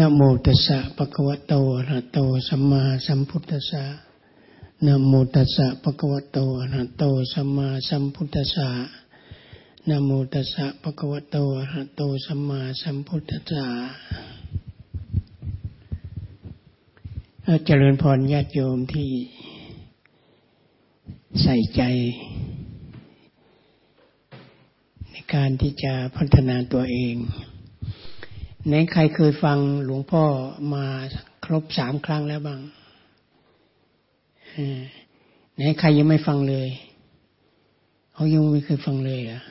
นะโมตัสสะปะคะวะโตอะระโตสัมมาสัมพุทธัสสะนะโมตัสสะปะคะวะโตอะระโตสัมมาสัมพุทธัสสะนะโมตัสสะปะคะวะโตอะระหะโตสัมมาสัมพุทธัสสะเจริญพรญาติโยมที่ใส่ใจ ในการที่จะพัฒนาตัวเอง ไหนใครเคยฟังหลวงพ่อมาครบสามครั้งแล้วบ้างไหนใครยังไม่ฟังเลยเขายังไม่เคยฟังเลยอะ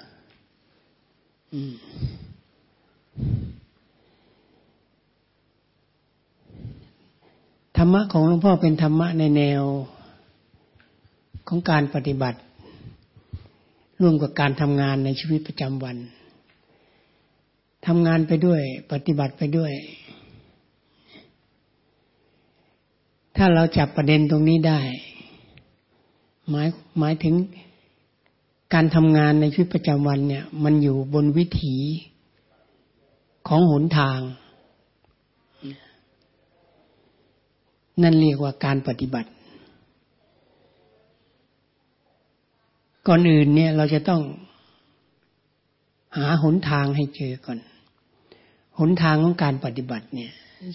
ธรรมะของหลวงพ่อเป็นธรรมะในแนวของการปฏิบัติ ร่วมกับการทำงานในชีวิตประจำวัน ทำงานไปด้วย ปฏิบัติไปด้วย ถ้าเราจับประเด็นตรงนี้ได้ หมายหมายถึงการทำงานในชีวิตประจำวันเนี่ย มันอยู่บนวิถีของหนทาง นั่นเรียกว่าการปฏิบัติ ก่อนอื่นเนี่ยเราจะต้องหาหนทางให้เจอก่อน หนทางของการปฏิบัติเนี่ย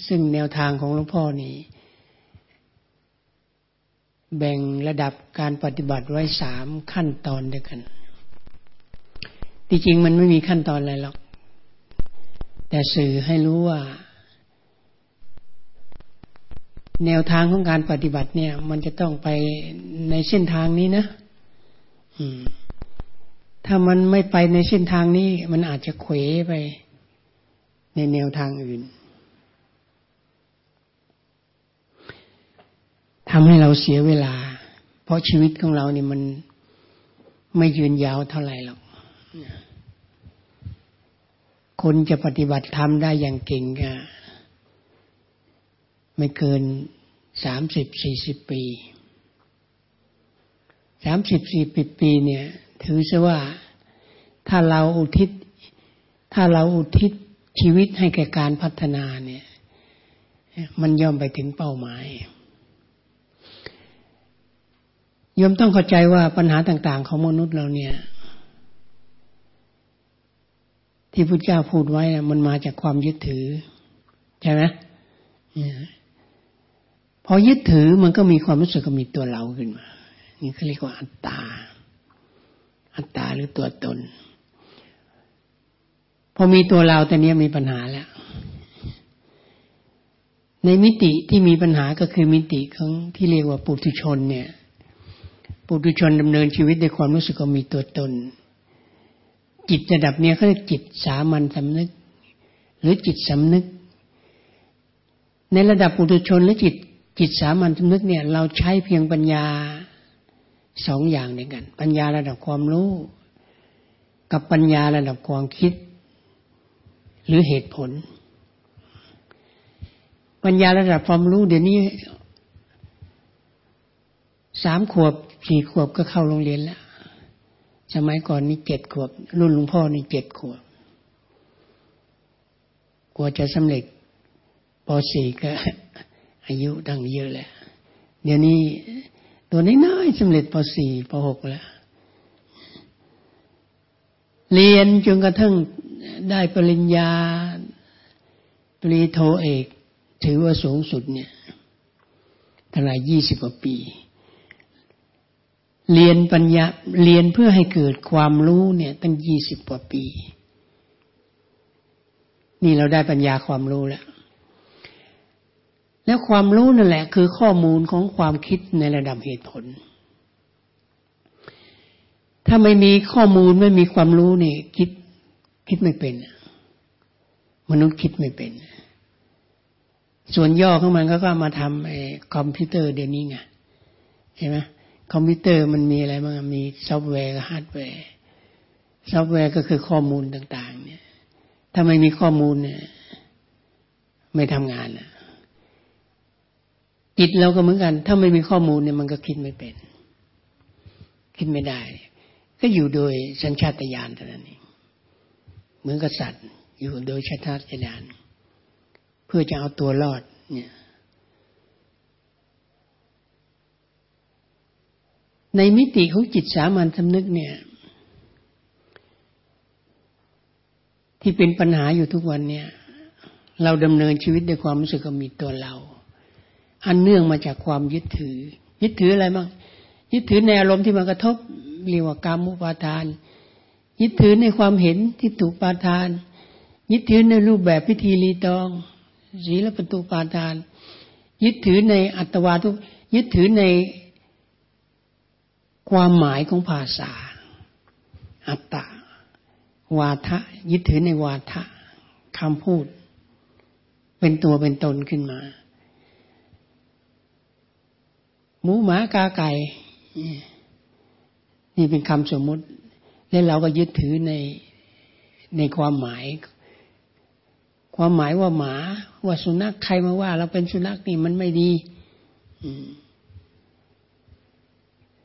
ซึ่งแนวทางของหลวงพ่อนี่แบ่งระดับการปฏิบัติไว้สามขั้นตอนด้วยกัน ที่จริงมันไม่มีขั้นตอนอะไรหรอก แต่สื่อให้รู้ว่า แนวทางของการปฏิบัติเนี่ย มันจะต้องไปในเส้นทางนี้นะถ้ามันไม่ไปในเส้นทางนี้ มันอาจจะเขวไป ในแนวทางอื่นทำให้เราเสียเวลา เพราะชีวิตของเราเนี่ยมันไม่ยืนยาวเท่าไหร่หรอกคนจะปฏิบัติธรรมได้อย่างเก่งก็ไม่เกินสามสิบสี่สิบปีสามสิบสี่ปีปีเนี่ย ถือซะว่าถ้าเราอุทิศ ถ้าเราอุทิศ ชีวิตให้แก่การพัฒนาเนี่ย มันย่อมไปถึงเป้าหมายยมต้องเข้าใจว่าปัญหาต่าง ๆ ของมนุษย์เราเนี่ย ที่พระเจ้าพูดไว้มันมาจากความยึดถือ ใช่ไหมพอยึดถือมันก็มีความรู้สึกก็มีตัวเราขึ้นมา นี่เขาเรียกว่าอัตตา อัตตาหรือตัวตน อมีตัวเราแต่เนี้ยมีปัญหาแล้ว ในมิติที่มีปัญหาก็คือมิติของที่เรียกว่าปุถุชน เนี่ย ปุถุชนดำเนินชีวิตด้วยความรู้สึกว่ามีตัวตน จิตระดับเนี้ยเขาเรียกจิตสามัญสำนึก หรือจิตสำนึก ในระดับปุถุชนและจิต จิตสามัญสำนึกเนี่ย เราใช้เพียงปัญญาสองอย่างเดียวกัน ปัญญาระดับความรู้ กับปัญญาระดับความคิด หรือเหตุผล ปัญญาระดับความรู้เดี๋ยวนี้สามขวบสี่ขวบก็เข้าโรงเรียนแล้วสมัยก่อนนี่เจ็ดขวบ รุ่นหลวงพ่อนี่เจ็ดขวบกว่าจะสำเร็จปสี่ก็อายุดังเยอะแล้วเดี๋ยวนี้ตัวน้อยๆสำเร็จปสี่ปหกแล้ว เรียนจนกระทั่ง ได้ปริญญาปรีโทเอก ถือว่าสูงสุดเนี่ยท่าไหร่ยี่สิบกว่าปี เรียนปัญญาเรียนเพื่อให้เกิดความรู้เนี่ยตั้งยี่สิบกว่าปี นี่เราได้ปัญญาความรู้แล้ว แล้วความรู้นั่นแหละ คือข้อมูลของความคิดในระดับเหตุผล ถ้าไม่มีข้อมูลไม่มีความรู้นี่คิด คิดไม่เป็น มนุษย์คิดไม่เป็น ส่วนย่อของมันก็ก็มาทำไอ้คอมพิวเตอร์เดี๋ยวนี้ไงใช่ไหมคอมพิวเตอร์มันมีอะไรบ้างมีซอฟต์แวร์กับฮาร์ดแวร์ซอฟต์แวร์ก็คือข้อมูลต่าง ๆ เนี่ย ถ้าไม่มีข้อมูลเนี่ย ไม่ทำงานนะจิตเราก็เหมือนกัน ถ้าไม่มีข้อมูลเนี่ยมันก็คิดไม่เป็น คิดไม่ได้ ก็อยู่โดยสัญชาตญาณเท่านั้นเอง เหมือนกับสัตว์อยู่โดยชะตาตญาณพพื่อจะเอาตัวรอด เนี่ย ในมิติของจิตสามัญสำนึกเนี่ย ที่เป็นปัญหาอยู่ทุกวันเนี่ย เราดำเนินชีวิตด้วยความรู้สึกมีตัวเรา อันเนื่องมาจากความยึดถือ ยึดถืออะไรบ้างยึดถือในอารมณ์ที่มันกระทบเรียกว่ากรรมุปาทาน ยึดถือในความเห็นที่ถูกปาทาน ยึดถือในรูปแบบพิธีรีตองศีลประตูปาทาน ยึดถือในอัตวาทุกยึดถือในความหมายของภาษา อัตตะวาทะ ยึดถือในวาทะคำพูด เป็นตัวเป็นตนขึ้นมา หมูหมากาไก่ นี่เป็นคำสมมติ แล้วเราก็ยึดถือในในความหมาย ความหมายว่าหมา ว่าสุนัขใครมาว่า เราเป็นสุนัขนี่มันไม่ดี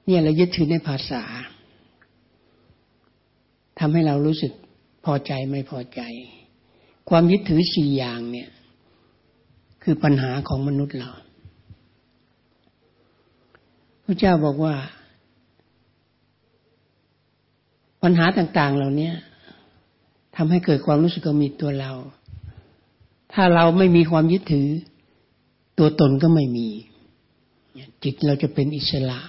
เนี่ยเรายึดถือในภาษาทำให้เรารู้สึกพอใจไม่พอใจ ความยึดถือสี่อย่างเนี่ย คือปัญหาของมนุษย์เราพระเจ้าบอกว่า ปัญหาต่าง ๆ เหล่านี้ทำให้เกิดความรู้สึกว่ามีตัวเรา ถ้าเราไม่มีความยึดถือ ตัวตนก็ไม่มี จิตเราจะเป็นอิสระ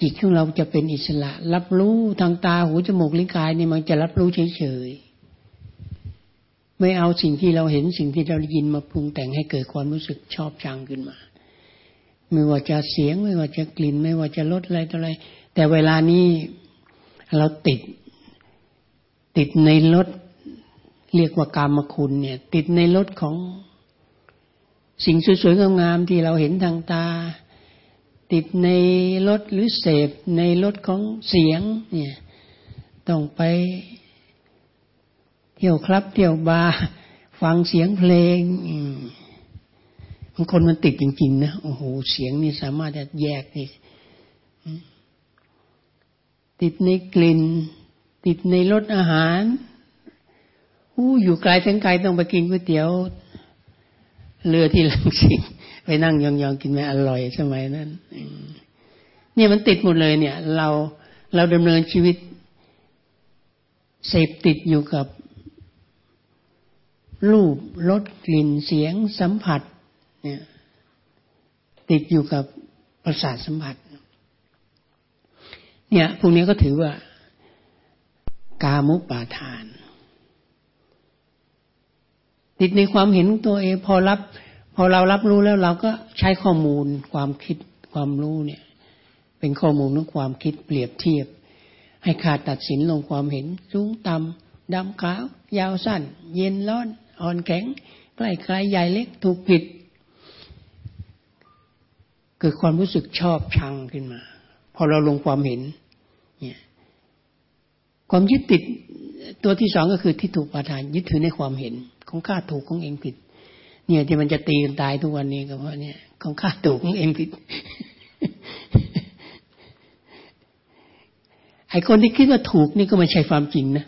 จิตของเราจะเป็นอิสระ รับรู้ทางตาหูจมูกลิ้นกายนี่มันจะรับรู้เฉยๆ ไม่เอาสิ่งที่เราเห็นสิ่งที่เราได้ยินมาปรุงแต่งให้เกิดความรู้สึกชอบชังขึ้นมา ไม่ว่าจะเสียงไม่ว่าจะกลิ่น ไม่ว่าจะรสอะไรต่ออะไร แต่เวลานี้ เราติด ติดในรสเรียกว่ากามคุณเนี่ย ติดในรถของสิ่งสวยๆงามๆที่เราเห็นทางตา ติดในรถหรือเสพในรถของเสียง เนี่ย ต้องไป เที่ยวครับ เที่ยวบาร์ฟังเสียงเพลงบางคนมันติดจริงๆนะโอ้โหเสียงนี่สามารถจะแยกนี่ ติดในกลิ่น ติดในรสอาหารอู้อยู่ไกลทั้งไกลต้องไปกินก๋วยเตี๋ยว เรือที่ลังสิไปนั่งยองๆกินไม่อร่อยสมัยนั้นเนี่ยมันติดหมดเลยเนี่ย เราเราดำเนินชีวิต เสพติดอยู่กับ รูปรสกลิ่นเสียงสัมผัส เนี่ย ติดอยู่กับประสาทสัมผัส เนี่ยพวกนี้ก็ถือว่า กามุปาทาน ติดในความเห็นตัวเองพอรับ พอเรารับรู้แล้วเราก็ใช้ข้อมูลความคิดความรู้เนี่ย เป็นข้อมูลของความคิดเปรียบเทียบ ให้ขาดตัดสินลงความเห็นสูงต่ำดำขาว ยาวสั้น เย็นร้อนอ่อนแข็งใกล้ไกลใหญ่เล็กถูกผิดเกิดความรู้สึกชอบชังขึ้นมา พอเราลงความเห็น ความยึดติดตัวที่สองก็คือที่ถูกประทาน ยึดถือในความเห็น ของข้าถูกของเองผิด เนี่ยที่มันจะตีกันตายทุกวันนี้ก็เพราะเนี่ยของข้าถูกของเองผิดไอ้คนที่คิดว่าถูกนี่ก็ไม่ใช่ความจริงนะ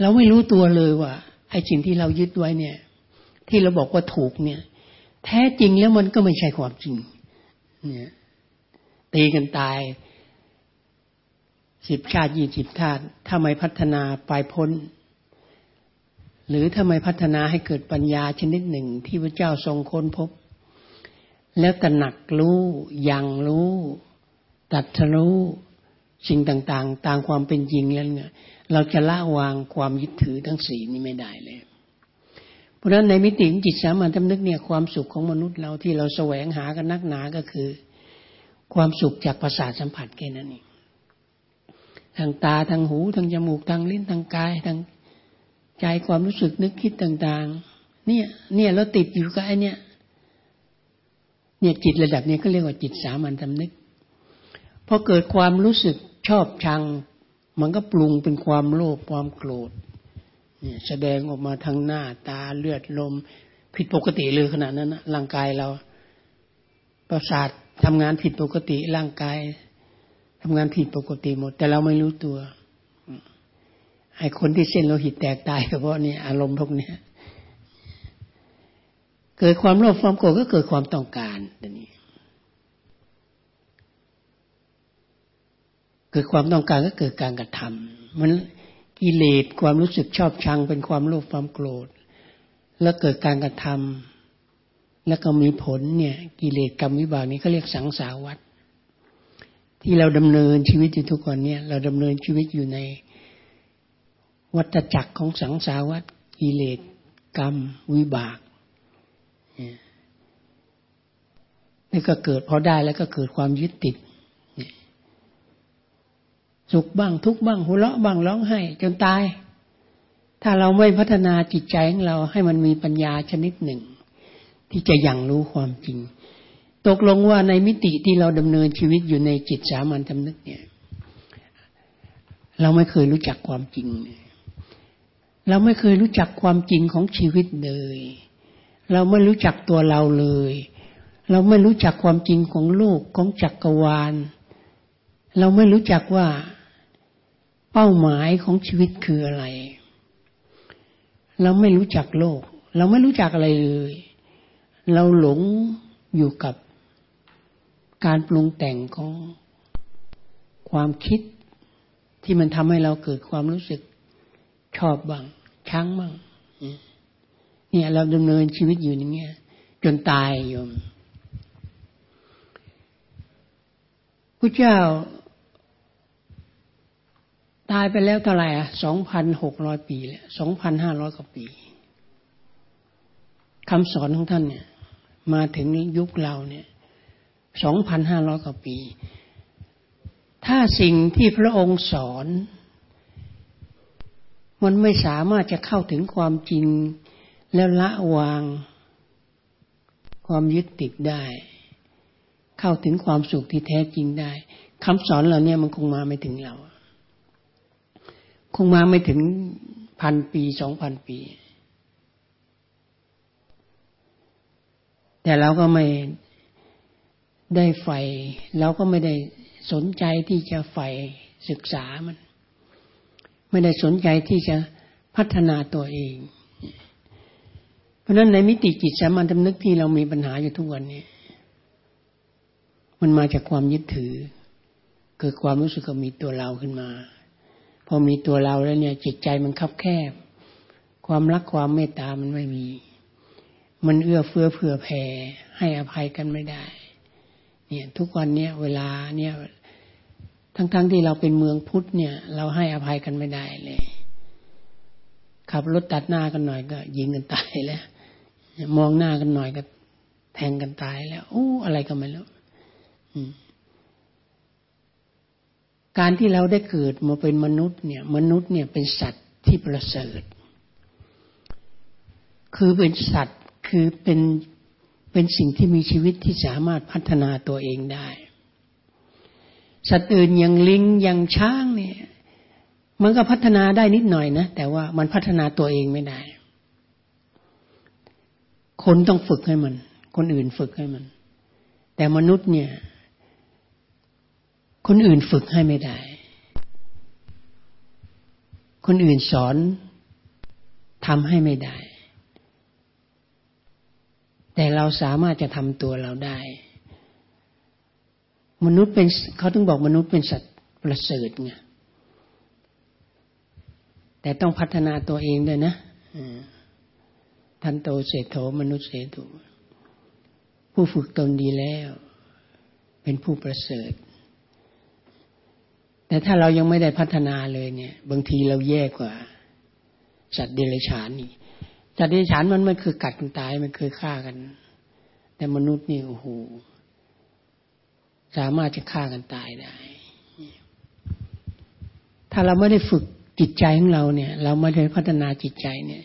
เราไม่รู้ตัวเลยว่า ไอ้สิ่งที่เรายึดไว้เนี่ย ที่เราบอกว่าถูกเนี่ย แท้จริงแล้วมันก็ไม่ใช่ความจริง เนี่ยตีกันตาย สิบชาติยี่สิบชาติถ้าไม่พัฒนาไปพ้น หรือทำไมพัฒนาให้เกิดปัญญาชนิดหนึ่งที่พระเจ้าทรงค้นพบ แล้วตระหนักรู้ยังรู้ตัดรู้สิ่งต่างๆ ตามความเป็นจริงแล้วเนี่ยเราจะละวางความยึดถือทั้งสี่นี้ไม่ได้เลย เพราะฉะนั้นในมิติของจิตสามัญทำนึกเนี่ยความสุขของมนุษย์เราที่เราแสวงหากันนักหนาก็คือ ความสุขจากประสาทสัมผัสแค่นั้นเอง ทางตาทางหูทางจมูกทางลิ้นทางกายทางใจความรู้สึกนึกคิดต่าง ๆ เนี่ย เนี่ยเราติดอยู่กับไอเนี่ย เนี่ยจิตระดับนี้ก็เรียกว่าจิตสามัญสำนึกพอเกิดความรู้สึกชอบชัง มันก็ปรุงเป็นความโลภความโกรธเนี่ยแสดงออกมาทางหน้าตาเลือดลม ผิดปกติเลยขนาดนั้นนะร่างกายเรา ประสาททำงานผิดปกติร่างกาย ทำงานผิดปกติหมด แต่เราไม่รู้ตัวไอ้คนที่เส้นโลหิตแตกตายก็เพราะนี่อารมณ์พวกนี้เกิดความโลภความโกรธก็เกิดความต้องการตัวนี้ เกิดความต้องการก็เกิดการกระทำมันกิเลสความรู้สึกชอบชัง เป็นความโลภความโกรธ แล้วเกิดการกระทำแล้วก็มีผลเนี่ย กิเลสกรรมวิบากนี้เขาเรียกสังสารวัฏ ที่เราดำเนินชีวิตอยู่ทุกวันเนี่ย เราดำเนินชีวิตอยู่ในวัฏจักรของสังสารวัฏกิเลสกรรม วิบากนี่ก็เกิดพอได้แล้วก็เกิดความยึดติดสุขบ้างทุกบ้างหัวเราะบ้างร้องไห้ จนตาย ถ้าเราไม่พัฒนาจิตใจของเราให้มันมีปัญญาชนิดหนึ่ง ที่จะยังรู้ความจริง ตกลงว่าในมิติที่เราดำเนินชีวิตอยู่ในจิตสามัญจำนึกเนี่ย เราไม่เคยรู้จักความจริง เราไม่เคยรู้จักความจริงของชีวิตเลย เราไม่รู้จักตัวเราเลย เราไม่รู้จักความจริงของโลกของจักรวาล เราไม่รู้จักว่าเป้าหมายของชีวิตคืออะไร เราไม่รู้จักโลก เราไม่รู้จักอะไรเลย เราหลงอยู่กับ การปรุงแต่งของความคิดที่มันทำให้เราเกิดความรู้สึกชอบบ้างชังบ้างเนี่ยเราดำเนินชีวิตอยู่อย่างเงี้ย จนตายโยมพระเจ้า ตายไปแล้วเท่าไหร่อะสองพันหกร้อยปีแล้วสองพันห้าร้อยกว่าปีคำสอนของท่านเนี่ย มาถึงยุคเราเนี่ย สองพันห้าร้อยกว่าปี ถ้าสิ่งที่พระองค์สอน มันไม่สามารถจะเข้าถึงความจริงแล้วละวาง ความยึดติดได้ เข้าถึงความสุขที่แท้จริงได้คำสอนเหล่านี้มันคงมาไม่ถึงเรา คงมาไม่ถึงพันปีสองพันปี แต่เราก็ไม่ ได้ใฝ่เราก็ไม่ได้สนใจที่จะใฝ่ศึกษามัน ไม่ได้สนใจที่จะพัฒนาตัวเอง เพราะนั้นในมิติจิตสามัญทำนึกที่เรามีปัญหาอยู่ทุกวันนี้ มันมาจากความยึดถือ เกิดความรู้สึกว่ามีตัวเราขึ้นมา พอมีตัวเราแล้วเนี่ย จิตใจมันคับแคบ ความรักความเมตตามันไม่มี มันเอื้อเฟื้อเผื่อแผ่ให้อภัยกันไม่ได้ เนี่ยทุกวันเนี่ยเวลาเนี่ยทั้งๆทที่เราเป็นเมืองพุทธเนี่ย เราให้อภัยกันไม่ได้เลยขับรถตัดหน้ากันหน่อยก็ ยิงกันตายแล้ว มองหน้ากันหน่อยก็ แทงกันตายแล้วโอ้อะไรก็ไม่รู้การที่เราได้เกิดมาเป็นมนุษย์เนี่ย มนุษย์เนี่ยเป็นสัตว์ที่ประเสริฐ คือเป็นสัตว์คือเป็น เป็นสิ่งที่มีชีวิตที่สามารถพัฒนาตัวเองได้ สัตว์อื่นอย่างลิงอย่างช้างเนี่ย มันก็พัฒนาได้นิดหน่อยนะ แต่ว่ามันพัฒนาตัวเองไม่ได้ คนต้องฝึกให้มัน คนอื่นฝึกให้มัน แต่มนุษย์เนี่ย คนอื่นฝึกให้ไม่ได้ คนอื่นสอนทำให้ไม่ได้ แต่เราสามารถจะทำตัวเราได้ มนุษย์เป็นเขาต้องบอกมนุษย์เป็นสัตว์ประเสริฐไงแต่ต้องพัฒนาตัวเองด้วยนะทันโตเศโธมนุษย์เศโธผู้ฝึกตนดีแล้ว เป็นผู้ประเสริฐ แต่ถ้าเรายังไม่ได้พัฒนาเลยเนี่ย บางทีเราแย่กว่า สัตว์เดรัจฉานนี่ สัตว์เดรัจฉานมันไม่คือกัดกันตายมันคือฆ่ากัน แต่มนุษย์นี่โอ้โหสามารถจะฆ่ากันตายได้ ถ้าเราไม่ได้ฝึกจิตใจของเราเนี่ย เราไม่ได้พัฒนาจิตใจเนี่ย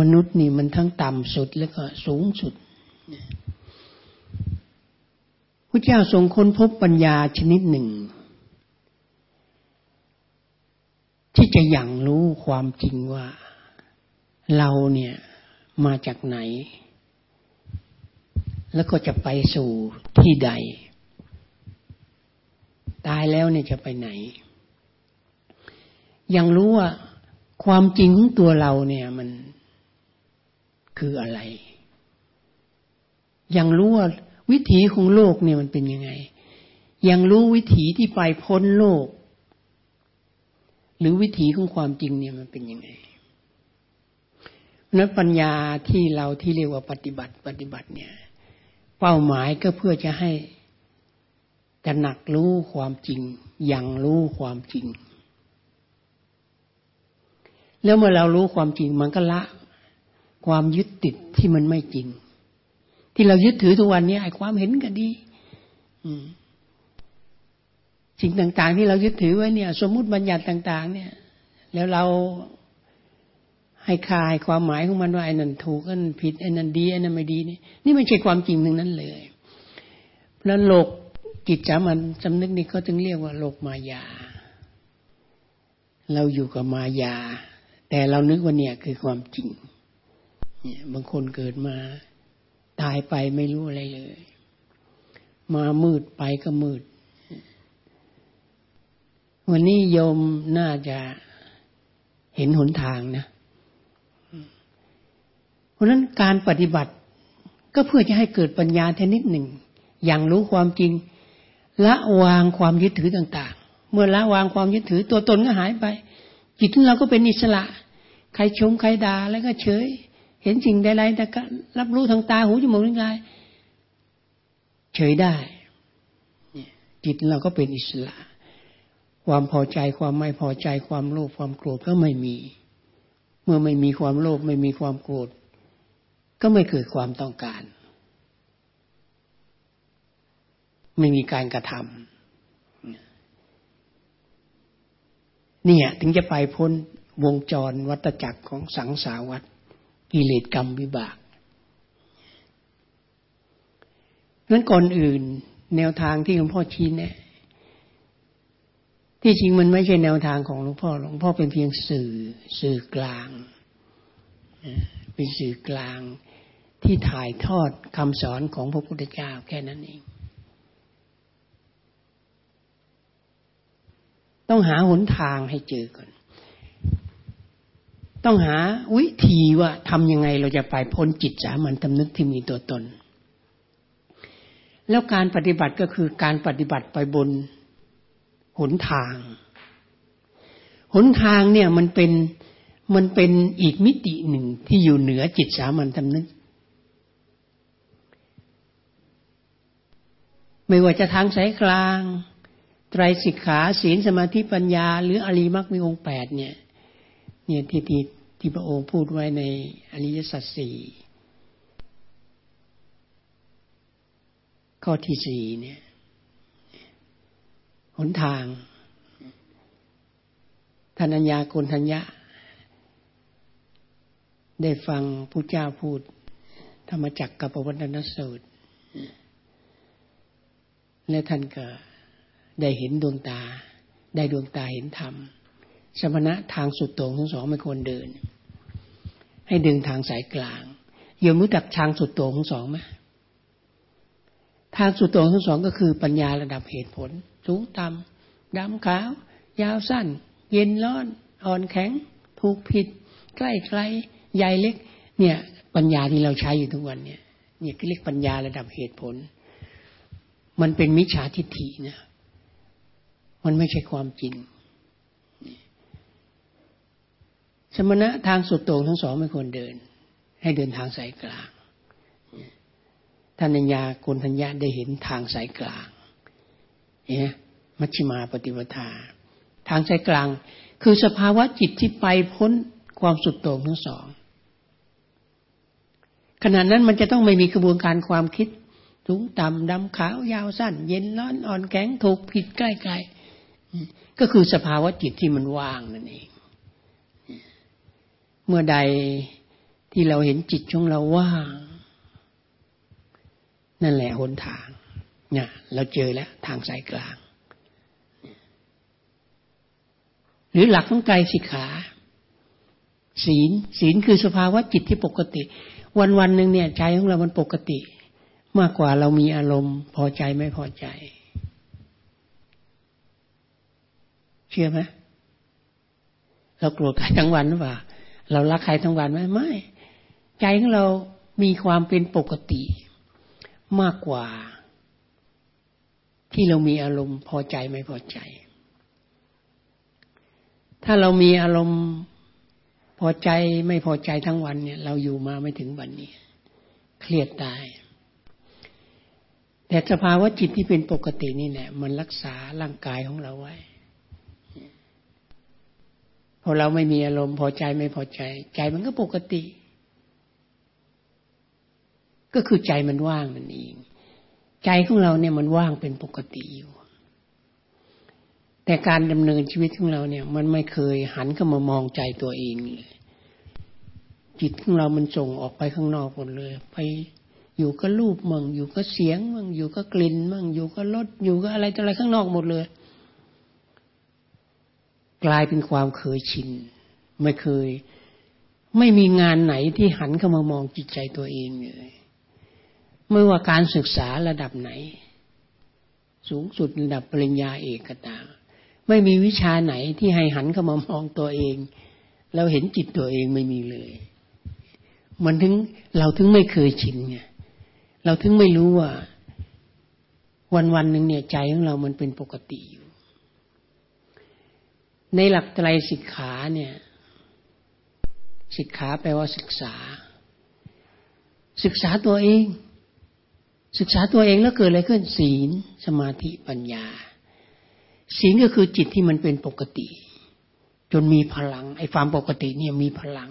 มนุษย์นี่มันทั้งต่ำสุดแล้วก็สูงสุดพระเจ้าทรงค้นพบปัญญาชนิดหนึ่ง ที่จะยังรู้ความจริงว่า เราเนี่ยมาจากไหน แล้วก็จะไปสู่ที่ใด ตายแล้วเนี่ยจะไปไหน ยังรู้ว่าความจริงของตัวเราเนี่ยมันคืออะไร ยังรู้ว่าวิถีของโลกเนี่ยมันเป็นยังไง ยังรู้วิถีที่ไปพ้นโลก หรือวิถีของความจริงเนี่ยมันเป็นยังไง นั้นปัญญาที่เราที่เรียกว่าปฏิบัติปฏิบัติเนี่ย เป้าหมายก็เพื่อจะให้จะหนักรู้ความจริงยังรู้ความจริง แล้วเมื่อเรารู้ความจริงมันก็ละ ความยึดติดที่มันไม่จริง ที่เรายึดถือทุกวันนี้ไอ้ความเห็นก็ดีสิ่งต่าง ๆ ที่เรายึดถือไว้เนี่ย สมมุติบัญญัติต่าง ๆ เนี่ย แล้วเรา ให้คายความหมายของมันว่าไอ้นั่นถูกไอ้นั่นผิดไอ้นั่นดีไอ้นั่นไม่ดีนี่นี่ไม่ใช่ความจริงทั้งนั้นเลยเพราะโลกจิตจามันสำนึกนี่เขาจึงเรียกว่าโลกมายา เราอยู่กับมายา แต่เรานึกว่าเนี่ยคือความจริง เนี่ยบางคนเกิดมาตายไปไม่รู้อะไรเลย มามืดไปก็มืด วันนี้โยมน่าจะเห็นหนทางนะ ราะนั้นการปฏิบัติก็เพื่อจะให้เกิดปัญญาแค่นิดหนึ่ง อย่างรู้ความจริง ละวางความยึดถือต่างๆ เมื่อละวางความยึดถือตัวตนก็หายไป จิตของเราก็เป็นอิสระ ใครชมใครด่าแล้วก็เฉย เห็นสิ่งใดๆแต่ก็รับรู้ทางตาหูจมูกลิ้นกายเฉยได้จิตเราก็เป็นอิสระ ความพอใจความไม่พอใจความโลภความโกรธก็ไม่มี เมื่อไม่มีความโลภไม่มีความโกรธ ก็ไม่เกิดความต้องการ ไม่มีการกระทำนี่ถึงจะไปพ้นวงจรวัตจักรของสังสาวัตกิเลสกรรมวิบากนั้นก่อนอื่น แนวทางที่หลวงพ่อชี้แนะที่จริงมันไม่ใช่แนวทางของหลวงพ่อ หลวงพ่อเป็นเพียงสื่อ สื่อกลาง เป็นสื่อกลาง ที่ถ่ายทอดคำสอนของพระพุทธเจ้าแค่นั้นเอง ต้องหาหนทางให้เจอก่อน ต้องหาวิธีว่าทำยังไงเราจะไปพ้นจิตสามัญตำนึกที่มีตัวตน แล้วการปฏิบัติก็คือการปฏิบัติไปบนหนทาง หนทางเนี่ยมันเป็นมันเป็นอีกมิติหนึ่งที่อยู่เหนือจิตสามัญตำนึก ไม่ว่าจะทางสายกลาง ไตรสิกขาศีลสมาธิปัญญา หรืออริมักมีองค์แปดเนี่ย เนี่ยที่ที่ที่พระองค์พูดไว้ในอริยสัจสี่ข้อที่สี่เนี่ย หนทางธนัญญาโกนทัญญะ ได้ฟังพระเจ้าพูด ธรรมจักรกับปวัตนสูตร และท่านก็ได้เห็นดวงตา ได้ดวงตาเห็นธรรม สมณะทางสุดโต่งทั้งสองไม่ควรเดิน ให้ดึงทางสายกลางโยมรู้จักทางสุดโต่งทั้งสองไหมทางสุดโต่งทั้งสองก็คือปัญญาระดับเหตุผล สูงต่ำดำขาว ยาวสั้น เย็นร้อน อ่อนแข็ง ถูกผิด ใกล้ไกลใหญ่เล็ก เนี่ย ปัญญาที่เราใช้อยู่ทุกวันเนี่ยเนี่ยเรียกปัญญาระดับเหตุผล มันเป็นมิจฉาทิฏฐินะมันไม่ใช่ความจริง สมณะทางสุดโต่งทั้งสองไม่ควรเดิน ให้เดินทางสายกลาง ท่านัญญาโกนทัญญาได้เห็นทางสายกลางเนี่ยมัชฌิมาปฏิปทา ทางสายกลาง คือสภาวะจิตที่ไปพ้นความสุดโต่งทั้งสองขณะนั้นมันจะต้องไม่มีกระบวนการความคิด สูงต่ำดำขาวยาวสั้น เย็นร้อนอ่อนแข็งถูกผิดใกล้ไกลก็คือสภาวะจิตที่มันว่างนั่นเอง เมื่อใดที่เราเห็นจิตของเราว่าง นั่นแหละหนทางเนี่ยเราเจอแล้วทางสายกลาง หรือหลักของใจสิกขา ศีลศีลคือสภาวะจิตที่ปกติ วันวันหนึ่งเนี่ยใจของเรามันปกติ มากกว่าเรามีอารมณ์ พอใจไม่พอใจ เชื่อไหมเราโกรธใครทั้งวันหรือเปล่า เรารักใครทั้งวันไหมไม่ ใจของเรามีความเป็นปกติ มากกว่า ที่เรามีอารมณ์ พอใจไม่พอใจ ถ้าเรามีอารมณ์พอใจไม่พอใจทั้งวันเนี่ย เราอยู่มาไม่ถึงวันนี้ เครียดตาย แต่สภาวะจิตที่เป็นปกตินี่แหละมันรักษาร่างกายของเราไว้พอเราไม่มีอารมณ์พอใจไม่พอใจ ใจมันก็ปกติ ก็คือใจมันว่างนั่นเอง ใจของเราเนี่ยมันว่างเป็นปกติอยู่ แต่การดำเนินชีวิตของเราเนี่ย มันไม่เคยหันเข้ามามองใจตัวเองเลยจิตของเรามันส่งออกไปข้างนอกหมดเลย ไป อยู่กับรูปมั่งอยู่กับเสียงมั่งอยู่กับกลิ่นมั่งอยู่กับรสอยู่กับอะไรต่ออะไรข้างนอกหมดเลย กลายเป็นความเคยชิน ไม่เคย ไม่มีงานไหนที่หันเข้ามามองจิตใจตัวเองเลยไม่ว่าการศึกษาระดับไหน สูงสุดระดับปริญญาเอกก็ตามไม่มีวิชาไหนที่ให้หันเข้ามามองตัวเอง แล้วเห็นจิตตัวเองไม่มีเลย มันถึงเราถึงไม่เคยชินไง เราถึงไม่รู้ว่า วันวันหนึ่งเนี่ยใจของเรามันเป็นปกติอยู่ ในหลักไตรสิกขาเนี่ยสิกขาแปลว่าศึกษา ศึกษาตัวเอง ศึกษาตัวเองแล้วเกิดอะไรขึ้นศีล สมาธิปัญญา ศีลก็คือจิตที่มันเป็นปกติ จนมีพลัง ไอ้ความปกติเนี่ยมีพลัง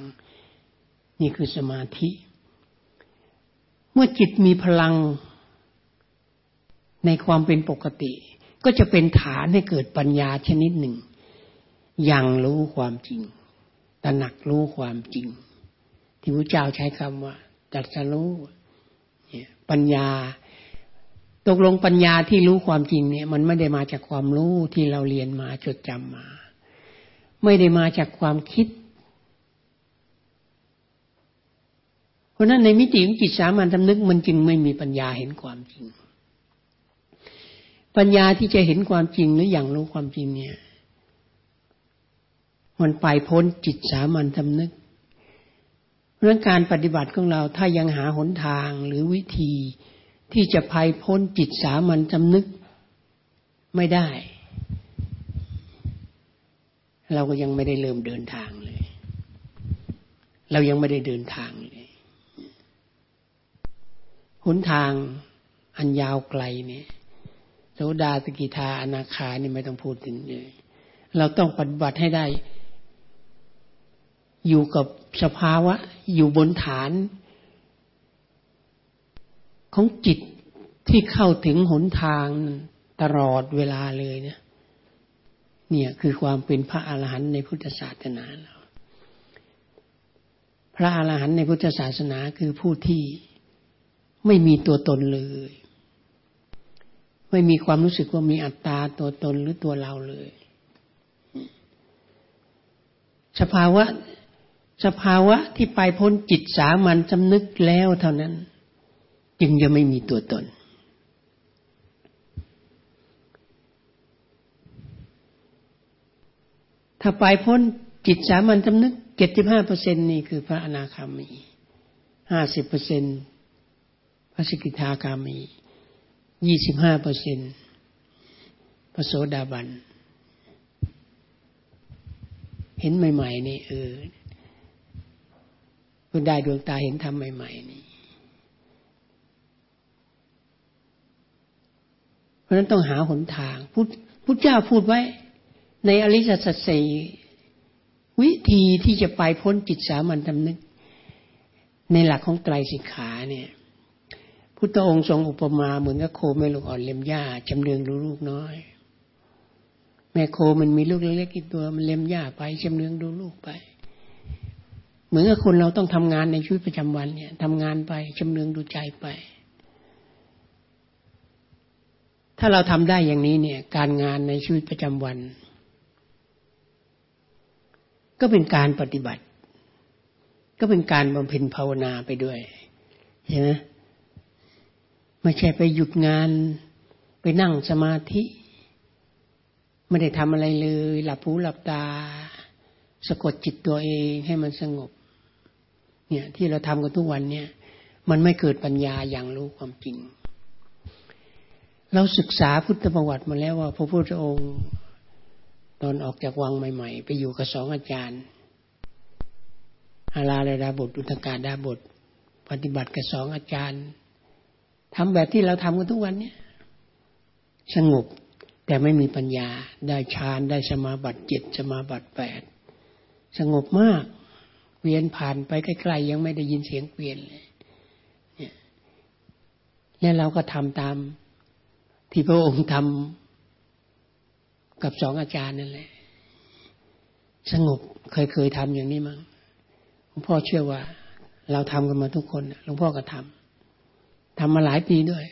นี่คือสมาธิ เมื่อจิตมีพลังในความเป็นปกติ ก็จะเป็นฐานให้เกิดปัญญาชนิดหนึ่ง ยังรู้ความจริงตระหนักรู้ความจริง ที่พระเจ้าใช้คำว่าจัดสรู้ปัญญา ตกลงปัญญาที่รู้ความจริงเนี่ย มันไม่ได้มาจากความรู้ที่เราเรียนมาจดจำมา ไม่ได้มาจากความคิด เพราะนั้นในมิติของจิตสามัญทำนึกมันจึงไม่มีปัญญาเห็นความจริง ปัญญาที่จะเห็นความจริงหรืออย่างรู้ความจริงเนี่ย มันไปพ้นจิตสามัญทำนึกเรื่องการปฏิบัติของเราถ้ายังหาหนทางหรือวิธีที่จะภัยพ้นจิตสามัญจำนึกไม่ได้ เราก็ยังไม่ได้เริ่มเดินทางเลย เรายังไม่ได้เดินทางเลย หนทางอันยาวไกลเนี่ยโสดาสกิทาอนาคานี่ไม่ต้องพูดถึงเลยเราต้องปฏิบัติให้ได้ อยู่กับสภาวะ อยู่บนฐาน ของจิตที่เข้าถึงหนทางตลอดเวลาเลยเนี่ยเนี่ยคือความเป็นพระอาหารหันต์ในพุทธศาสนาเราพระอาหารหันต์ในพุทธศาสนาคือผู้ที่ ไม่มีตัวตนเลย ไม่มีความรู้สึกว่ามีอัตตาตัวตนหรือตัวเราเลย สภาวะ สภาวะที่ไปพ้นจิตสามัญจำนึกแล้วเท่านั้น จึงจะไม่มีตัวตน ถ้าไปพ้นจิตสามัญจำนึกเจ็ดสิบห้าเปอร์เซ็นนี่คือพระอนาคามีห้าสิบเปอร์เซ็น พระสกิทาคามียี่สิบห้าเปอร์เซ็นพระโสดาบัน เห็นใหม่ ๆ นี่เออพิ่งได้ดวงตาเห็นธรรมใหม่ ๆ นี่ เพราะนั้นต้องหาหนทางพุทธเจ้าพูดไว้ ในอริยสัจสี่วิธีที่จะไปพ้นจิตสามัญทำนึก ในหลักของไตรสิกขาเนี่ย พุทธองค์ทรงอุปมาเหมือนกับโคแม่ลูกอ่อนเล็มหญ้าจำเนืองดูลูกน้อย แม่โคมันมีลูกเล็กๆกี่ตัวมันเล็มหญ้าไปจำเนืองดูลูกไป เหมือนกับคนเราต้องทำงานในชีวิตประจำวันเนี่ยทำงานไปจำเนืองดูใจไป ถ้าเราทำได้อย่างนี้เนี่ย การงานในชีวิตประจำวัน ก็เป็นการปฏิบัติ ก็เป็นการบำเพ็ญภาวนาไปด้วยใช่ไหม ไม่ใช่ไปหยุดงาน ไปนั่งสมาธิ ไม่ได้ทำอะไรเลย หลับหูหลับตา สะกดจิตตัวเองให้มันสงบ เนี่ยที่เราทำกันทุกวันเนี่ย มันไม่เกิดปัญญาอย่างรู้ความจริง เราศึกษาพุทธประวัติมาแล้วว่า พระพุทธองค์ตอนออกจากวังใหม่ ๆ ไปอยู่กับสองอาจารย์อาลาเลดาบทอุตกาดาบท ปฏิบัติกับสองอาจารย์ ทำแบบที่เราทำกันทุกวันเนี่ย สงบแต่ไม่มีปัญญาได้ฌานได้สมาบัติเจ็ดสมาบัติแปดสงบมากเวียนผ่านไปใกล้ๆยังไม่ได้ยินเสียงเปลี่ยนเลยเนี่ยแล้วเราก็ทำตามที่พระองค์ทำกับสองอาจารย์นั่นแหละ สงบเคยเคยทำอย่างนี้มั้งหลวงพ่อเชื่อว่า เราทำกันมาทุกคนหลวงพ่อก็ทำ ทำมาหลายปีด้วย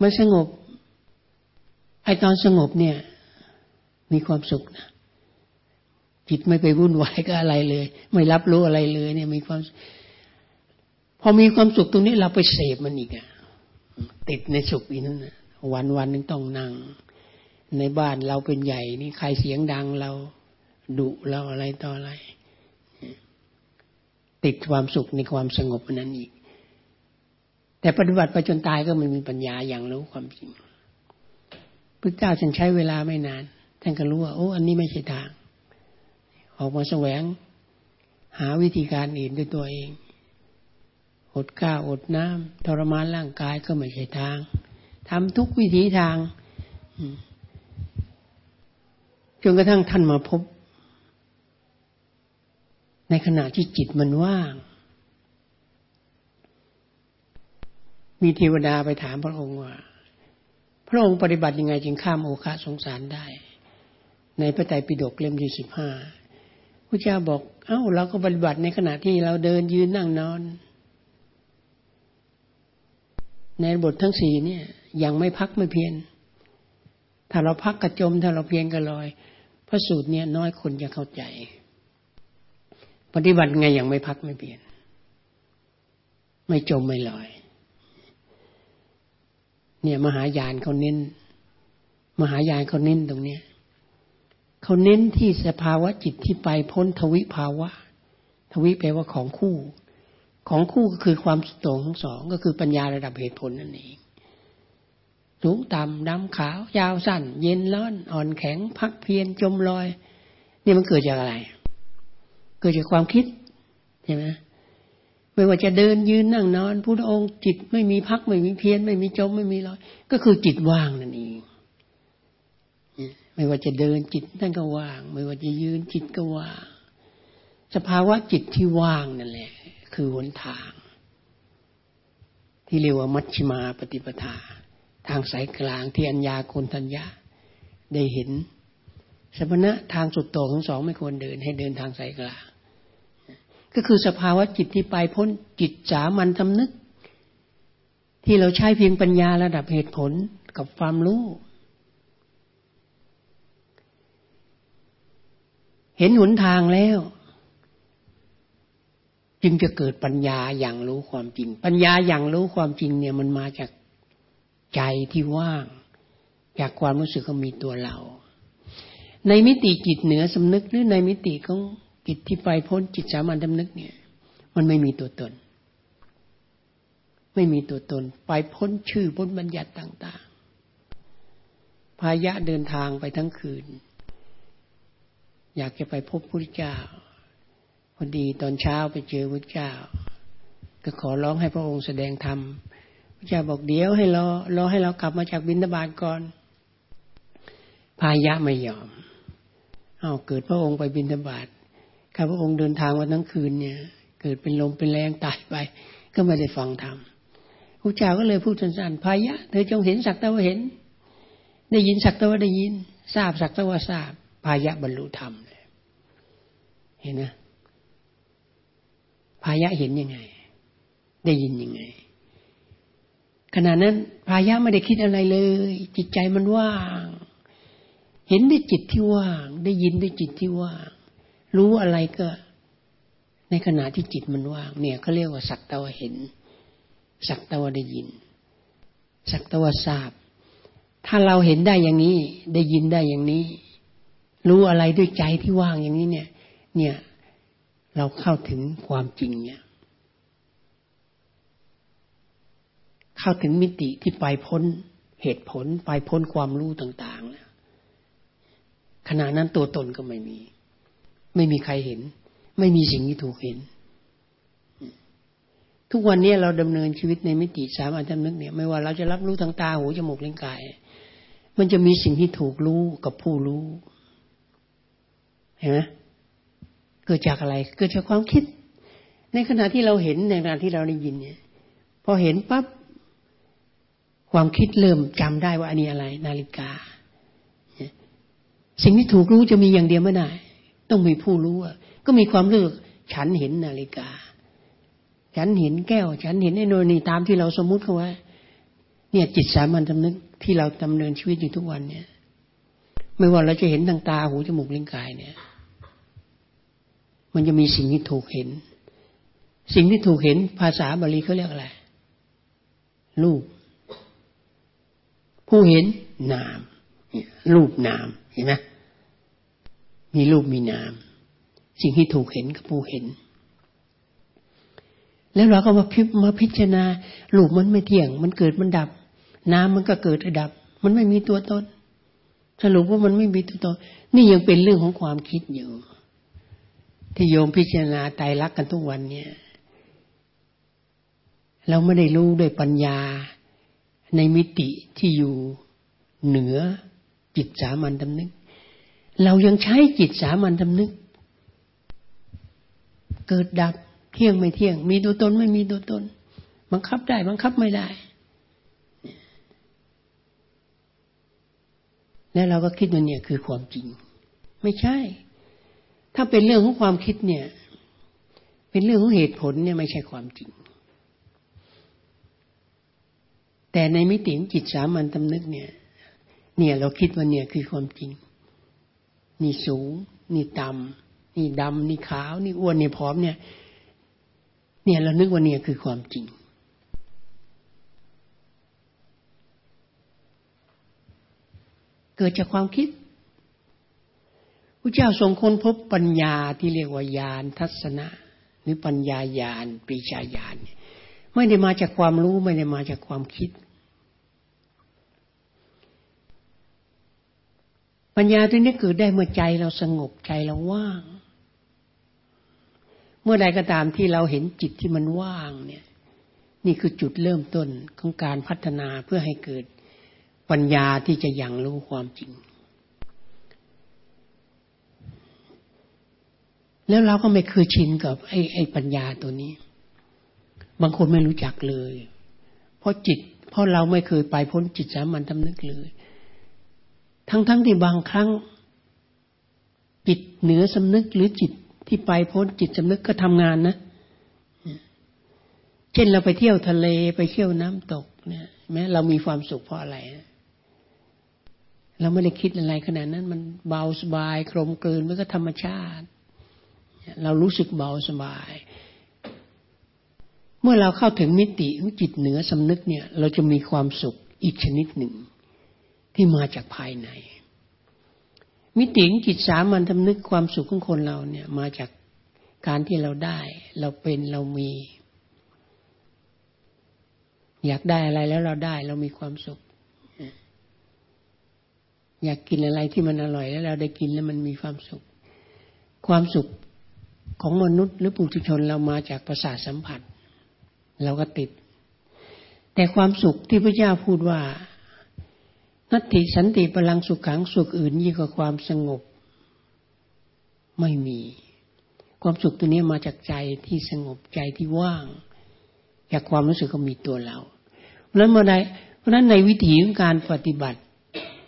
มันสงบ ไอตอนสงบเนี่ย มีความสุขนะจิตไม่ไปวุ่นวายกับอะไรเลย ไม่รับรู้อะไรเลยเนี่ยมีความ พอมีความสุขตรงนี้เราไปเสพมันอีกอะติดในสุขอีกนั่นนะวันวันนึงต้องนั่ง ในบ้านเราเป็นใหญ่นี่ใครเสียงดังเราดุเราอะไรต่ออะไร ติดความสุขในความสงบนั้นอีก แต่ปฏิบัติไปจนตายก็ไม่มีปัญญาอย่างรู้ความจริงพระเจ้าฉันใช้เวลาไม่นาน ท่านก็รู้ว่าโอ้ อันนี้ไม่ใช่ทาง ออกมาแสวง หาวิธีการอื่นด้วยตัวเอง อดข้าวอดน้ำทรมานร่างกายก็ไม่ใช่ทางทำทุกวิธีทางจนกระทั่งท่านมาพบ ในขณะที่จิตมันว่าง มีเทวดาไปถามพระองค์ว่า พระองค์ปฏิบัติยังไงจึงข้ามโอคะสงสารได้ ในพระไตรปิฎกเล่มที่สิบห้าพระเจ้าบอก เอา้า เราก็ปฏิบัติในขณะที่เราเดินยืนนั่งนอน ในบททั้งสี่เนี่ย ยังไม่พักไม่เพียรถ้าเราพักกระจม ถ้าเราเพียรกระลอย พระสูตรเนี่ยน้อยคนจะเข้าใจ ปฏิบัติไงยังไม่พักไม่เพียรไม่จมไม่ลอย เนี่ยมหายานเขาเน้น มหายานเขาเน้นตรงเนี้ยเขาเน้นที่สภาวะจิตที่ไปพ้นทวิภาวะ ทวิแปลว่าของคู่ ของคู่ก็คือความสุดโต่งทั้งสองก็คือปัญญาระดับเหตุผลนั่นเองสูงต่ำดำขาว ยาวสั้น เย็นร้อน อ่อนแข็ง พักเพียรจมลอย นี่มันเกิดจากอะไร เกิดจากความคิดใช่ไหมไม่ว่าจะเดินยืนนั่งนอนพุทธองค์จิตไม่มีพักไม่มีเพียรไม่มีจมไม่มีลอย ก็คือจิตว่างนั่นเองไม่ว่าจะเดินจิตนั่นก็ว่าง ไม่ว่าจะยืนจิตก็ว่าง สภาวะจิตที่ว่างนั่นแหละ คือหนทาง ที่เรียกว่ามัชฌิมาปฏิปทา ทางสายกลางที่อัญญาโคนทัญญาได้เห็น สมณะทางสุดโต่งของสองไม่ควรเดิน ให้เดินทางสายกลางก็คือสภาวะจิตที่ไปพ้นจิตสามัญทำนึก ที่เราใช้เพียงปัญญาระดับเหตุผลกับความรู้ เห็นหนทางแล้ว จึงจะเกิดปัญญาอย่างรู้ความจริง ปัญญาอย่างรู้ความจริงเนี่ยมันมาจากใจที่ว่าง จากความรู้สึกว่ามีตัวเรา ในมิติจิตเหนือสำนึกหรือในมิติของจิตที่ไปพ้นจิตสามัญดำนึกเนี่ย มันไม่มีตัวตน ไม่มีตัวตน ไปพ้นชื่อพ้นบัญญัติต่าง ๆ พายะเดินทางไปทั้งคืน อยากจะไปพบพระเจ้าพอดีตอนเช้าไปเจอพระเจ้า ก็ขอร้องให้พระองค์แสดงธรรมพระเจ้าบอกเดี๋ยวให้รอรอให้เรากลับมาจากบินทบาทก่อนพายะไม่ยอม เอาเกิดพระองค์ไปบินทบาทข้าพระองค์เดินทางวันทั้งคืนเนี่ย เกิดเป็นลมเป็นแรงตายไป ก็ไม่ได้ฟังธรรมพระเจ้าก็เลยพูดสั้นๆพายะ เธอจงเห็นสักแต่ว่าเห็น ได้ยินสักแต่ว่าได้ยิน ทราบสักแต่ว่าทราบพายะบรรลุธรรมเลยเห็นนะพายะเห็นยังไง ได้ยินยังไงขณะนั้นพายะไม่ได้คิดอะไรเลย จิตใจมันว่าง เห็นด้วยจิตที่ว่าง ได้ยินด้วยจิตที่ว่าง รู้อะไรก็ ในขณะที่จิตมันว่าง เนี่ยเขาเรียกว่าสักตะวเห็น สักตะวได้ยิน สักตะวทราบ ถ้าเราเห็นได้อย่างนี้ ได้ยินได้อย่างนี้ รู้อะไรด้วยใจที่ว่างอย่างนี้เนี่ย เนี่ยเราเข้าถึงความจริงเนี่ย เข้าถึงมิติที่ไปพ้นเหตุผลไปพ้นความรู้ต่าง ๆ แล้ว ขณะนั้นตัวตนก็ไม่มี ไม่มีใครเห็น ไม่มีสิ่งที่ถูกเห็น ทุกวันนี้เราดำเนินชีวิตในมิติสามอันจำนึกเนี่ย ไม่ว่าเราจะรับรู้ทางตาหูจมูกลิ้นกาย มันจะมีสิ่งที่ถูกรู้กับผู้รู้ เห็นไหมเกิดจากอะไร เกิดจากความคิด ในขณะที่เราเห็นในขณะที่เราได้ยินเนี่ย พอเห็นปั๊บความคิดเริ่มจำได้ว่าอันนี้อะไร นาฬิกา สิ่งที่ถูกรู้จะมีอย่างเดียวไม่ได้ ต้องมีผู้รู้ก็มีความรู้ฉันเห็นนาฬิกา ฉันเห็นแก้ว ฉันเห็นไอ้นนี่ตามที่เราสมมุติเขาไว้เนี่ยจิตสามัญสำนึกที่เราดำเนินชีวิตอยู่ทุกวันเนี่ย ไม่ว่าเราจะเห็นทางตาหูจมูกลิ้นกายเนี่ย มันจะมีสิ่งที่ถูกเห็น สิ่งที่ถูกเห็นภาษาบาลีเขาเรียกอะไรรูปผู้เห็นนาม รูปนามเห็นไหมมีรูปมีนาม สิ่งที่ถูกเห็นกับผู้เห็น แล้วเราก็มาพิมาพิจารณารูปมันไม่เที่ยง มันเกิดมันดับ น้ำมันก็เกิดดับ มันไม่มีตัวตนสรุปว่ามันไม่มีตัวตนนี่ยังเป็นเรื่องของความคิดอยู่ ที่โยมพิจารณาไตรลักษณ์กันทุกวันเนี่ย เราไม่ได้รู้ด้วยปัญญาในมิติที่อยู่เหนือ จิตสามัญดำนึก เรายังใช้จิตสามัญดำนึก เกิดดับเที่ยงไม่เที่ยง มีตัวตนไม่มีตัวตน บังคับได้ บังคับไม่ได้ แล้วเราก็คิดว่าเนี่ยคือความจริง ไม่ใช่ ถ้าเป็นเรื่องของความคิดเนี่ย เป็นเรื่องของเหตุผลเนี่ยไม่ใช่ความจริงแต่ในมิติจิตสามัญตำนึกเนี่ย เนี่ย เราคิดว่าเนี่ยคือความจริง นี่สูง นี่ต่ำนี่ดำนี่ขาว นี่อ้วนนี่ผอมเนี่ย เนี่ยเรานึกว่าเนี่ยคือความจริง เกิดจากความคิดพระเจ้าทรงค้นพบปัญญาที่เรียกว่าญาณทัศนะ หรือปัญญาญาณปีชาญาณไม่ได้มาจากความรู้ไม่ได้มาจากความคิด ปัญญาตัวนี้เกิดได้เมื่อใจเราสงบใจเราว่าง เมื่อใดก็ตามที่เราเห็นจิตที่มันว่างเนี่ย นี่คือจุดเริ่มต้นของการพัฒนาเพื่อให้เกิดปัญญาที่จะยังรู้ความจริง แล้วเราก็ไม่เคยชินกับไอ้ไอ้ปัญญาตัวนี้ บางคนไม่รู้จักเลย เพราะจิต เพราะเราไม่เคยไปพ้นจิตสามัญทำนึกเลย ทั้งๆทที่บางครั้ง จิตเหนือสำนึกหรือจิตที่ไปพ้นจิตสำนึกก็ทำงานนะ เช่นเราไปเที่ยวทะเลไปเที่ยวน้ำตกเนี่ยแม้เรามีความสุขเพราะอะไรเราไม่ได้คิดอะไรขนาดนั้น มันเบาสบายคลมเกินมันก็ธรรมชาติ เรารู้สึกเบาสบาย เมื่อเราเข้าถึงมิติของจิตเหนือสำนึกเนี่ย เราจะมีความสุขอีกชนิดหนึ่ง ที่มาจากภายใน มิติของจิตสามัญทำนึกความสุขของคนเราเนี่ย มาจากการที่เราได้ เราเป็นเรามี อยากได้อะไรแล้วเราได้ เรามีความสุข อยากกินอะไรที่มันอร่อยแล้วเราได้กินแล้วมันมีความสุข ความสุขของมนุษย์หรือปุถุชนเรามาจากประสาทสัมผัส เราก็ติด แต่ความสุขที่พระเจ้าพูดว่า นัตติสันติพลังสุขขังสุขอื่นยิ่งกว่าความสงบไม่มี ความสุขตัวนี้มาจากใจที่สงบใจที่ว่าง จากความรู้สึกก็มีตัวเรา เพราะนั้นเมื่อใดเพราะนั้นในวิถีของการปฏิบัติ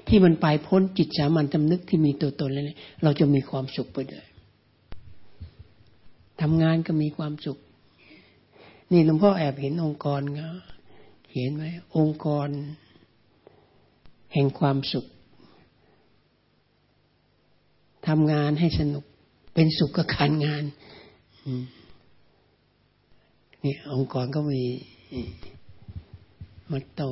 ที่มันไปพ้นจิตสามัญตำนึกที่มีตัวตนแล้วเนี่ยเราจะมีความสุขไปด้วยทำงานก็มีความสุข นี่หลวงพ่อแอบเห็นองค์กรเขาเขียนไว้องค์กร แห่งความสุขทำงานให้สนุก เป็นสุขกับการงานนี่องค์กรก็มีมัตโต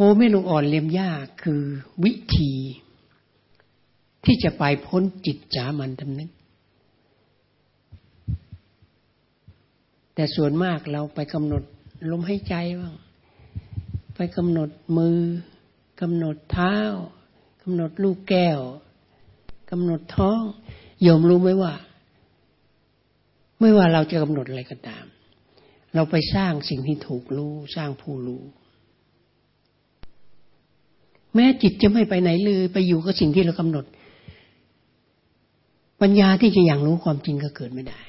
คไม่ลูกอ่อนเลียมยากคือวิธีที่จะไปพ้นจิตจามันทำนึก แต่ส่วนมากเราไปกำหนดลมหายใจบ้างไปกำหนดมือกำหนดเท้ากำหนดลูกแก้วกำหนดท้องยอมรู้ไหมว่า ไม่ว่าเราจะกำหนดอะไรก็ตาม เราไปสร้างสิ่งที่ถูกรู้ สร้างผู้รู้ แม้จิตจะไม่ไปไหนเลย ไปอยู่กับสิ่งที่เรากำหนด ปัญญาที่จะอย่างรู้ความจริงก็เกิดไม่ได้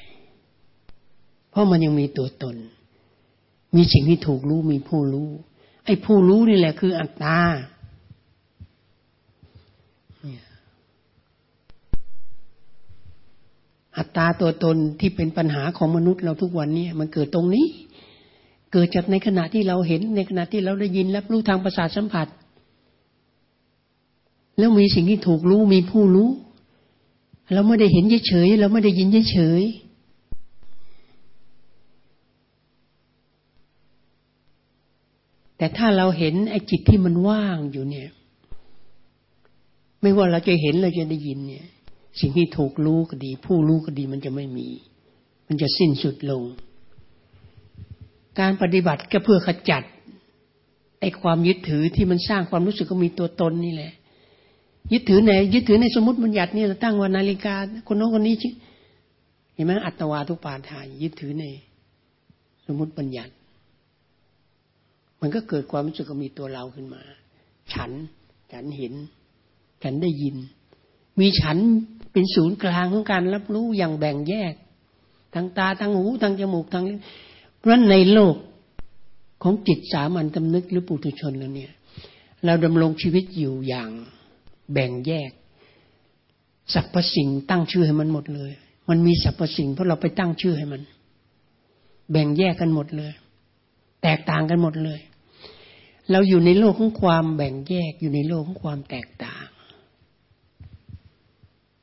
เพราะมันยังมีตัวตน มีสิ่งที่ถูกรู้มีผู้รู้ ไอ้ผู้รู้นี่แหละคืออัตตาอัตตาตัวตนที่เป็นปัญหาของมนุษย์เราทุกวันนี้มันเกิดตรงนี้ เกิดจากในขณะที่เราเห็นในขณะที่เราได้ยินรับรู้ทางประสาทสัมผัส แล้วมีสิ่งที่ถูกรู้มีผู้รู้ เราไม่ได้เห็นเฉยๆเราไม่ได้ยินเฉยๆ แต่ถ้าเราเห็นไอ้จิตที่มันว่างอยู่เนี่ย ไม่ว่าเราจะเห็นเราจะได้ยินเนี่ย สิ่งที่ถูกรู้ก็ดี ผู้รู้ก็ดีมันจะไม่มี มันจะสิ้นสุดลง การปฏิบัติก็เพื่อขจัดไอ้ความยึดถือที่มันสร้างความรู้สึกก็มีตัวตนนี่แหละ ยึดถือในยึดถือในสมมติบัญญัตินี่เราตั้งว่านาฬิกา คนโน้นคนนี้ชเห็นไหมอัตวาทุปาทานยึดถือในสมมติบัญญัติ มันก็เกิดความรู้สึกมีตัวเราขึ้นมา ฉัน ฉันเห็น ฉันได้ยิน มีฉันเป็นศูนย์กลางของการรับรู้อย่างแบ่งแยกทางตาทางหูทางจมูกทางเพราะในโลกของจิตสามัญตำนึกหรือปุถุชนแล้วเนี่ย เราดำรงชีวิตอยู่อย่างแบ่งแยกสรรพสิ่งตั้งชื่อให้มันหมดเลย มันมีสรรพสิ่งเพราะเราไปตั้งชื่อให้มัน แบ่งแยกกันหมดเลย แตกต่างกันหมดเลย เราอยู่ในโลกของความแบ่งแยกอยู่ในโลกของความแตกต่าง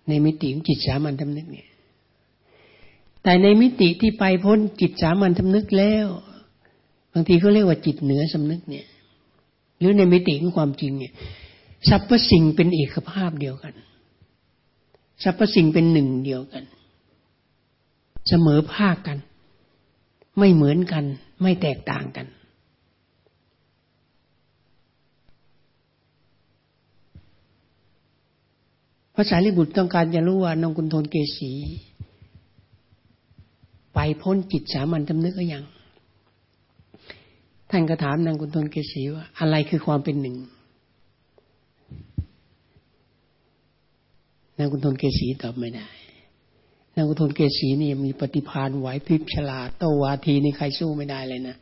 ในมิติของจิตสามัญทำนึกเนี่ย แต่ในมิติที่ไปพ้นจิตสามัญทำนึกแล้ว บางทีเขาเรียกว่าจิตเหนือสำนึกเนี่ย หรือในมิติของความจริงเนี่ยสรรพสิ่งเป็นเอกภาพเดียวกันสรรพสิ่งเป็นหนึ่งเดียวกัน เสมอภาคกัน ไม่เหมือนกัน ไม่แตกต่างกัน พระสารีบุตรต้องการจะรู้ว่านงคุณทนเกษีไปพ้นจิตสามัญจำนึกก็ยัง ท่านก็ถามนางคุณทนเกษีว่า อะไรคือความเป็นหนึ่ง นางคุณทนเกษีตอบไม่ได้ นางคุณทนเกษีนี่มีปฏิภาณไหวพริบฉลาดโตวาทีนี่ใครสู้ไม่ได้เลยนะ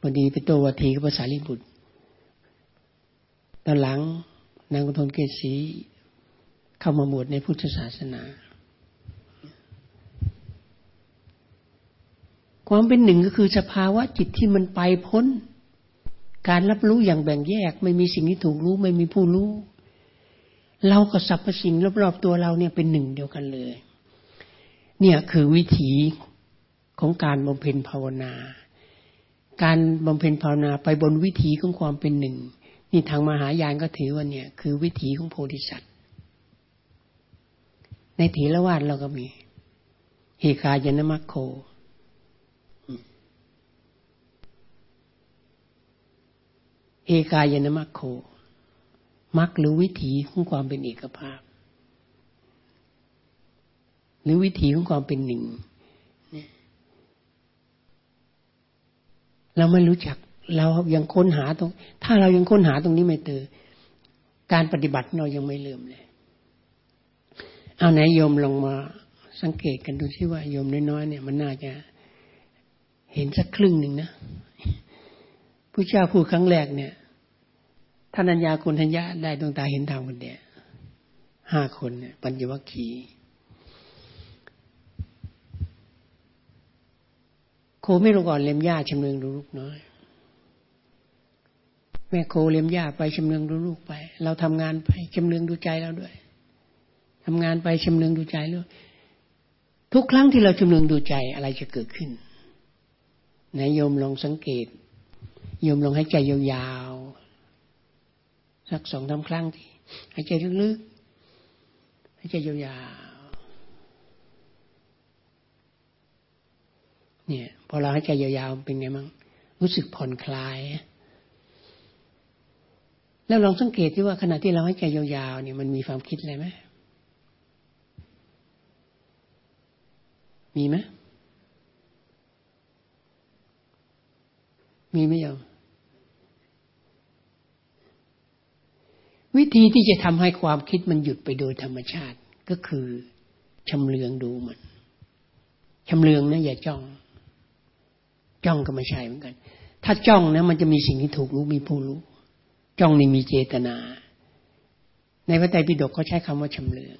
พอดีไปโตวาทีกับภาษาลิบุตรตอนหลังนางคุณทนเกษี เข้ามาบวชในพุทธศาสนา ความเป็นหนึ่งก็คือสภาวะจิตที่มันไปพ้น การรับรู้อย่างแบ่งแยก ไม่มีสิ่งที่ถูกรู้ ไม่มีผู้รู้ เรากับสรรพสิ่งรอบๆตัวเราเนี่ยเป็นหนึ่งเดียวกันเลย เนี่ยคือวิถีของการบำเพ็ญภาวนา การบำเพ็ญภาวนาไปบนวิถีของความเป็นหนึ่ง นี่ทางมหายานก็ถือว่าเนี่ย คือวิถีของโพธิสัตว ในถีละวาดเราก็มีเฮคายนมัคโค เอกายนมัคโค มักหรือวิถีของความเป็นเอกภาพ หรือวิถีของความเป็นหนึ่ง เราไม่รู้จัก เรายังค้นหาตรง ถ้าเรายังค้นหาตรงนี้ไม่เจอ การปฏิบัติเรายังไม่เริ่มเลย เอาไหนโยมลงมาสังเกตกันดูที่ว่าโยมน้อยๆเนี่ยมันน่าจะเห็นสักครึ่งหนึ่งนะผู้เจ้าพูดครั้งแรกเนี่ยท่านัญญาคุณทัญญาได้ดวงตาเห็นธรรมคนเดียห้าคนเนี่ยปัญญวัคคีโคไม่ลงก่อนเลี้ยมหญ้าชำเลืองดูลูกน้อย แม่โคเลี้ยมหญ้าไปชำเลืองดูลูกไป เราทำงานไปชำเลืองดูใจเราด้วย ทำงานไปชำเลืองดูใจแล้วทุกครั้งที่เราชำเลืองดูใจอะไรจะเกิดขึ้นนายโยมลองสังเกตโยมลองให้ใจยาวๆสักสองสาครั้งที่หายใจลึกๆหายใจยาวๆเนี่ยพอเราหายใจยาวๆเป็นไงมั้งรู้สึกผ่อนคลาย แล้วลองสังเกตที่ว่าขณะที่เราหายใจยาวๆเนี่ยมันมีความคิดอะไรไหม มีไหมมีไหมโยมวิธีที่จะทำให้ความคิดมันหยุดไปโดยธรรมชาติ ก็คือชำเลืองดูมันชำเลืองนะอย่าจ้อง จ้องก็ไม่ใช่เหมือนกัน ถ้าจ้องนะมันจะมีสิ่งที่ถูกรู้มีผู้รู้ จ้องนี่มีเจตนา ในพระไตรปิฎกเขาใช้คำว่าชำเลือง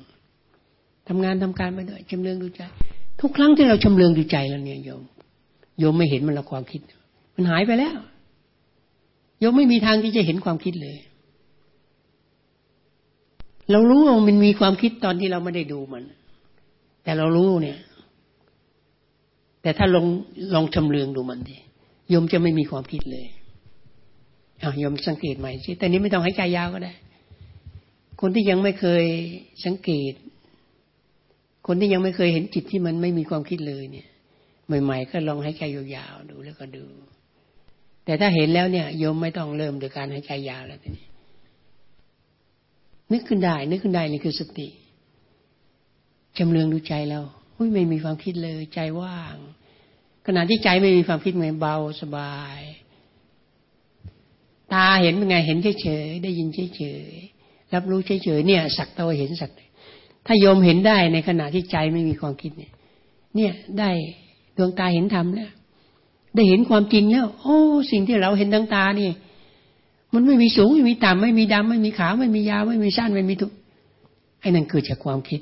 ทำงานทำการไปด้วยชำเลืองดูใจ ทุกครั้งที่เราชำเลืองดูใจแล้วเนี่ยโยม โยมไม่เห็นมันละความคิด มันหายไปแล้ว โยมไม่มีทางที่จะเห็นความคิดเลย เรารู้ว่ามันมีความคิดตอนที่เราไม่ได้ดูมัน แต่เรารู้เนี่ย แต่ถ้าลองลองชำเลืองดูมันดิโยมจะไม่มีความคิดเลยอะโยมสังเกตใหม่สิแต่นี้ไม่ต้องให้ใจยาวก็ได้ คนที่ยังไม่เคยสังเกต คนที่ยังไม่เคยเห็นจิตที่มันไม่มีความคิดเลยเนี่ย ใหม่ ๆ ก็ลองให้ใจยาวๆดูแล้วก็ดู แต่ถ้าเห็นแล้วเนี่ยโยมไม่ต้องเริ่มโดยการให้ใจยาวแล้วทีนี้นึกขึ้นได้ นึกขึ้นได้นี่คือสติจำเรืองดูใจเราอุ้ยไม่มีความคิดเลย ใจว่าง ขณะที่ใจไม่มีความคิดมือนเบาสบาย ตาเห็นเป็นไงเห็นเฉยๆได้ยินเฉยๆรับรู้เฉยๆเนี่ย สักตัวเห็นสัก ถ้าโยมเห็นได้ในขณะที่ใจไม่มีความคิดเนี่ย เนี่ยได้ดวงตาเห็นธรรมแล้วได้เห็นความจริงแล้ว โอ้ สิ่งที่เราเห็นทางตานี่มันไม่มีสูงไม่มีต่ำไม่มีดำไม่มีขาวไม่มียาวไม่มีสั้นไม่มีทุกไอ้นั่นเกิดจากความคิด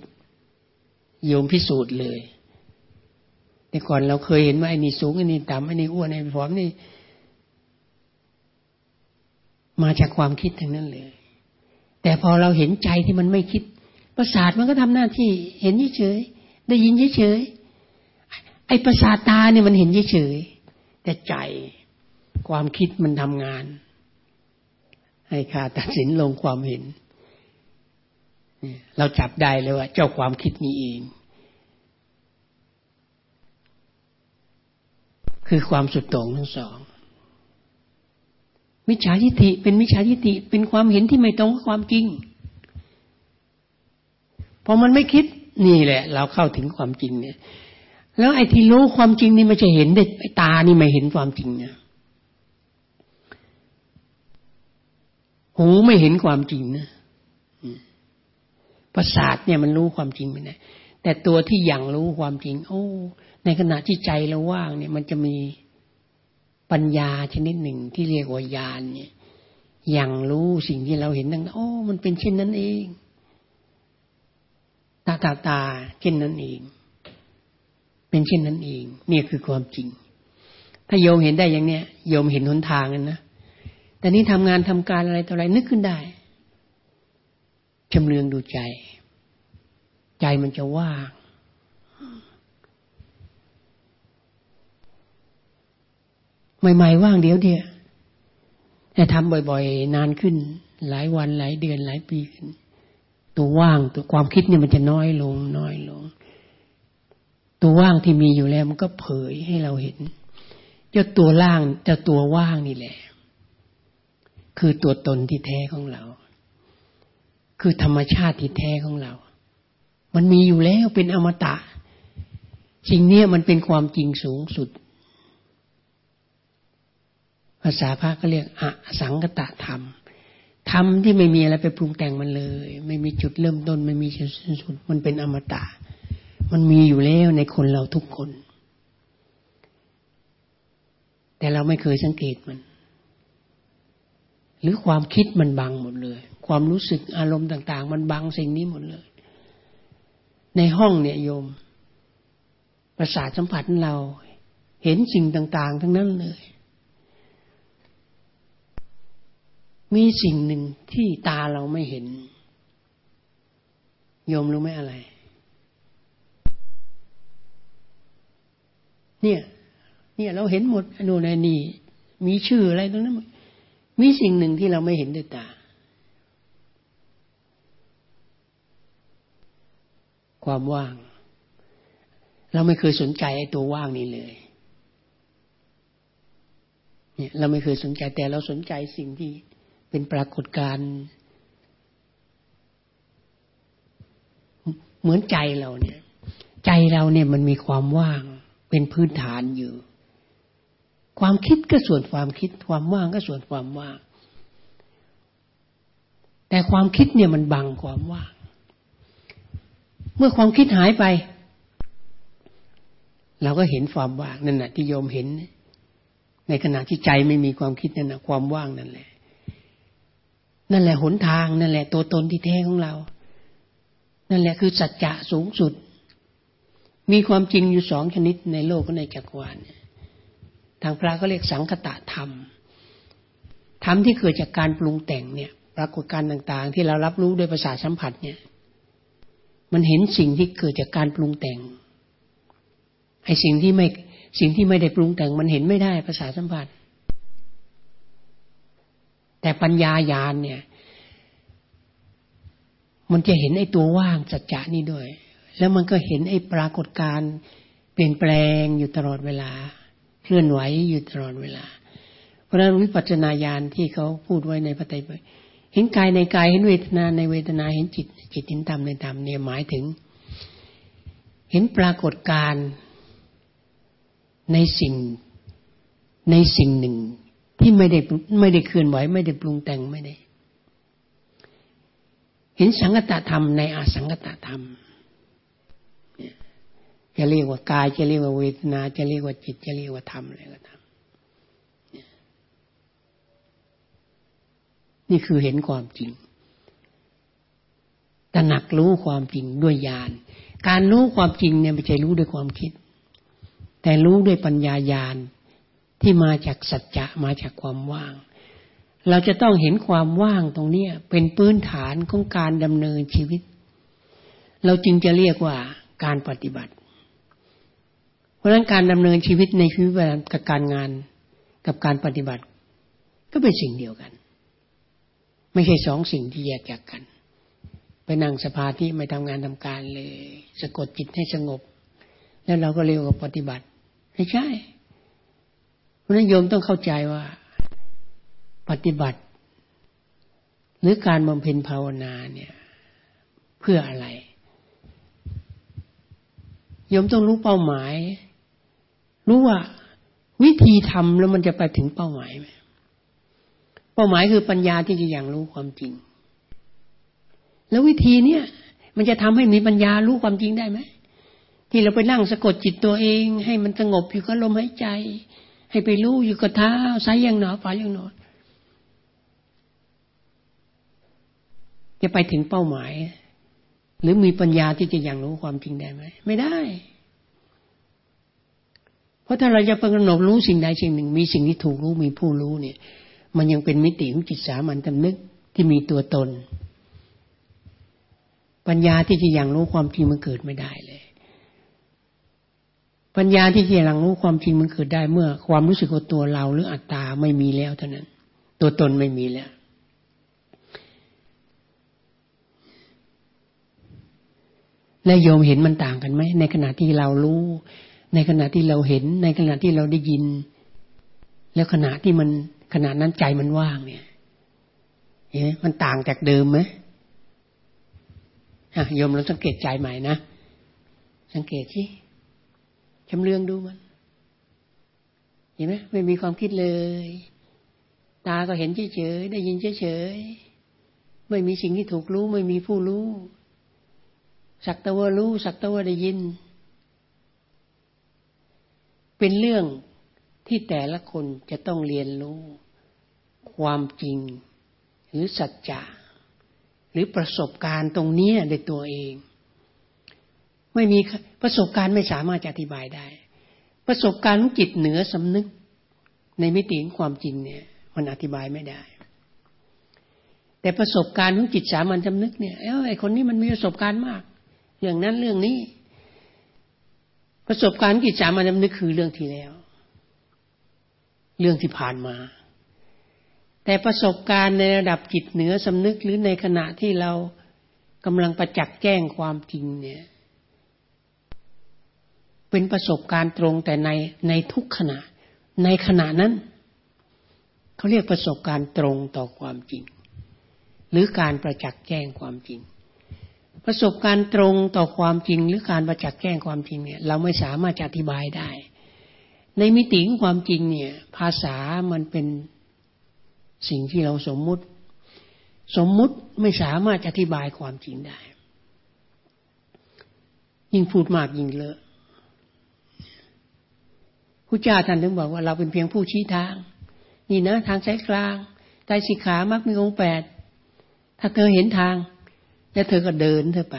โยมพิสูจน์เลย แต่ก่อนเราเคยเห็นว่าไอ้นี่สูงไอ้นี่ต่ำไอ้นี่อ้วนไอ้นี่ผอมนี่ มาจากความคิดทั้งนั้นเลย แต่พอเราเห็นใจที่มันไม่คิด ประสาทมันก็ทำหน้าที่ เห็นเฉยได้ยินเฉยไอ้ประสาทตาเนี่ยมันเห็นเฉยแต่ใจความคิดมันทำงาน ให้ค่าตัดสินลงความเห็นเราจับได้เลยว่า เจ้าความคิดนี้เอง คือความสุดโต่งทั้งสองมิจฉาทิฏฐิเป็นมิจฉาทิฏฐิเป็นความเห็นที่ไม่ตรงกับความจริง พอมันไม่คิดนี่แหละ เราเข้าถึงความจริงเนี่ย แล้วไอ้ที่รู้ความจริงนี่มันจะเห็นเด็ดตานี่ไม่เห็นความจริงเนี่ยหูไม่เห็นความจริงนะประสาทเนี่ยมันรู้ความจริงไม่ได้แต่ตัวที่ยังรู้ความจริง โอ้ ในขณะที่ใจเราว่างเนี่ย มันจะมีปัญญาชนิดหนึ่งที่เรียกว่าญาณเนี่ยยังรู้สิ่งที่เราเห็นตั้งโอ้ มันเป็นเช่นนั้นเอง ตาตาตาเช่นนั้นเอง เป็นเช่นนั้นเองเนี่ยคือความจริง ถ้าโยมเห็นได้อย่างเนี้ยโยมเห็นหนทางกันนะแต่นี้ทำงานทำการอะไรต่ออะไรนึกขึ้นได้ชำเลืองดูใจ ใจมันจะว่างใหม่ๆว่างเดี๋ยวเดียวแต่ทำบ่อยๆ นานขึ้น หลายวันหลายเดือนหลายปีขึ้น ตัวว่างตัวความคิดเนี่ยมันจะน้อยลง น้อยลง ตัวว่างที่มีอยู่แล้วมันก็เผยให้เราเห็นเจ้าตัวล่างเจ้าตัวว่างนี่แหละ คือตัวตนที่แท้ของเรา คือธรรมชาติที่แท้ของเรา มันมีอยู่แล้วเป็นอมตะสิ่งนี้มันเป็นความจริงสูงสุด ภาษาพระก็เรียกอสังกตธรรม ธรรมที่ไม่มีอะไรไปปรุงแต่งมันเลย ไม่มีจุดเริ่มต้น ไม่มีจุดสิ้นสุด มันเป็นอมตะ มันมีอยู่แล้วในคนเราทุกคน แต่เราไม่เคยสังเกตมัน หรือความคิดมันบังหมดเลย ความรู้สึกอารมณ์ต่าง ๆ มันบังสิ่งนี้หมดเลย ในห้องเนี่ยโยม ประสาทสัมผัสเราเห็นสิ่งต่าง ๆ ทั้งนั้นเลย มีสิ่งหนึ่งที่ตาเราไม่เห็น โยมรู้ไหมอะไร เนี่ย เนี่ยเราเห็นหมดอนุนนี่ มีชื่ออะไรตรงนั้น มีสิ่งหนึ่งที่เราไม่เห็นด้วยตา ความว่าง เราไม่เคยสนใจไอ้ตัวว่างนี้เลยเนี่ยเราไม่เคยสนใจแต่เราสนใจสิ่งที่ เป็นปรากฏการณ์เหมือนใจเราเนี่ย ใจเราเนี่ยมันมีความว่างเป็นพื้นฐานอยู่ ความคิดก็ส่วนความคิด ความว่างก็ส่วนความว่าง แต่ความคิดเนี่ยมันบังความว่าง เมื่อความคิดหายไป เราก็เห็นความว่างนั่นแหะที่โยมเห็น ในขณะที่ใจไม่มีความคิดนั่นนะความว่างนั่นแหละ นั่นแหละหนทางนั่นแหละตัวตนที่แท้ของเรา นั่นแหละคือสัจจะสูงสุด มีความจริงอยู่สองชนิดในโลกและในจักรวาลทางพระก็เรียกสังคตะธรรม ธรรมที่เกิดจากการปรุงแต่งเนี่ยปรากฏการณ์ต่าง ๆ ที่เรารับรู้ด้วยภาษาสัมผัสเนี่ย มันเห็นสิ่งที่เกิดจากการปรุงแต่งไอ้สิ่งที่ไม่สิ่งที่ไม่ได้ปรุงแต่งมันเห็นไม่ได้ภาษาสัมผัส แต่ปัญญาญาณเนี่ย มันจะเห็นไอ้ตัวว่างจัจจะนี่ด้วย แล้วมันก็เห็นไอ้ปรากฏการเปลี่ยนแปลงอยู่ตลอดเวลา เคลื่อนไหวอยู่ตลอดเวลา เพราะฉะนั้นวิปัจนาญาณที่เขาพูดไว้ในพระไตรปิฎกเห็นกายในกายเห็นเวทนาในเวทนาเห็นจิต จิตเห็นธรรมในธรรมเนี่ยหมายถึง เห็นปรากฏการในสิ่งในสิ่งหนึ่ง ที่ไม่ได้ไม่ได้เคลื่อนไหว ไม่ได้ปรุงแต่งไม่ได้ เห็นสังกตธรรมในอสังกตธรรมจะเรียกว่ากายจะเรียกว่าเวทนา จะเรียกว่าจิตจะเรียกว่าธรรมอะไรก็ตามนี่คือเห็นความจริงตระหนักรู้ความจริงด้วยญาณ การรู้ความจริงเนี่ยไม่ใช่รู้ด้วยความคิด แต่รู้ด้วยปัญญาญาณ ที่มาจากสัจจะมาจากความว่าง เราจะต้องเห็นความว่างตรงนี้เป็นพื้นฐานของการดำเนินชีวิต เราจึงจะเรียกว่าการปฏิบัติ เพราะฉะนั้นการดำเนินชีวิตในชีวิตกับการงานกับการปฏิบัติ ก็เป็นสิ่งเดียวกัน ไม่ใช่สองสิ่งที่แยกจากกัน ไปนั่งสภาที่ไม่ทำงานทำการเลย สะกดจิตให้สงบ แล้วเราก็เรียกว่าปฏิบัติ ไม่ใช่ ราะนั้นโยมต้องเข้าใจว่า ปฏิบัติ หรือการบำเพ็ญภาวนาเนี่ย เพื่ออะไรโยมต้องรู้เป้าหมาย รู้ว่าวิธีทำแล้วมันจะไปถึงเป้าหมายไหมเป้าหมายคือปัญญาที่จะอย่างรู้ความจริง แล้ววิธีเนี้ยมันจะทำให้มีปัญญารู้ความจริงได้ไหมที่เราไปนั่งสะกดจิตตัวเอง ให้มันสงบอยู่กับลมหายใจ ให้ไปรู้อยู่กับเท้าซ้ายย่างหนอฝาอย่างหนอจะไปถึงเป้าหมาย หรือมีปัญญาที่จะอย่างรู้ความจริงได้ไหมไม่ได้ เพราะถ้าเราจะกำหนดรู้สิ่งใดสิ่งหนึ่ง มีสิ่งที่ถูกรู้มีผู้รู้เนี่ย มันยังเป็นมิติของจิตสามัญจำนึกที่มีตัวตน ปัญญาที่จะอย่างรู้ความจริงมันเกิดไม่ได้เลย ปัญญาที่จะอย่างรู้ความจริงมันเกิดได้เมื่อ ความรู้สึกของตัวเราหรืออัตตาไม่มีแล้วเท่านั้น ตัวตนไม่มีแล้ว และโยมเห็นมันต่างกันไหมในขณะที่เรารู้ ในขณะที่เราเห็น ในขณะที่เราได้ยิน แล้วขณะที่มันขณะนั้นใจมันว่างเนี่ยเห็นมันต่างจากเดิมไหมอะโยมเราสังเกตใจใหม่นะสังเกตสิ ชำเลืองดูมัน เห็นไหมไม่มีความคิดเลย ตาก็เห็นเฉยๆได้ยินเฉยๆไม่มีสิ่งที่ถูกรู้ ไม่มีผู้รู้ สักตะว่ารู้ สักตะว่าได้ยิน เป็นเรื่องที่แต่ละคนจะต้องเรียนรู้ ความจริง หรือสัจจะหรือประสบการณ์ตรงนี้ในตัวเอง ไม่มีประสบการณ์ไม่สามารถจะอธิบายได้ ประสบการณ์ของจิตเหนือสำนึก ในมิติของความจริงเนี่ย มันอธิบายไม่ได้ แต่ประสบการณ์ของจิตสามัญสำนึกเนี่ยเออไอ้คนนี้มันมีประสบการณ์มากเรื่องนั้นเรื่องนี้ ประสบการณ์กิจจามันนึกคือเรื่องที่แล้ว เรื่องที่ผ่านมา แต่ประสบการณ์ในระดับจิตเหนือสำนึกหรือในขณะที่เรากำลังประจักษ์แจ้งความจริงเนี่ย เป็นประสบการณ์ตรงแต่ในในทุกขณะ ในขณะนั้นเขาเรียกประสบการณ์ตรงต่อความจริง หรือการประจักษ์แจ้งความจริง ประสบการณ์ตรงต่อความจริง หรือการประจักษ์แจ้งความจริงเนี่ย เราไม่สามารถจะอธิบายได้ ในมิติของความจริงเนี่ย ภาษามันเป็นสิ่งที่เราสมมุติ สมมุติไม่สามารถอธิบายความจริงได้ ยิ่งพูดมากยิ่งเลอะ ผู้เจ้าท่านถึงบอกว่าเราเป็นเพียงผู้ชี้ทาง นี่นะ ทางสายกลางใจสิขามักมีองค์แปด ถ้าเธอเห็นทาง แล้วเธอก็เดินเธอไป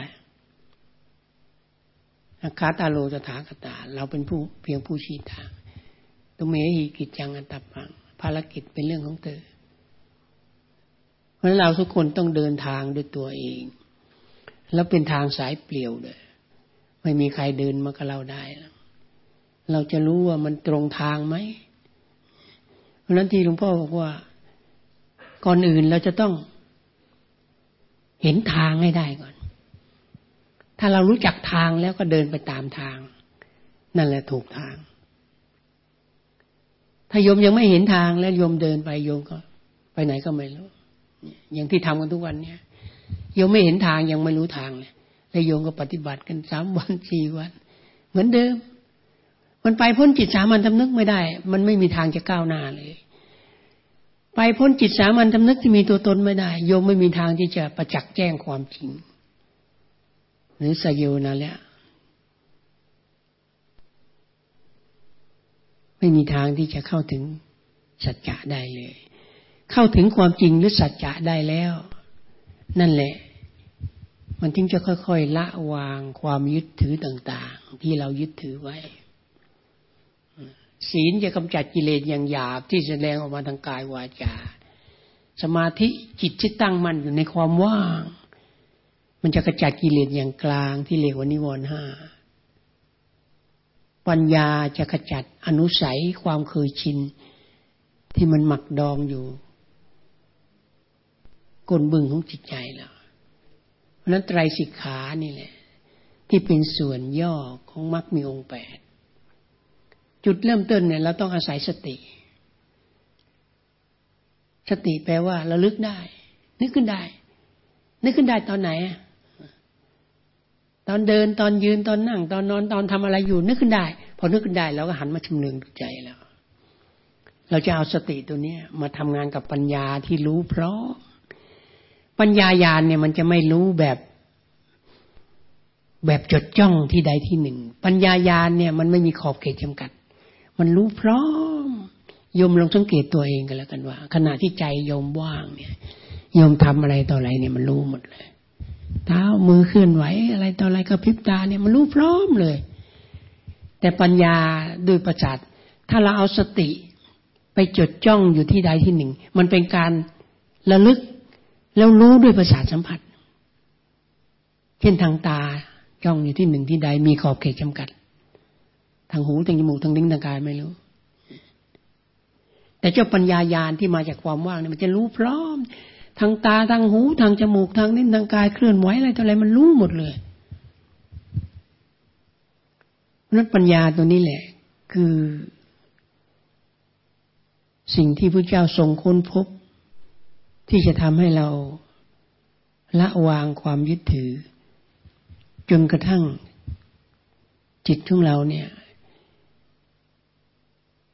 คาตาโลสถาคตา เราเป็นผู้เพียงผู้ชี้ทางตัวเมหีกิจจังอันตับปัง ภารกิจเป็นเรื่องของเธอ เพราะเราทุกคนต้องเดินทางด้วยตัวเอง แล้วเป็นทางสายเปลี่ยวเลยไม่มีใครเดินมากับเราได้แล้ว เราจะรู้ว่ามันตรงทางไหม เพราะนั้นที่หลวงพ่อบอกว่า ก่อนอื่นเราจะต้อง เห็นทางให้ได้ก่อน ถ้าเรารู้จักทางแล้วก็เดินไปตามทาง นั่นแหละถูกทาง ถ้าโยมยังไม่เห็นทางแล้วโยมเดินไปโยมก็ ไปไหนก็ไม่รู้ อย่างที่ทำกันทุกวันเนี่ยโยมไม่เห็นทางยังไม่รู้ทางเลยแล้วโยมก็ปฏิบัติกันสามวันสี่วัน เหมือนเดิม มันไปพ้นจิตสามัญทำนึกไม่ได้ มันไม่มีทางจะก้าวหน้าเลย ไปพ้นจิตสามัญทำนึกที่มีตัวตนไม่ได้ โยมไม่มีทางที่จะประจักษ์แจ้งความจริง หรือสยโนั่นแหละไม่มีทางที่จะเข้าถึงสัจจะได้เลย เข้าถึงความจริงหรือสัจจะได้แล้ว นั่นแหละ มันจึงจะค่อยๆละวางความยึดถือต่าง ๆ ที่เรายึดถือไว้ ศีลจะกำจัดกิเลสอย่างหยาบที่แสดงออกมาทางกายวาจา สมาธิจิตที่ตั้งมั่นอยู่ในความว่าง มันจะกระจัดกิเลสอย่างกลางที่เรียกว่านิวรณ์ห้าปัญญาจะกระจัดอนุสัยความเคยชิน ที่มันหมักดองอยู่กลบึงของจิตใจแล้วเพราะนั้นไตรสิกขานี่แหละ ที่เป็นส่วนย่อของมรรคมีองค์แปด จุดเริ่มต้นเนี่ยเราต้องอาศัยสติ สติแปลว่าระลึกได้ นึกขึ้นได้ นึกขึ้นได้ตอนไหน ตอนเดินตอนยืนตอนนั่ง ตอนนอนตอนทำอะไรอยู่ นึกขึ้นได้ พอนึกขึ้นได้เราก็หันมาชำเลืองใจแล้ว เราจะเอาสติตัวนี้มาทำงานกับปัญญาที่รู้เพราะ ปัญญายาณเนี่ยมันจะไม่รู้แบบแบบจดจ้องที่ใดที่หนึ่ง ปัญญายาณเนี่ย มันไม่มีขอบเขตจำกัด มันรู้พร้อมโยมลองสังเกตตัวเองกันแล้วกันว่า ขณะที่ใจโยมว่างเนี่ยโยมทำอะไรต่ออะไรเนี่ยมันรู้หมดเลยเท้ามือเคลื่อนไหวอะไรต่ออะไรกระพริบตาเนี่ยมันรู้พร้อมเลย แต่ปัญญาด้วยประจัดถ้าเราเอาสติไปจดจ้องอยู่ที่ใดที่หนึ่ง มันเป็นการระลึกแล้วรู้ด้วยประสาทสัมผัส เช่นทางตาจ้องอยู่ที่หนึ่งที่ใดมีขอบเขตจำกัด ทางหูทางจมูกทางลิ้นทางกายไม่รู้ แต่เจ้าปัญญายาณที่มาจากความว่างเนี่ยมันจะรู้พร้อม ทางตาทางหูทางจมูกทางลิ้นทางกายเคลื่อนไหวอะไรต่ออะไรมันรู้หมดเลยนั้นปัญญาตัวนี้แหละ คือ สิ่งที่พระเจ้าทรงค้นพบ ที่จะทำให้เราละวางความยึดถือ จนกระทั่งจิตของเราเนี่ย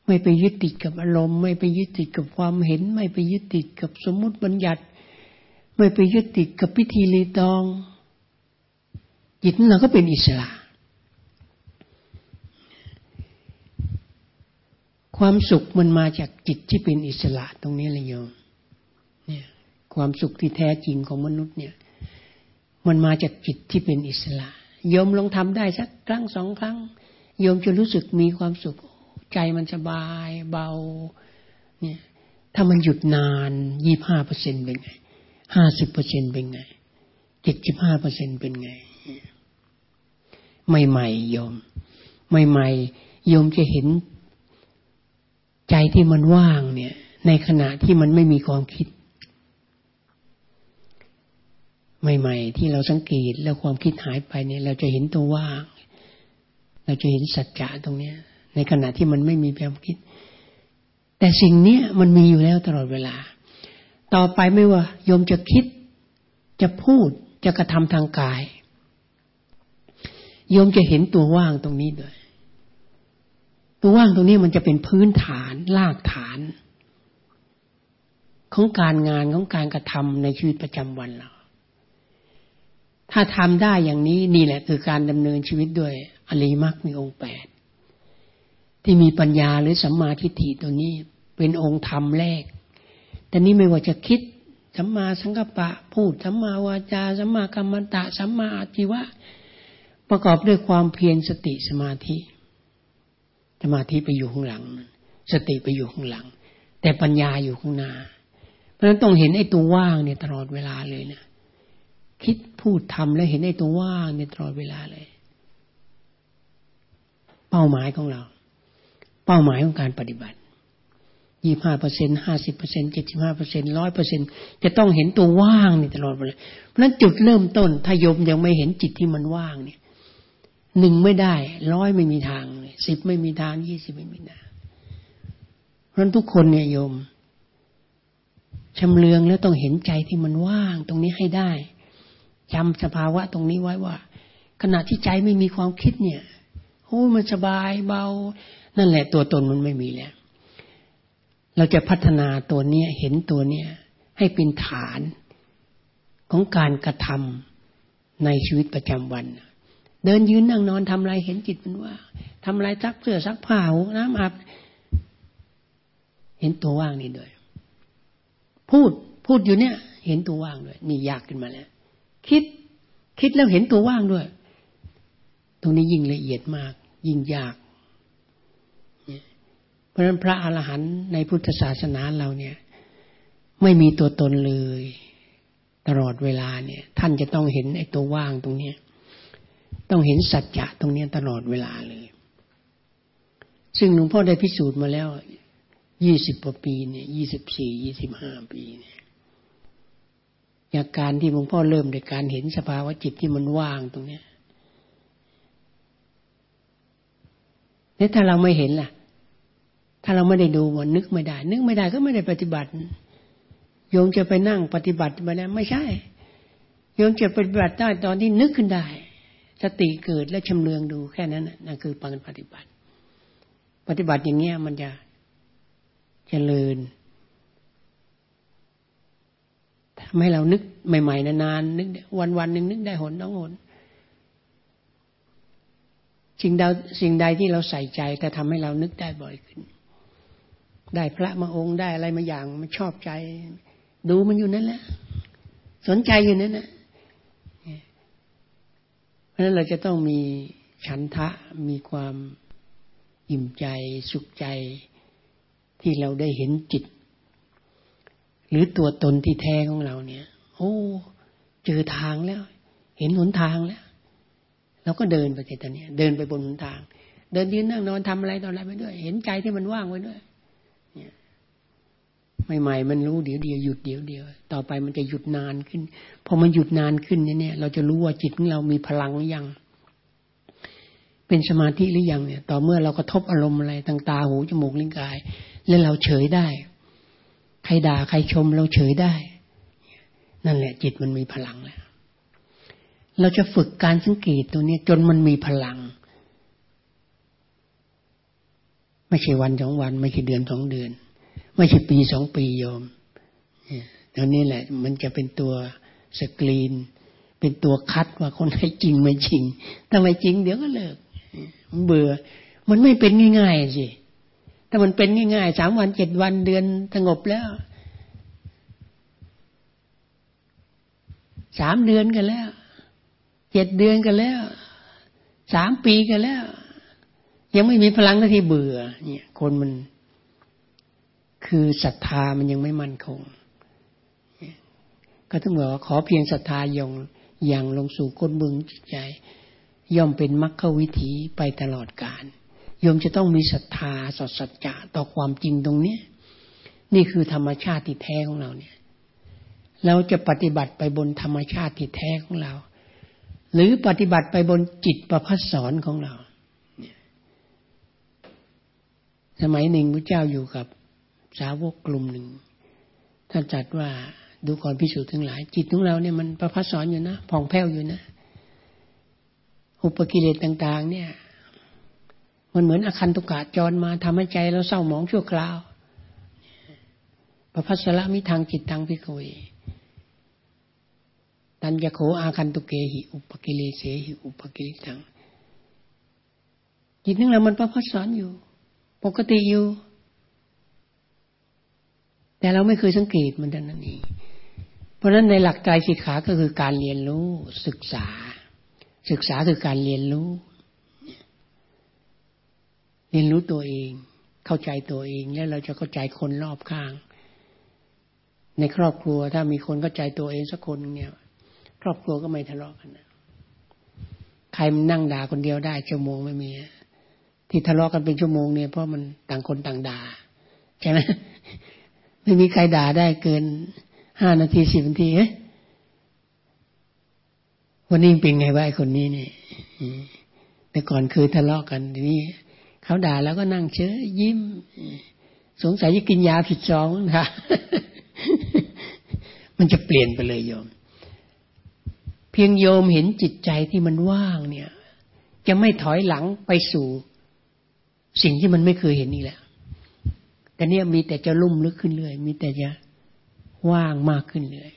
ไม่ไปยึดติดกับอารมณ์ ไม่ไปยึดติดกับความเห็น ไม่ไปยึดติดกับสมมุติบัญญัติ ไม่ไปยึดติดกับพิธีรีตอง จิตเราก็เป็นอิสระ ความสุขมันมาจากจิตที่เป็นอิสระตรงนี้เลยโยมเนี่ยความสุขที่แท้จริงของมนุษย์เนี่ย มันมาจากจิตที่เป็นอิสระโยมลองทำได้สักครั้งสองครั้งโยมจะรู้สึกมีความสุข ใจมันสบายเบา เนี่ย ถ้ามันหยุดนานยี่ห้าเปอร์เซ็นเป็นไงห้าสิบเปอร์เซ็นเป็นไงเจ็ดสิบห้าเปอร์เซ็นเป็นไง ใหม่ๆโยม ใหม่ๆโยมจะเห็นใจที่มันว่างเนี่ย ในขณะที่มันไม่มีความคิด ใหม่ ๆ ที่เราสังเกตแล้วความคิดหายไปเนี่ย เราจะเห็นตัวว่าง เราจะเห็นสัจจะตรงเนี้ย ในขณะที่มันไม่มีความคิด แต่สิ่งนี้มันมีอยู่แล้วตลอดเวลา ต่อไปไม่ว่าโยมจะคิด จะพูดจะกระทำทางกาย โยมจะเห็นตัวว่างตรงนี้ด้วย ตัวว่างตรงนี้มันจะเป็นพื้นฐานรากฐาน ของการงานของการกระทำในชีวิตประจำวันเราถ้าทำได้อย่างนี้นี่แหละคือการดำเนินชีวิตด้วยอริมักมีองค์แปด ที่มีปัญญาหรือสัมมาทิฏฐิตัวนี้ เป็นองค์ธรรมแรก แต่นี้ไม่ว่าจะคิดสัมมาสังกัปปะ พูดสัมมาวาจาสัมมากรรมตะสัมมาอาชีวะ ประกอบด้วยความเพียรสติสมาธิสมาธิไปอยู่ข้างหลัง สติไปอยู่ข้างหลัง แต่ปัญญาอยู่ข้างหน้า เพราะฉะนั้นต้องเห็นไอ้ตัวว่างเนี่ยตลอดเวลาเลยนะคิดพูดทำแล้วเห็นไอ้ตัวว่างเนี่ยตลอดเวลาเลย เป้าหมายของเรา เป้าหมายของการปฏิบัติยี่ห้าเปอร์เซ็นห้าสิบเปอร์เซ็นเจ็ดสิบห้าเปอร์เซ็นร้อยเปอร์เซ็นจะต้องเห็นตัวว่างนี่ตลอดเลาเพราะนั้นจุดเริ่มต้นถ้าโยมยังไม่เห็นจิตที่มันว่างเนี่ยหนึ่งไม่ได้ร้อยไม่มีทางสิบไม่มีทางยี่สิบไม่มีทางเพราะนั้นทุกคนเนี่ยโยมชำเลืองแล้วต้องเห็นใจที่มันว่าง ตรงนี้ให้ได้จำสภาวะตรงนี้ไว้ว่า ขณะที่ใจไม่มีความคิดเนี่ย โอ้มันสบายเบา นั่นแหละตัวตนมันไม่มีแล้ว เราจะพัฒนาตัวเนี้ยเห็นตัวเนี้ยให้เป็นฐานของการกระทำในชีวิตประจำวัน เดินยืนนั่งนอนทำอะไรเห็นจิตมันว่าทำอะไรซักเสื้อซักผ้าหุน้ำอาบเห็นตัวว่างนี่ด้วย พูดพูดอยู่เนี่ย เห็นตัวว่างด้วย นี่ยากขึ้นมาแล้ว คิดคิดแล้วเห็นตัวว่างด้วย ตรงนี้ยิ่งละเอียดมาก ยิ่งยาก เพราะฉะนั้นพระอรหันต์ในพุทธศาสนาเราเนี่ย ไม่มีตัวตนเลย ตลอดเวลาเนี่ย ท่านจะต้องเห็นไอ้ตัวว่างตรงเนี้ย ต้องเห็นสัจจะตรงนี้ตลอดเวลาเลย ซึ่งหลวงพ่อได้พิสูจน์มาแล้วยี่สิบกว่าปีเนี่ยยี่สิบสี่ยี่สิบห้าปีเนี่ยจากการที่หลวงพ่อเริ่มในการเห็นสภาวะจิตที่มันว่างตรงเนี้ย แล้วถ้าเราไม่เห็นล่ะ ถ้าเราไม่ได้ดูมันนึกไม่ได้ นึกไม่ได้ก็ไม่ได้ปฏิบัติ โยมจะไปนั่งปฏิบัติมาแล้วไม่ใช่ โยมจะปฏิบัติได้ตอนที่นึกขึ้นได้ สติเกิดและชำเลืองดูแค่นั้นนั่นคือปังปฏิบัติ ปฏิบัติอย่างเงี้ยมันจะเจริญทำให้เรานึกใหม่ ๆ นานๆนึกวันวันหนึ่งนึกได้หนต้องหน สิ่งใดสิ่งใดที่เราใส่ใจแต่ทำให้เรานึกได้บ่อยขึ้น ได้พระมาองค์ได้อะไรมาอย่างมันชอบใจ ดูมันอยู่นั่นแหละ สนใจอยู่นั่นแหละราะฉะนั้นเราจะต้องมีฉันทะมีความอิ่มใจสุขใจที่เราได้เห็นจิต หรือตัวตนที่แท้ของเราเนี่ย โอ้ เจอทางแล้ว เห็นหนทางแล้ว เราก็เดินไปตอนนี้เดินไปบนหนทาง เดินยืนนั่งนอนทำอะไรตอนอะไรไปด้วย เห็นใจที่มันว่างไว้ด้วยเนี่ยใหม่ๆมันรู้เดี๋ยวเดียวหยุดเดี๋ยวเดียว ต่อไปมันจะหยุดนานขึ้นพอมันหยุดนานขึ้นเนี่ย เราจะรู้ว่าจิตของเรามีพลังหรือยัง เป็นสมาธิหรือยังเนี่ย ต่อเมื่อเรากระทบอารมณ์อะไรทางตาหูจมูกลิ้นกาย แล้วเราเฉยได้ ใครด่าใครชมเราเฉยได้ นั่นแหละ จิตมันมีพลังแล้ว เราจะฝึกการสังเกตตัวนี้จนมันมีพลัง ไม่ใช่วันสองวัน ไม่ใช่เดือนสองเดือน ไม่ใช่ปีสองปีโยมตอนนี้แหละ มันจะเป็นตัวสกรีน เป็นตัวคัดว่าคนให้จริงไม่จริงถ้าไม่จริงเดี๋ยวก็เลิกเบื่อ มันไม่เป็นง่ายๆสิถ้ามันเป็นง่ายๆสามวันเจ็ดวันเดือนสงบแล้วสามเดือนกันแล้ว เจ็ดเดือนกันแล้วสามปีกันแล้ว ยังไม่มีพลังที่เบื่อ เนี่ย คนมัน คือศรัทธามันยังไม่มั่นคง ก็ต้องบอกว่าขอเพียงศรัทธาอย่างอย่างลงสู่ก้นบึงจิตใจ ย่อมเป็นมรรควิถีไปตลอดกาลยมจะต้องมีศรัทธาสดสัจจะต่อความจริงตรงนี้นี่คือธรรมชาติที่แท้ของเราเนี่ย เราจะปฏิบัติไปบนธรรมชาติที่แท้ของเรา หรือปฏิบัติไปบนจิตประพัสสอนของเรา สมัยหนึ่งพระเจ้าอยู่กับสาวกกลุ่มหนึ่ง ท่านจัดว่าดูก่อนพิสูจน์ทั้งหลาย จิตของเราเนี่ยมันประพัสสอนอยู่นะผ่องแผ้วอยู่นะอุปกิเลสต่าง ๆ เนี่ย มันเหมือนอาคันตุกะจรมาทำให้ใจเราเศร้าหมองชั่วคราวประพัสละมิทางจิตตังพิโกย ตัญญโขอาคันตุเกหิอุปกิเลเสหิอุปกิเลตังจิตนึงเรามันประพัสสอนอยู่ ปกติอยู่ แต่เราไม่เคยสังเกตมันดังนั้นเองเพราะฉะนั้นในหลักใจสิกขาก็คือการเรียนรู้ศึกษา ศึกษาคือการเรียนรู้ เรียนรู้ตัวเอง เข้าใจตัวเองแล้วเราจะเข้าใจคนรอบข้าง ในครอบครัวถ้ามีคนเข้าใจตัวเองสักคนเนี่ย รอบครัวก็ไม่ทะเลาะกันนะใครมันนั่งด่าคนเดียวได้ชั่วโมงไม่มีที่ทะเลาะกันเป็นชั่วโมงเนี่ยเพราะมันต่างคนต่างด่าใช่ไหมไม่มีใครด่าได้เกินห้านาทีสิบนาทีวันนี้เป็นไงวะไอ้คนนี้เนี่ยแต่ก่อนเคยทะเลาะกันทีนี้เขาด่าแล้วก็นั่งเฉยยิ้ม สงสัยจะกินยาผิดซองนะมันจะเปลี่ยนไปเลยโยม พียงโยมเห็นจิตใจที่มันว่างเนี่ย จะไม่ถอยหลังไปสู่ สิ่งที่มันไม่เคยเห็นนี่แหละแต่เนี่ยมีแต่จะลุ่มลึกขึ้นเรื่อย มีแต่จะว่างมากขึ้นเลย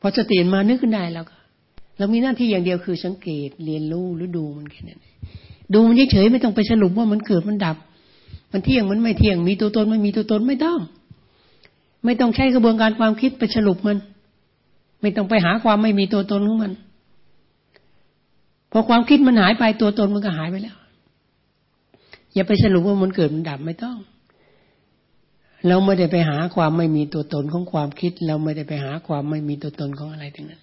พอสติมานึกขึ้นได้แล้วก็เรามีหน้าที่อย่างเดียวคือสังเกตเรียนรู้หรือดูมันแค่นั้นดูมันเฉยๆไม่ต้องไปสรุปว่ามันเกิดมันดับ มันเที่ยงมันไม่เที่ยงมีตัวตนไม่มีตัวตนไม่ต้อง ไม่ต้องใช้กระบวนการความคิดไปสรุปมัน ไม่ต้องไปหาความไม่มีตัวตนของมัน พอความคิดมันหายไปตัวตนมันก็หายไปแล้ว อย่าไปสรุปว่ามันเกิดมันดับไม่ต้อง เราไม่ได้ไปหาความไม่มีตัวตนของความคิด เราไม่ได้ไปหาความไม่มีตัวตนของอะไรทั้งนั้น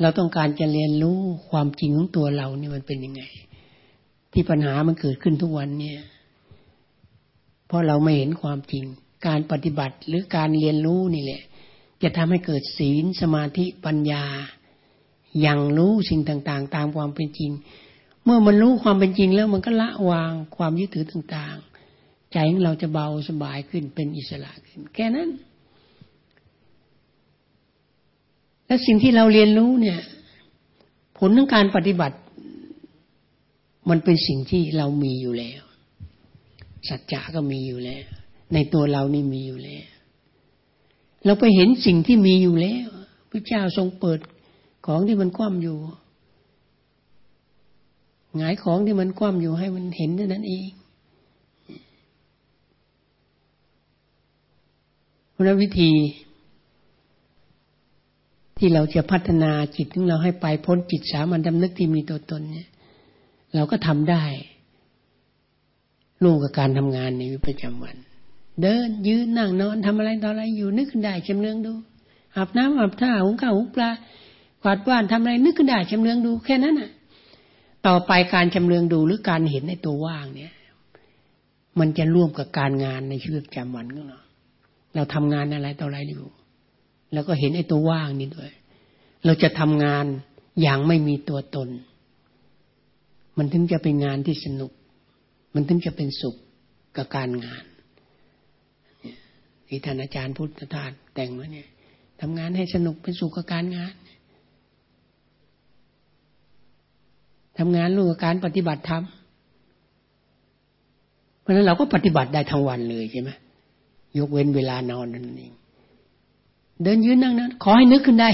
เราต้องการจะเรียนรู้ความจริงของตัวเราเนี่ยมันเป็นยังไง ที่ปัญหามันเกิดขึ้นทุกวันเนี่ย เพราะเราไม่เห็นความจริง การปฏิบัติหรือการเรียนรู้นี่แหละ จะทำให้เกิดศีลสมาธิปัญญา อย่างรู้สิ่งต่าง ๆ ตามความเป็นจริง เมื่อมันรู้ความเป็นจริงแล้วมันก็ละวางความยึดถือต่าง ๆ ใจของเราจะเบาสบายขึ้นเป็นอิสระขึ้น แค่นั้น และสิ่งที่เราเรียนรู้เนี่ย ผลของการปฏิบัติ มันเป็นสิ่งที่เรามีอยู่แล้วสัจจะก็มีอยู่แล้ว ในตัวเรานี่มีอยู่แล้ว เราไปเห็นสิ่งที่มีอยู่แล้วพระเจ้าทรงเปิดของที่มันคว่ำอยู่หงายของที่มันคว่ำอยู่ให้มันเห็นเท่านั้นเองพราะวิธี ที่เราจะพัฒนาจิตของเราให้ไปพ้นจิตสามัญดำนึกที่มีตัวตนเนี่ย เราก็ทำได้ร่วมกับการทำงานในวิประจำวัน เดินยืนนั่งนอนทำอะไรต่ออะไรอยู่นึกขึ้นได้จำเลืองดูอาบน้ำอาบท่าหุงข้าวหุงปลากวาดบ้านทำอะไรนึกขึ้นได้จำเลืองดูแค่นั้นน่ะ ต่อไปการจำเลืองดูหรือการเห็นในตัวว่างเนี่ย มันจะร่วมกับการงานในชีวิตประจำวันของเราเราทำงานอะไรต่ออะไรอยู่ แล้วก็เห็นไอ้ตัวว่างนี่ด้วย เราจะทำงานอย่างไม่มีตัวตน มันถึงจะเป็นงานที่สนุก มันถึงจะเป็นสุขกับการงาน ที่ท่านอาจารย์พุทธทาสแต่งมาเนี่ยทำงานให้สนุกเป็นสุขกับการงานทำงานรู้กับการปฏิบัติธรรมเพราะฉะนั้นเราก็ปฏิบัติได้ทั้งวันเลยใช่ไหมยกเว้นเวลานอนนั่นเองเดินยืนนั่งนั้นขอให้นึกขึ้นได้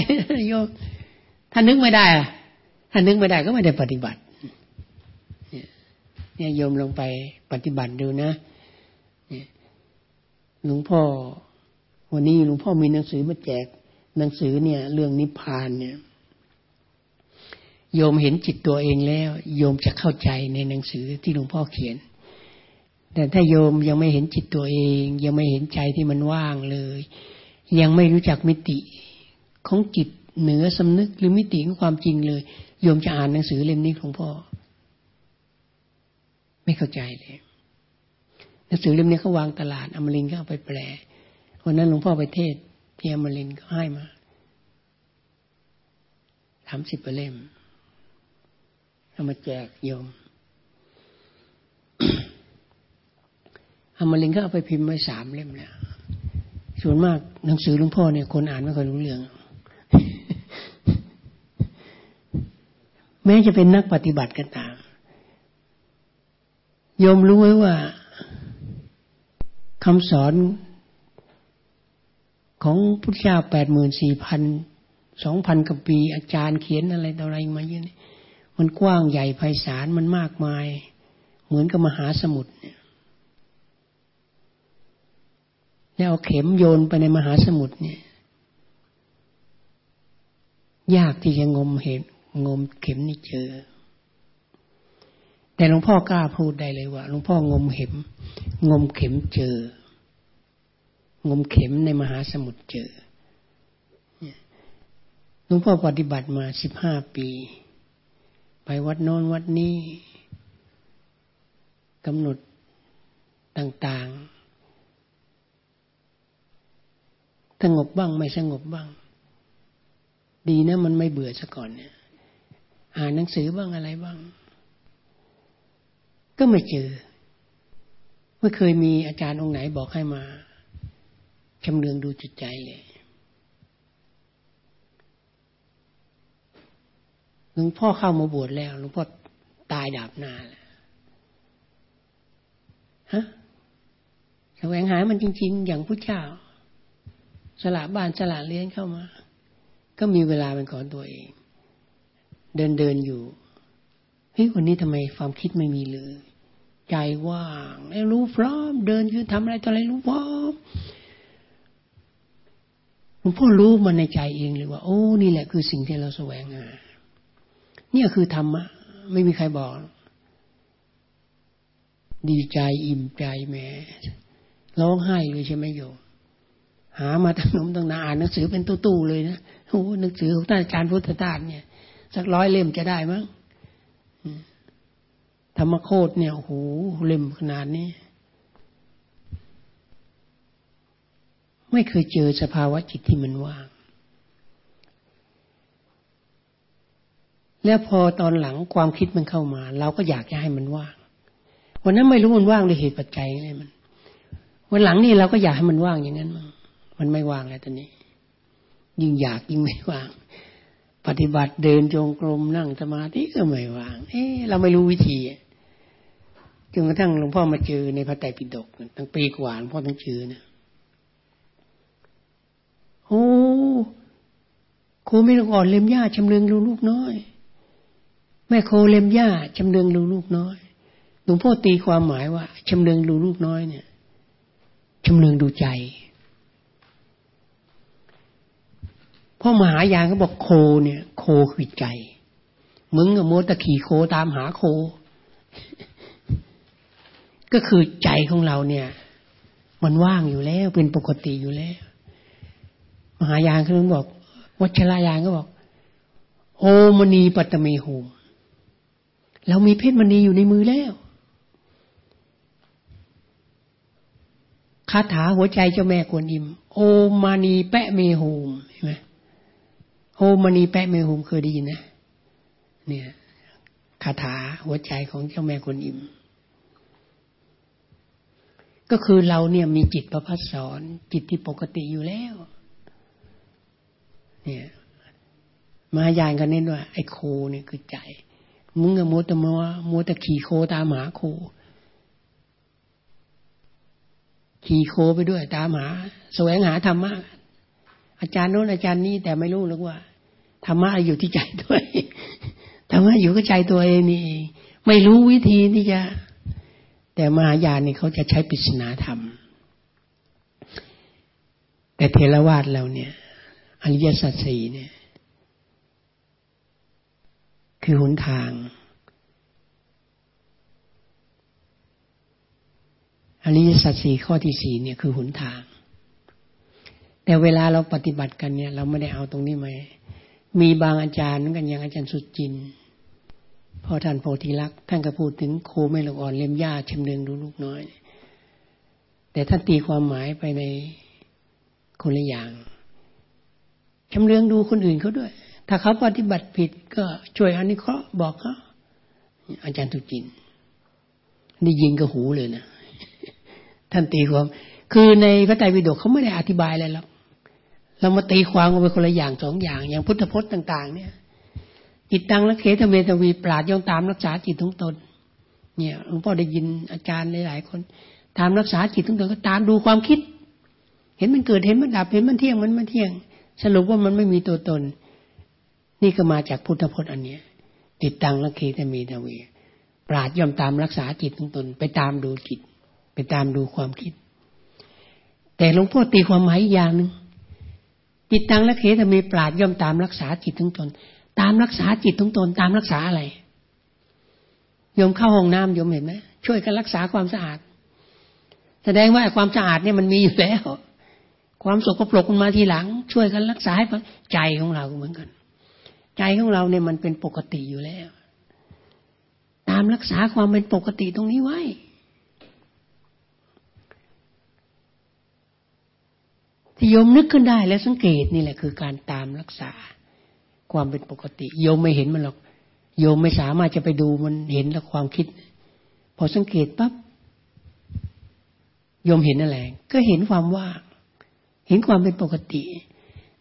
โยมถ้านึกไม่ได้อะถ้านึกไม่ได้ก็ไม่ได้ปฏิบัติเนี่ยโยมลงไปปฏิบัติดูนะ หลวงพ่อ วันนี้หลวงพ่อมีหนังสือมาแจก หนังสือเนี่ย เรื่องนิพพานเนี่ยโยมเห็นจิตตัวเองแล้ว โยมจะเข้าใจในหนังสือที่หลวงพ่อเขียน แต่ถ้าโยมยังไม่เห็นจิตตัวเอง ยังไม่เห็นใจที่มันว่างเลย ยังไม่รู้จักมิติของจิตเหนือสำนึกหรือมิติของความจริงเลย โยมจะอ่านหนังสือเล่มนี้ของพ่อ ไม่เข้าใจเลย หนังสือเล่มนี้เขาวางตลาดอมรินก็เอาไปแปลวันนั้นหลวงพ่อไปเทศที่อมรินก็ให้มาสามสิบเล่มเอามาแจกโยมอมรินก็เอาไปพิมพ์ไว้สามเล่มแล้วส่วนมากหนังสือหลวงพ่อเนี่ยคนอ่านไม่ค่อยรู้เรื่อง แม้จะเป็นนักปฏิบัติก็ตามโยมรู้ไว้ว่า คำสอนของพุทธเจ้าแปดหมื่นสี่พันสองพันกว่าปีอาจารย์เขียนอะไรต่ออะไรมาเยอะนี่มันกว้างใหญ่ไพศาลมันมากมาย เหมือนกับมหาสมุทรเนี่ยแล้วเอาเข็มโยนไปในมหาสมุทรเนี่ย ยากที่จะงมเห็นงมเข็มนี่เจอ แต่หลวงพ่อกล้าพูดได้เลยว่าหลวงพ่องมเข็ม งมเข็มเจอ งมเข็มในมหาสมุทรเจอหลวงพ่อปฏิบัติมาสิบห้าปี ไปวัดโน้นวัดนี้กำหนดต่างๆ สงบบ้างไม่สงบบ้าง ดีนะมันไม่เบื่อซะก่อนเนี่ย อ่านหนังสือบ้างอะไรบ้าง ก็ไม่เจอไม่เคยมีอาจารย์องค์ไหนบอกให้มาชำเลืองดูจิตใจเลยหลวงพ่อเข้ามาบวชแล้วหลวงพ่อตายดาบนาแล้วฮะแสวงหามันจริง ๆ อย่างพระเจ้า สละบ้านสละเลี้ยงเข้ามา ก็มีเวลาเป็นของตัวเอง เดินเดินอยู่เฮ้ยวันนี้ทำไมความคิดไม่มีเลย ใจว่างรู้พร้อม เดินคือทำอะไรต่ออะไรรู้พร้อมหลวงพ่อรู้มันในใจเองเลยว่า โอ้ นี่แหละคือสิ่งที่เราแสวงหาเนี่ยคือธรรมะไม่มีใครบอก ดีใจอิ่มใจแม่ร้องไห้เลยใช่ไหมโยมหามาตั้งนมตั้งนานอ่านหนังสือเป็นตู้ๆเลยนะโอ้หนังสือของท่านอาจารย์พุทธทาสเนี่ย สักร้อยเล่มจะได้มั้ง ธรรมโคตเนี่ยโอ้โหเล่มขนาดนี้ ไม่เคยเจอสภาวะจิตที่มันว่าง แล้วพอตอนหลังความคิดมันเข้ามา เราก็อยากจะให้มันว่าง วันนั้นไม่รู้มันว่างด้วยเหตุปัจจัยอะไรมัน วันหลังนี่เราก็อยากให้มันว่างอย่างนั้นมันมันไม่ว่างแล้วตอนนี้ ยิ่งอยากยิ่งไม่ว่างปฏิบัติเดินจงกรมนั่งสมาธิก็ไม่ว่าง เอ๊เราไม่รู้วิธี จนกระทั่งหลวงพ่อมาเจอในพระไตรปิฎกตั้งปีกว่าหลวงพ่อต้องเจอนะโอ้ครูไม่ต้องอ่อนเล็มหญ้าชำเลืองลูกน้อย แม่โคเล็มหญ้าชำเลืองรูลูกน้อยหลวงพ่อตีความหมายว่าชำเลืองรูลูกน้อยเนี่ยชำเลืองดูใจพ่อมหายางก็บอกโคเนี่ย โคคือใจ มึงกับโมตะขี่โคตามหาโค ก็คือใจของเราเนี่ย มันว่างอยู่แล้ว เป็นปกติอยู่แล้ว มหายางเขาบอก วัชรายางก็บอก โอม มณีปัทเม หูมเรามีเพชรมณีอยู่ในมือแล้วคาถาหัวใจเจ้าแม่กวนอิม โอม มานีแปะเมโฮมเห็นไหมโอม มานีแปะเมโฮมเคยได้ยินนะ เนี่ยคาถาหัวใจของเจ้าแม่กวนอิม ก็คือเราเนี่ยมีจิตประภัสสรจิตที่ปกติอยู่แล้ว เนี่ยมายานกันเน้นว่า ไอ้โคเนี่ยคือใจ มึงอะโมตะมัวโมตะขี่โคตามหาโค ขี่โคไปด้วยตามหาแสวงหาธรรมะอาจารย์โน้นอาจารย์นี้แต่ไม่รู้หรอกว่าธรรมะอยู่ที่ใจด้วยธรรมะอยู่กับใจตัวเองนี่ไม่รู้วิธีที่จะ แต่มหายานนี่เขาจะใช้ปริศนาธรรม แต่เทรวาสเราเนี่ยอริยสัจสี่เนี่ย คือหนทาง อริยสัจสี่ข้อที่สี่เนี่ยคือหนทาง แต่เวลาเราปฏิบัติกันเนี่ย เราไม่ได้เอาตรงนี้ไหมมีบางอาจารย์กันอย่างอาจารย์สุจิน พอท่านโพธิลักษ์ท่านก็พูดถึงโคไม่ลงอ่อนเล็มหญ้าชำเลืองดูลูกน้อย แต่ท่านตีความหมายไปในคนละอย่างชำเลืองดูคนอื่นเขาด้วย ถ้าเขาปฏิบัติผิดก็ช่วยอันนี้เขาบอกเขาอาจารย์ทุจิน นี่ยิงกับหูเลยนะ ท่านตีความ คือในพระไตรปิฎกเขาไม่ได้อธิบายอะไรหรอก เรามาตีความกันไปคนละอย่างสองอย่าง อย่างพุทธพจน์ต่าง ๆ เนี่ย จิตตังละเขตเมตวีปราดย่อมตามรักษาจิตของตน เนี่ยหลวงพ่อได้ยินอาจารย์หลายๆคนตามรักษาจิตของตนก็ตามดูความคิด เห็นมันเกิดเห็นมันดับเห็นมันเที่ยงมันมันเที่ยง สรุปว่ามันไม่มีตัวตน นี่ก็มาจากพุทธพจน์อันเนี้ยจิตตังละเขตเมตวีปราดย่อมตามรักษาจิตของตน ไปตามดูจิต ไปตามดูความคิด แต่หลวงพ่อตีความหมายอย่างหนึ่งจิตตังและเขตมีปราดย่อมตามรักษาจิตของตน ตามรักษาจิตของตนตามรักษาอะไรโยมเข้าห้องน้ำโยมเห็นไหมช่วยกันรักษาความสะอาด แสดงว่าความสะอาดเนี่ยมันมีอยู่แล้ว ความสกปรกมันมาทีหลัง ช่วยกันรักษาให้ใจของเราเหมือนกัน ใจของเราเนี่ยมันเป็นปกติอยู่แล้ว ตามรักษาความเป็นปกติตรงนี้ไว้ที่โยมนึกขึ้นได้และสังเกตนี่แหละคือการตามรักษา ความเป็นปกติ โยมไม่เห็นมันหรอก โยมไม่สามารถจะไปดูมันเห็นแล้วความคิด พอสังเกตปั๊บโยมเห็นอะไรก็เห็นความว่างเห็นความเป็นปกติ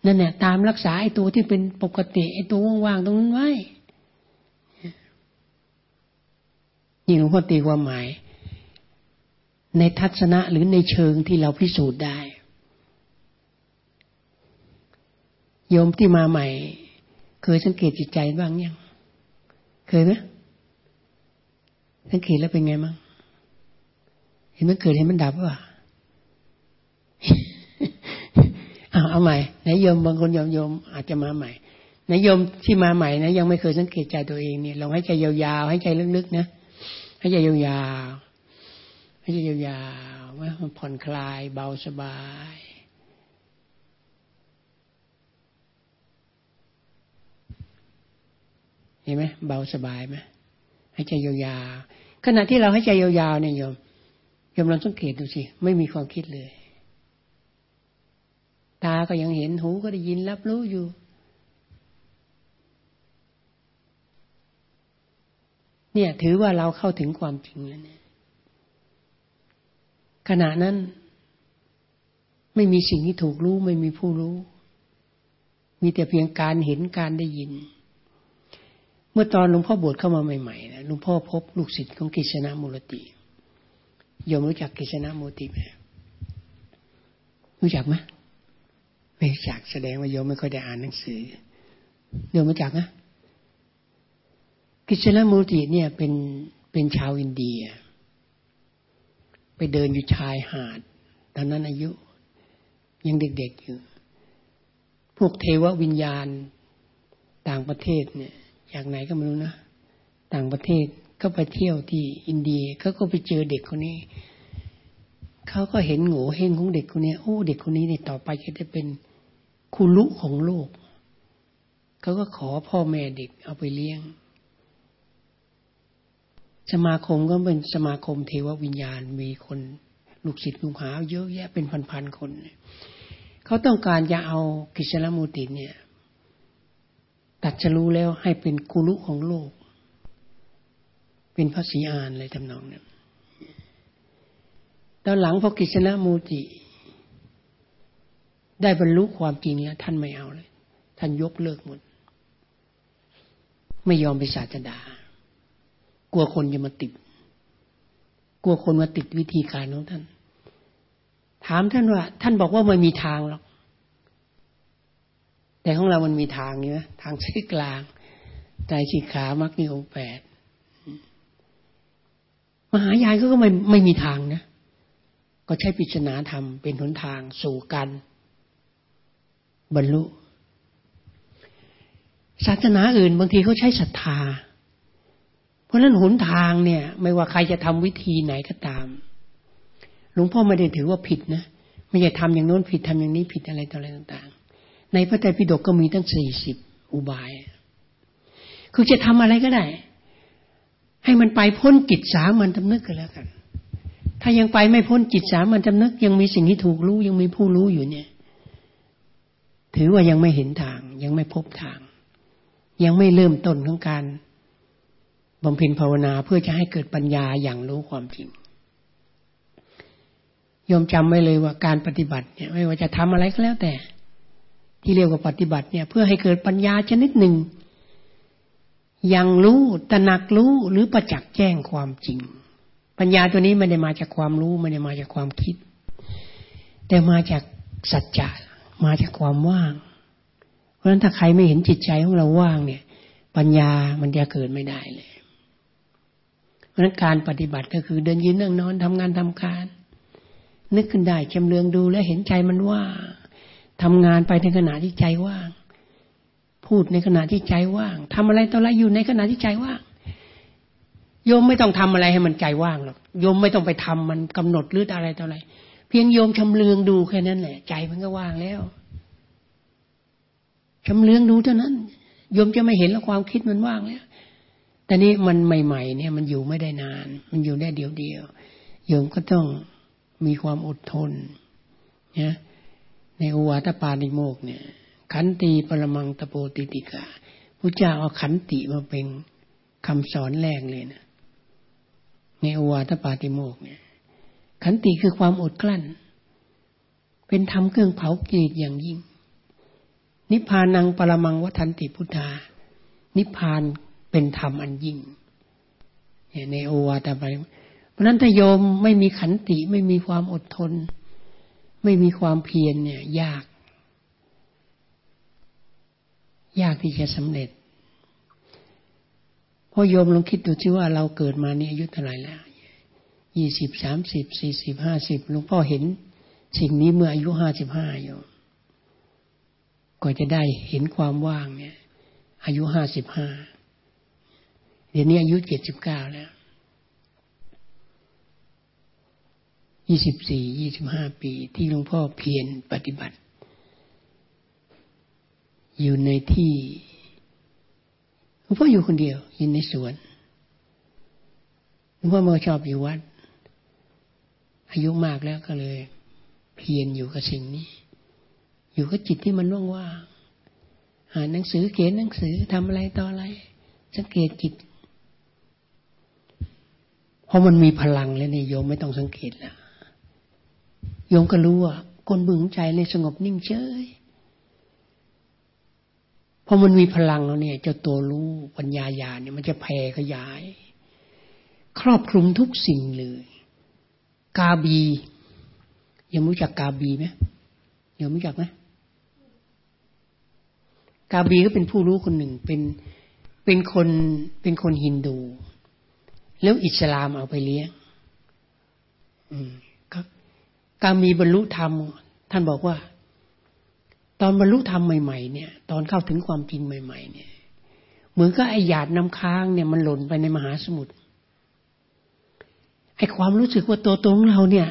นั่นแหละตามรักษาไอ้ตัวที่เป็นปกติไอ้ตัวว่างๆตรงนั้นไว้นี่หลวงพ่อตีความหมาย ในทัศนะหรือในเชิงที่เราพิสูจน์ได้ โยมที่มาใหม่ เคยสังเกตจิตใจบ้างยัง เคยไหมสังเกตแล้วเป็นไงมั้งเห็นมันเกิดเห็นมันดับว่ะเอาเอาใหม่นายโยมบางคนโยมโยมอาจจะมาใหม่นายโยมที่มาใหม่นะยังไม่เคยสังเกตใจตัวเองเนี่ยลองให้ใจยาวๆให้ใจลึกๆนะให้ใจยาวๆให้ใจยาวๆว่ามันผ่อนคลายเบาสบาย เห็นไหมเบาสบายไหมให้ใจยาวๆขณะที่เราให้ใจยาวๆเนี่ยโยมโยมลองสังเกตดูสิไม่มีความคิดเลย ตาก็ยังเห็นหูก็ได้ยินรับรู้อยู่ เนี่ย ถือว่าเราเข้าถึงความจริงแล้วเนี่ยขณะนั้นไม่มีสิ่งที่ถูกรู้ ไม่มีผู้รู้ มีแต่เพียงการเห็นการได้ยิน เมื่อตอนหลวงพ่อบวชเข้ามาใหม่ๆนะหลวงพ่อพบลูกศิษย์ของกิษณะมูลติยมรู้จักกิษณะมูลติไหมรู้จักไหมไม่รู้จักแสดงว่าโยมไม่ค่อยได้อ่านหนังสือโยมรู้จักนะกิษณะมูลติเนี่ยเป็นเป็นชาวอินเดีย ไปเดินอยู่ชายหาดตอนนั้นอายุ ยังเด็กๆอยู่ พวกเทววิญญาณต่างประเทศเนี่ย จากไหนก็ไม่รู้นะ ต่างประเทศก็ไปเที่ยวที่อินเดียเขาก็ไปเจอเด็กคนนี้เขาก็เห็นโง่เฮงของเด็กคนนี้โอ้ เด็กคนนี้เนี่ยต่อไปจะได้เป็นคุลุของโลกเขาก็ขอพ่อแม่เด็กเอาไปเลี้ยง สมาคมก็เป็นสมาคมเทววิญญาณมีคนลูกศิษย์ลูกหาเยอะแยะเป็นพันๆคน เขาต้องการจะเอากิจลมูติเนี่ย ตัดจะรู้แล้วให้เป็นกุลุของโลก เป็นพระศรีอานเลยทำนองนี้ตอนหลังพอกิษณะมูจิ ได้บรรลุความจริงแล้ว ท่านไม่เอาเลย ท่านยกเลิกหมด ไม่ยอมไปศาสดา กลัวคนจะมาติด กลัวคนมาติดวิธีการของท่าน ถามท่านว่า ท่านบอกว่าไม่มีทางหรอก แต่ของเรามันมีทางเนี่ยทางชี้กลางใจสีขามักมีองแปดมหายานก็ไม่ไม่มีทางนะ ก็ใช้ปิจนาธรรมเป็นหนทางสู่กันบรรลุ ศาสนาอื่นบางทีเขาใช้ศรัทธา เพราะนั้นหนทางเนี่ย ไม่ว่าใครจะทำวิธีไหนก็ตาม หลวงพ่อไม่ได้ถือว่าผิดนะ ไม่ใช่ทำอย่างโน้นผิดทำอย่างนี้ผิดอะไรต่ออะไรต่าง ในพระไตรปิฎกก็มีตั้งสี่สิบอุบาย คือจะทำอะไรก็ได้ ให้มันไปพ้นจิตสามันจำนึกกันแล้วกัน ถ้ายังไปไม่พ้นจิตสามันจำนึก ยังมีสิ่งที่ถูกรู้ ยังมีผู้รู้อยู่เนี่ย ถือว่ายังไม่เห็นทาง ยังไม่พบทาง ยังไม่เริ่มต้นของการบำเพ็ญภาวนาเพื่อจะให้เกิดปัญญาอย่างรู้ความจริงโยมจำไว้เลยว่าการปฏิบัติเนี่ยไม่ว่าจะทำอะไรก็แล้วแต่ ที่เรียกว่าปฏิบัติเนี่ย เพื่อให้เกิดปัญญาชนิดหนึ่ง ยังรู้ตระหนักรู้หรือประจักษ์แจ้งความจริง ปัญญาตัวนี้ไม่ได้มาจากความรู้ไม่ได้มาจากความคิด แต่มาจากสัจจะมาจากความว่าง เพราะฉะนั้นถ้าใครไม่เห็นจิตใจของเราว่างเนี่ย ปัญญามันจะเกิดไม่ได้เลย เพราะฉะนั้นการปฏิบัติก็คือเดินยืนนั่งนอนทำงานทำการ นึกขึ้นได้จำเลืองดูและเห็นใจมันว่าง ทำงานไปในขณะที่ใจว่าง พูดในขณะที่ใจว่างทำอะไรต่ออะไรอยู่ในขณะที่ใจว่าง โยมไม่ต้องทำอะไรให้มันใจว่างหรอก โยมไม่ต้องไปทำมันกำหนดหรืออะไรต่ออะไร เพียงโยมชำเลืองดูแค่นั้นแหละ ใจมันก็ว่างแล้วชำเลืองดูเท่านั้นโยมจะไม่เห็นแล้วความคิดมันว่างแล้ว แต่นี้มันใหม่ ๆ เนี่ยมันอยู่ไม่ได้นาน มันอยู่ได้เดียวเดียว โยมก็ต้องมีความอดทนเนี่ย ในอวาตปาณิโมกเนี่ย ขันติปรมังตะโปติติกาพระเจ้าเอาขันติมาเป็นคำสอนแรกเลยนะในอวาตปาติโมกเนี่ย ขันติคือความอดกลั้น เป็นธรรมเครื่องเผากิเลสอย่างยิ่ง นิพพานังปรมังวัฏันติพุทธา นิพพานเป็นธรรมอันยิ่งในโอวาตปาติโมกเพราะนั้นถ้าโยมไม่มีขันติไม่มีความอดทน ไม่มีความเพียรเนี่ย ยาก ยากที่จะสำเร็จพราะโยมลองคิดดูที่ว่าเราเกิดมานี่อายุเท่าไหร่แล้วยี่สิบสามสิบสี่สิบห้าสิบหลวงพ่อเห็น สิ่งนี้เมื่ออายุห้าสิบห้าอยู่ก็จะได้เห็นความว่างเนี่ย อายุห้าสิบห้าเดี๋ยวนี้อายุเจ็ดสิบเก้าแล้ว ยี่สิบสี่ยี่สิบห้าปีที่หลวงพ่อเพียรปฏิบัติ อยู่ในที่หลวงพ่ออยู่คนเดียว อยู่ในสวนหลวงพ่อมาชอบอยู่วัด อายุมากแล้วก็เลย เพียรอยู่กับสิ่งนี้ อยู่กับจิตที่มันว่างๆอ่านหนังสือเขียนหนังสือทำอะไรต่ออะไร สังเกตจิต เพอมันมีพลังแล้วนี่โยมไม่ต้องสังเกตแล้ว โยมก็รู้ว่าคนบึงใจในสงบนิ่งเฉยพอมันมีพลังแล้วเนี่ยเจะตัวรู้ปัญญาญาเนี่ยมันจะแผ่ขยาย ครอบคลุมทุกสิ่งเลย กาบี ยังรู้จักกาบีไหมยังรู้จักไหมกาบีก็เป็นผู้รู้คนหนึ่งเป็นเป็นคนเป็นคนฮินดู แล้วอิสลามเอาไปเลี้ยง การมีบรรลุธรรม ท่านบอกว่า ตอนบรรลุธรรมใหม่ๆเนี่ย ตอนเข้าถึงความจริงใหม่ ๆ เนี่ย เหมือนก็ไอหยาดน้ำค้างเนี่ยมันหล่นไปในมหาสมุทรไอความรู้สึกว่าตัวตรงเราเนี่ย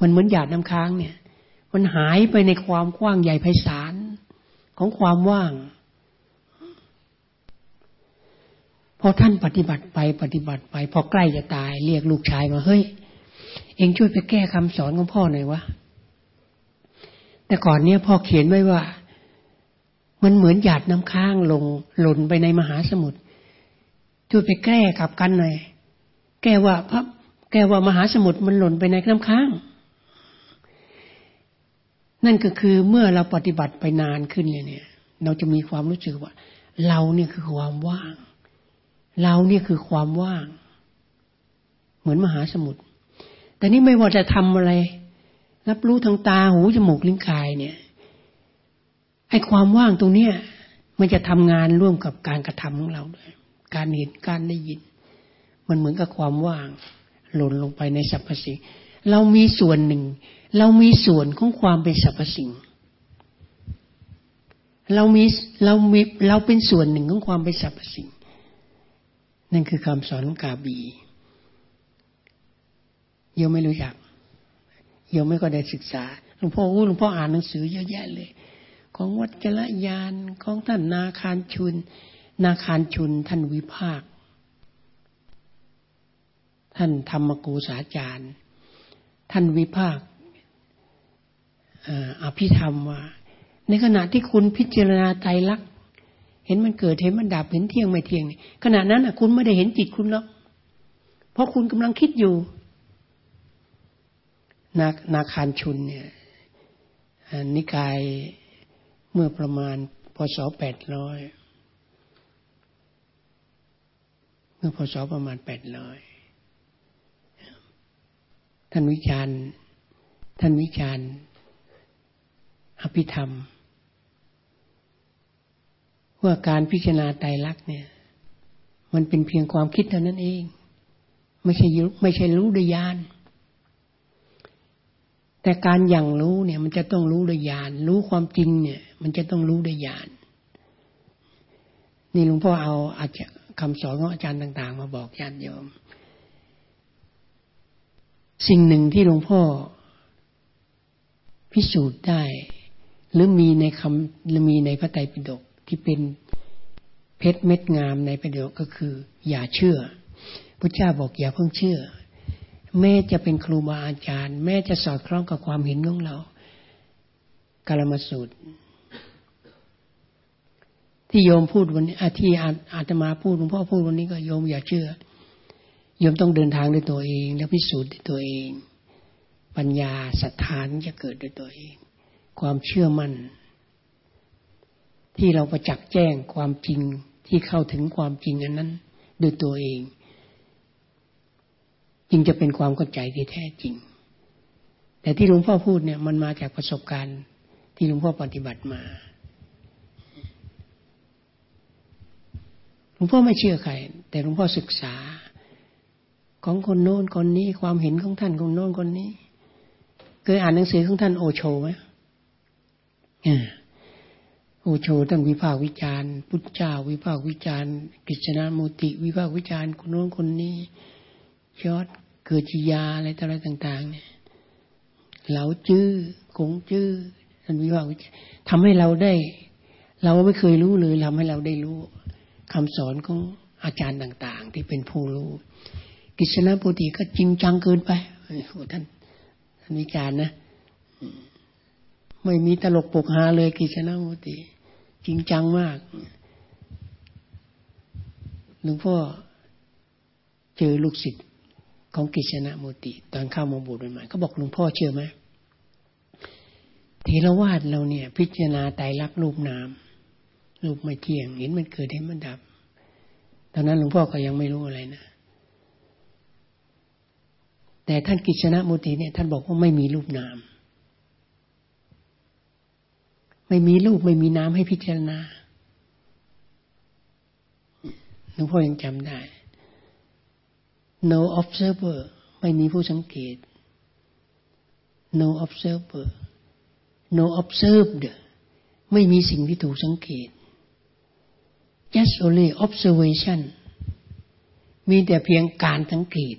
มันเหมือนหยาดน้ำค้างเนี่ย มันหายไปในความกว้างใหญ่ไพศาลของความว่างพอท่านปฏิบัติไปปฏิบัติไป พอใกล้จะตาย เรียกลูกชายมาเฮ้ย องช่วยไปแก้คำสอนของพ่อหน่อยวะ แต่ก่อนเนี้ยพ่อเขียนไว้ว่า มันเหมือนหยาดน้ำค้างลงหล่นไปในมหาสมุทรช่วยไปแก้กับกันหน่อย แก้ว่าพระแก้ว่ามหาสมุทรมันหล่นไปในน้ำค้าง นั่นก็คือเมื่อเราปฏิบัติไปนานขึ้นเนี่ย เราจะมีความรู้สึกว่า เราเนี่ยคือความว่าง เราเนี่ยคือความว่าง เหมือนมหาสมุทร แต่นี่ไม่ว่าจะทำอะไร รับรู้ทางตาหูจมูกลิ้นกายเนี่ยไอ้ความว่างตรงเนี้ย มันจะทำงานร่วมกับการกระทำของเราด้วยการเห็นการได้ยิน มันเหมือนกับความว่าง หล่นลงไปในสรรพสิ่งเรามีส่วนหนึ่ง เรามีส่วนของความเป็นสรรพสิ่งเรามีเรามีเราเป็นส่วนหนึ่งของความเป็นสรรพสิ่ง นั่นคือคำสอนของกาบี โยมไม่รู้จักโยมไม่ก็ได้ศึกษาหลวงพ่ออู้หลวงพ่ออ่านหนังสือเยอะแยะเลย ของวัจรยานของท่านนาคารชุน นาคารชุนท่านวิภาค ท่านธรรมกูสาจารย์ ท่านวิภาคอภิธรรมว่า ในขณะที่คุณพิจารณาใจรักเห็นมันเกิดเห็นมันดับเห็นเที่ยงไม่เที่ยงขณะนั้นคุณไม่ได้เห็นจิตคุณหรอกเพราะคุณกำลังคิดอยู่ นานาคารชุนเนี่ยนิกายเมื่อประมาณพศแปดร้อยเมื่อพศประมาณแปดร้อยท่านวิจารณ์ท่านวิจารณ์อภิธรรม ว่าการพิจารณาไตรลักษณ์เนี่ย มันเป็นเพียงความคิดเท่านั้นเอง ไม่ใช่ไม่ใช่รู้ด้วยญาณ แต่การอย่างรู้เนี่ย มันจะต้องรู้ด้วยญาณรู้ความจริงเนี่ย มันจะต้องรู้ด้วยญาณนี่หลวงพ่อเอาอาจจะคำสอนของอาจารย์ต่าง ๆ มาบอกญาติโยม สิ่งหนึ่งที่หลวงพ่อ พิสูจน์ได้ หรือมีในคำหรือมีในพระไตรปิฎกที่เป็นเพชรเม็ดงามในประโยคก็คือ อย่าเชื่อพระเจ้าบอกอย่าเพิ่งเชื่อ แม้จะเป็นครูบาอาจารย์ แม้จะสอดคล้องกับความเห็นของเรากาลมาสูตร ที่โยมพูดวันนี้ที่อาตมาพูดหลวงพ่อพูดวันนี้ก็โยมอย่าเชื่อ โยมต้องเดินทางด้วยตัวเอง แล้วพิสูจน์ด้วยตัวเอง ปัญญาศรัทธาจะเกิดด้วยตัวเอง ความเชื่อมัน่น ที่เราประจักษ์แจ้งความจริงที่เข้าถึงความจริงอันนั้นด้วยตัวเอง จึงจะเป็นความเข้าใจที่แท้จริง แต่ที่หลวงพ่อพูดเนี่ย มันมาจากประสบการณ์ที่หลวงพ่อปฏิบัติมา หลวงพ่อไม่เชื่อใคร แต่หลวงพ่อศึกษา ของคนโน้นคนนี้ความเห็นของท่านคนโน้นคนนี้ เคยอ่านหนังสือของท่านโอโชไหมโอโชท่านวิพากวิจารณ์ พุทธเจ้า วิพากวิจารณ์กิจนามุติ วิพากวิจารณ์คนโน้นคนนี้ยอด เกิดจิยาอะไรต่ออะไรต่าง ๆ เนี่ยเหลาจื้อคงจื้อท่านวิพากษ์วิจารณ์ทำให้เราได้ เราไม่เคยรู้เลยทำให้เราได้รู้คำสอนของอาจารย์ต่าง ๆ ที่เป็นผู้รู้กิจนามุติก็จริงจังเกินไปโอ้ท่านท่านวิจารณ์นะไม่มีตลกปกฮาเลยกิชนะโมติจริงจังมากหลวงพ่อเจอลูกศิษย์ ของกิชนะโมติตอนเข้ามาบูชใหม่เขาบอกหลวงพ่อเชื่อไหมเทรวาสเราเนี่ย พิจารณาไตรลักษณ์รูปนามรูปไม่เที่ยงเห็นมันเกิดเห็นมันดับ ตอนนั้นหลวงพ่อก็ยังไม่รู้อะไรนะแต่ท่านกิชนะมุติเนี่ย ท่านบอกว่าไม่มีรูปนาม ไม่มีรูปไม่มีนามให้พิจารณาหลวงพ่อยังจำได้ no observer ไม่มีผู้สังเกต no observer no observed ไม่มีสิ่งที่ถูกสังเกต just only observation มีแต่เพียงการสังเกต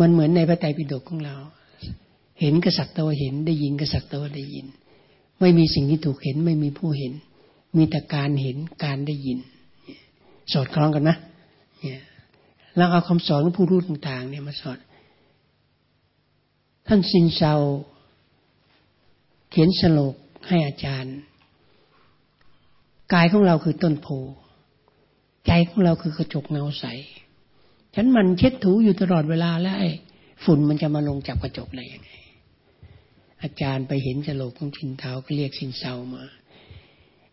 มันเหมือนในพระไตรปิฎกของเรา เห็นกษัตริย์ตัวเห็น ได้ยินกษัตริย์ตัวได้ยิน ไม่มีสิ่งที่ถูกเห็น ไม่มีผู้เห็น มีแต่การเห็นการได้ยิน สอดคล้องกันนะ เนี่ย แล้วเอาคำสอนของผู้รู้ต่าง ๆ เนี่ยมาสอน ท่านซินเซาเขียนสโลกให้อาจารย์ กายของเราคือต้นโพใจของเราคือกระจกเงาใส ฉันมันเช็ดถูอยู่ตลอดเวลาแล้วไอ้ฝุ่นมันจะมาลงจากกระจกได้ยังไง อาจารย์ไปเห็นจโลกของชินเทาก็เรียกสินเซามา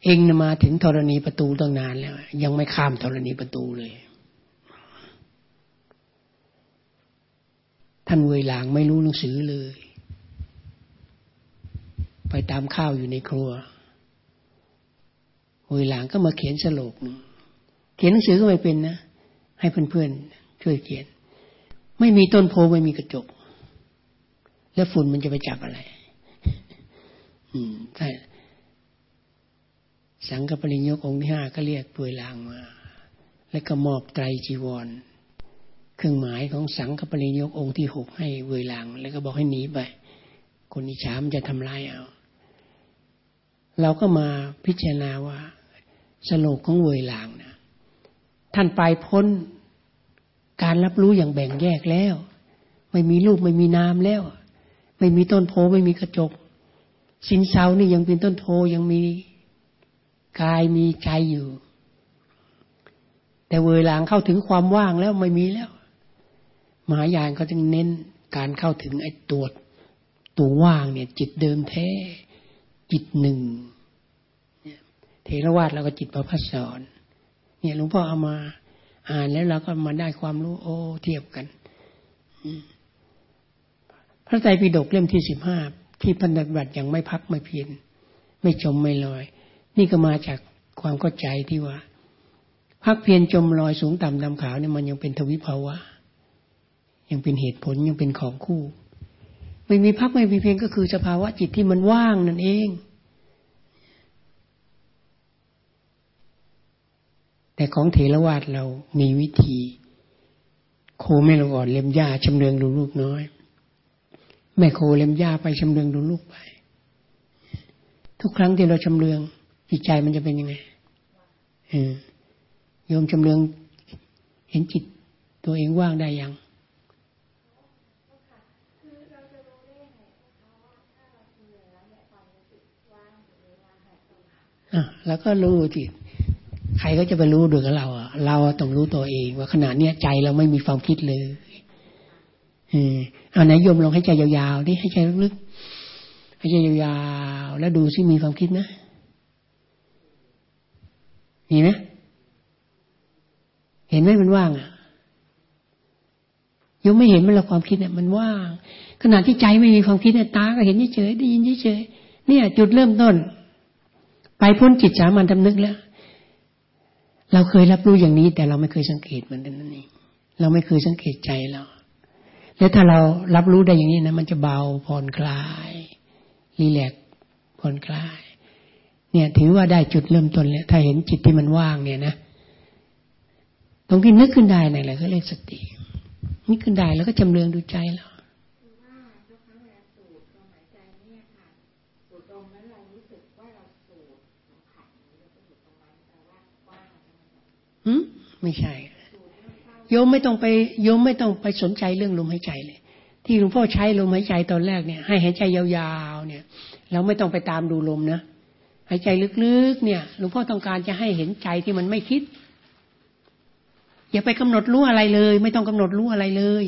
เองมาถึงธรณีประตูตั้งนานแล้ว ยังไม่ข้ามธรณีประตูเลย ท่านเวลางไม่รู้หนังสือเลย ไปตามข้าวอยู่ในครัวเวลางก็มาเขียนสโลกหนึ่งเขียนหนังสือก็ไม่เป็นนะ ให้เพื่อนๆช่วยเขียน ไม่มีต้นโพไม่มีกระจก แล้วฝุ่นมันจะไปจับอะไร อืมใช่สังกปริญญกองค์ที่ห้าก็เรียกป่วยลางมา แล้วก็มอบไตรจีวร เครื่องหมายของสังกปริญญกองค์ที่หกให้เวยลางแล้วก็บอกให้หนีไป คนอิจฉามันจะทำลายเอา เราก็มาพิจารณาว่าสโลกของเวยลางนะท่านไปพ้นการรับรู้อย่างแบ่งแยกแล้ว ไม่มีรูปไม่มีนามแล้ว ไม่มีต้นโพไม่มีกระจก สินเซานี่ยังเป็นต้นโพยังมีกายมีใจอยู่ แต่เวลางเข้าถึงความว่างแล้วไม่มีแล้ว มหายานก็จึงเน้นการเข้าถึงไอ้ตัวตัวว่างเนี่ย จิตเดิมแท้ จิตหนึ่งเทรวาสเราก็จิตประพัสสอนเนี่ยหลวงพ่อเอามาอ่านแล้วเราก็มาได้ความรู้โอ้เทียบกันพระไตรปิฎกเล่มที่สิบห้าที่ปฏิบัติอย่างไม่พักไม่เพียรไม่จมไม่ลอย นี่ก็มาจากความเข้าใจที่ว่าพักเพียรจมลอยสูงต่ำดำขาวเนี่ยมันยังเป็นทวิภาวะ ยังเป็นเหตุผลยังเป็นของคู่ ไม่มีพักไม่มีเพียรก็คือสภาวะจิตที่มันว่างนั่นเอง แต่ของเถรวาทเรามีวิธี โคไม่ลงอ่อนเล็มหญ้าชำเลืองดูลูกน้อย แม่โคเล็มหญ้าไปชำเลืองดูลูกไป ทุกครั้งที่เราชำเลืองจิตใจมันจะเป็นยังไงโยมชำเลืองเห็นจิตตัวเองว่างได้ยังอะ แล้วก็รู้จิตใครก็จะไปรู้ด้วยกับเราอะ เราต้องรู้ตัวเอง ว่าขณะเนี้ยใจเราไม่มีความคิดเลยเอาไหนโยมลองให้ใจยาวๆดิให้ใจลึกๆให้ใจยาวๆแล้วดูซิมีความคิดนะมีไหมเห็นไหมมันว่างอะโยมไม่เห็นมันละความคิดเนี่ยมันว่างขณะที่ใจไม่มีความคิดเนี่ยตาก็เห็นเฉยๆได้ยินเฉยๆเนี่ย จุดเริ่มต้น ไปพ้นจิตสามัญทำนึกแล้ว เราเคยรับรู้อย่างนี้ แต่เราไม่เคยสังเกตมันนั่นเองเราไม่เคยสังเกตใจเรา แล้วถ้าเรารับรู้ได้อย่างนี้นะ มันจะเบาผ่อนคลายรีแลกผ่อนคลาย เนี่ย ถือว่าได้จุดเริ่มต้นแล้วถ้าเห็นจิตที่มันว่างเนี่ยนะตรงที่นึกขึ้นได้นั่นแหละก็เรียกสตินึกขึ้นได้แล้วก็จำเรืองดูใจเรา ไม่ใช่ โยมไม่ต้องไปโยมไม่ต้องไปสนใจเรื่องลมหายใจเลย ที่หลวงพ่อใช้ลมหายใจตอนแรกเนี่ย ให้หายใจยาวๆเนี่ย เราไม่ต้องไปตามดูลมนะหายใจลึกๆเนี่ยหลวงพ่อต้องการจะให้เห็นใจที่มันไม่คิด อย่าไปกำหนดรู้อะไรเลย ไม่ต้องกำหนดรู้อะไรเลย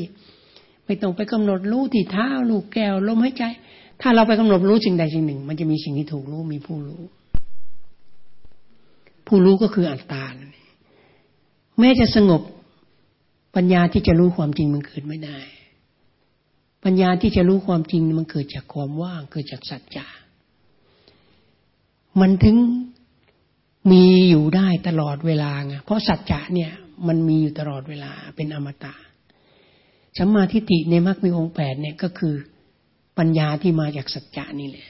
ไม่ต้องไปกำหนดรู้ที่เท้าลูกแก้วลมหายใจ ถ้าเราไปกำหนดรู้สิ่งใดสิ่งหนึ่ง มันจะมีสิ่งที่ถูกรู้มีผู้รู้ ผู้รู้ก็คืออัตตา แม้จะสงบ ปัญญาที่จะรู้ความจริงมันเกิดไม่ได้ ปัญญาที่จะรู้ความจริงมันเกิดจากความว่างเกิดจากสัจจะมันถึงมีอยู่ได้ตลอดเวลาไงเพราะสัจจะเนี่ย มันมีอยู่ตลอดเวลาเป็นอมตะสัมมาทิฏฐิในมรรคมีองค์แปดเนี่ยก็คือปัญญาที่มาจากสัจจะนี่แหละ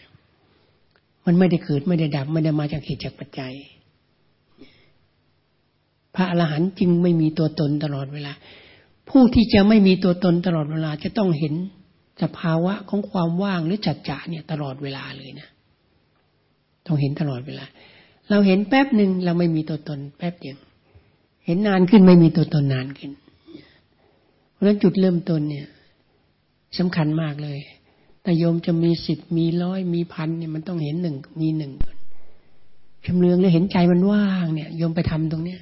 มันไม่ได้เกิดไม่ได้ดับ ไม่ได้มาจากเหตุจากปัจจัย ระอรหันต์จึงไม่มีตัวตนตลอดเวลา ผู้ที่จะไม่มีตัวตนตลอดเวลาจะต้องเห็นสภาวะของความว่างหรือจัดจ่าเนี่ยตลอดเวลาเลยนะ ต้องเห็นตลอดเวลา เราเห็นแป๊บหนึ่งเราไม่มีตัวตน แป๊บเดียวเห็นนานขึ้นไม่มีตัวตนนานขึ้น เพราะฉะนั้นจุดเริ่มต้นเนี่ยสำคัญมากเลย แต่โยมจะมีสิบมีร้อยมีพันเนี่ยมันต้องเห็นหนึ่งมีหนึ่งชำเลืองแล้วเห็นใจมันว่างเนี่ยโยมไปทำตรงเนี้ย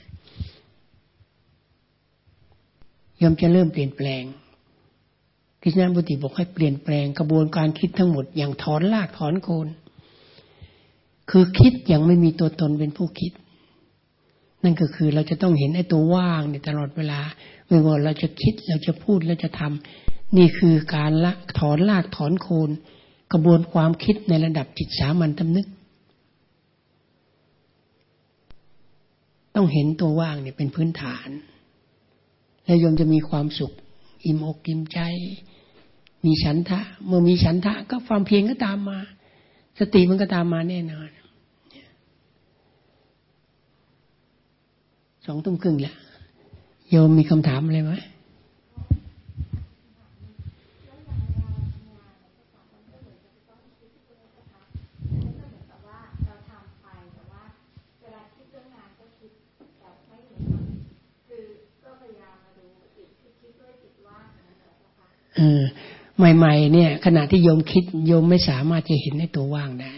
ยอมจะเริ่มเปลี่ยนแปลงกิจนาบุติบอกให้เปลี่ยนแปลงกระบวนการคิดทั้งหมดอย่างถอนลากถอนโคน คือคิดอย่างไม่มีตัวตนเป็นผู้คิด นั่นก็คือเราจะต้องเห็นไอ้ตัวว่างในตลอดเวลา ไม่ว่าเราจะคิดเราจะพูดเราจะทำนี่คือการละถอนลากถอนโคน กระบวนความคิดในระดับจิตสามัญตำนึก ต้องเห็นตัวว่างเนี่ยเป็นพื้นฐาน แล้วโยมจะมีความสุข อิ่มอกอิ่มใจ มีฉันทะ เมื่อมีฉันทะ ก็ความเพียรก็ตามมา สติมันก็ตามมาแน่นอนสองทุ่มครึ่งแหละโยมมีคำถามอะไรไหม เออใหม่ ๆ เนี่ย ขณะที่โยมคิดโยมไม่สามารถจะเห็นในตัวว่างได้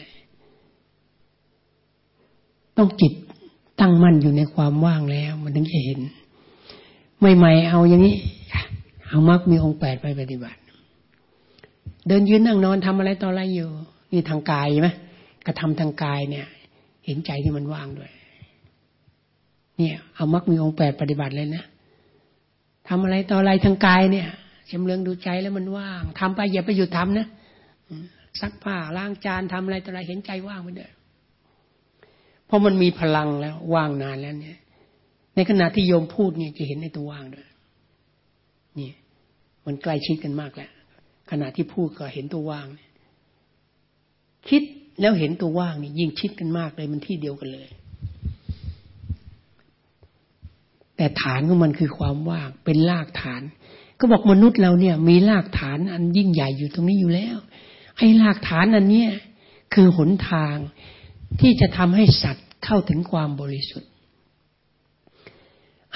ต้องจิตตั้งมั่นอยู่ในความว่างแล้ว มันถึงจะเห็น ใหม่ ๆ เอาอย่างนี้ เอามรรคมีองค์แปดไปปฏิบัติ เดินยืนนั่งนอนทำอะไรต่ออะไรอยู่ นี่ทางกายไหมกระทำทางกายเนี่ย เห็นใจที่มันว่างด้วย เนี่ย เอามักมีองค์แปดปฏิบัติเลยนะทำอะไรต่ออะไรทางกายเนี่ย จำเรืองดูใจแล้วมันว่างทำไปอย่าไปหยุดทำนะซักผ้าล้างจานทำอะไรต่ออะไรเห็นใจว่างไปเด้อเพราะมันมีพลังแล้ว ว่างนานแล้วเนี่ย ในขณะที่โยมพูดเนี่ยจะเห็นในตัวว่างด้วยนี่มันใกล้ชิดกันมากแล้วขณะที่พูดก็เห็นตัวว่าง คิดแล้วเห็นตัวว่างนี่ยิ่งชิดกันมากเลยมันที่เดียวกันเลย แต่ฐานของมันคือความว่างเป็นรากฐาน ก็บอกมนุษย์เราเนี่ย มีรากฐานอันยิ่งใหญ่อยู่ตรงนี้อยู่แล้ว ไอ้รากฐานอันเนี้ยคือหนทางที่จะทำให้สัตว์เข้าถึงความบริสุทธิ์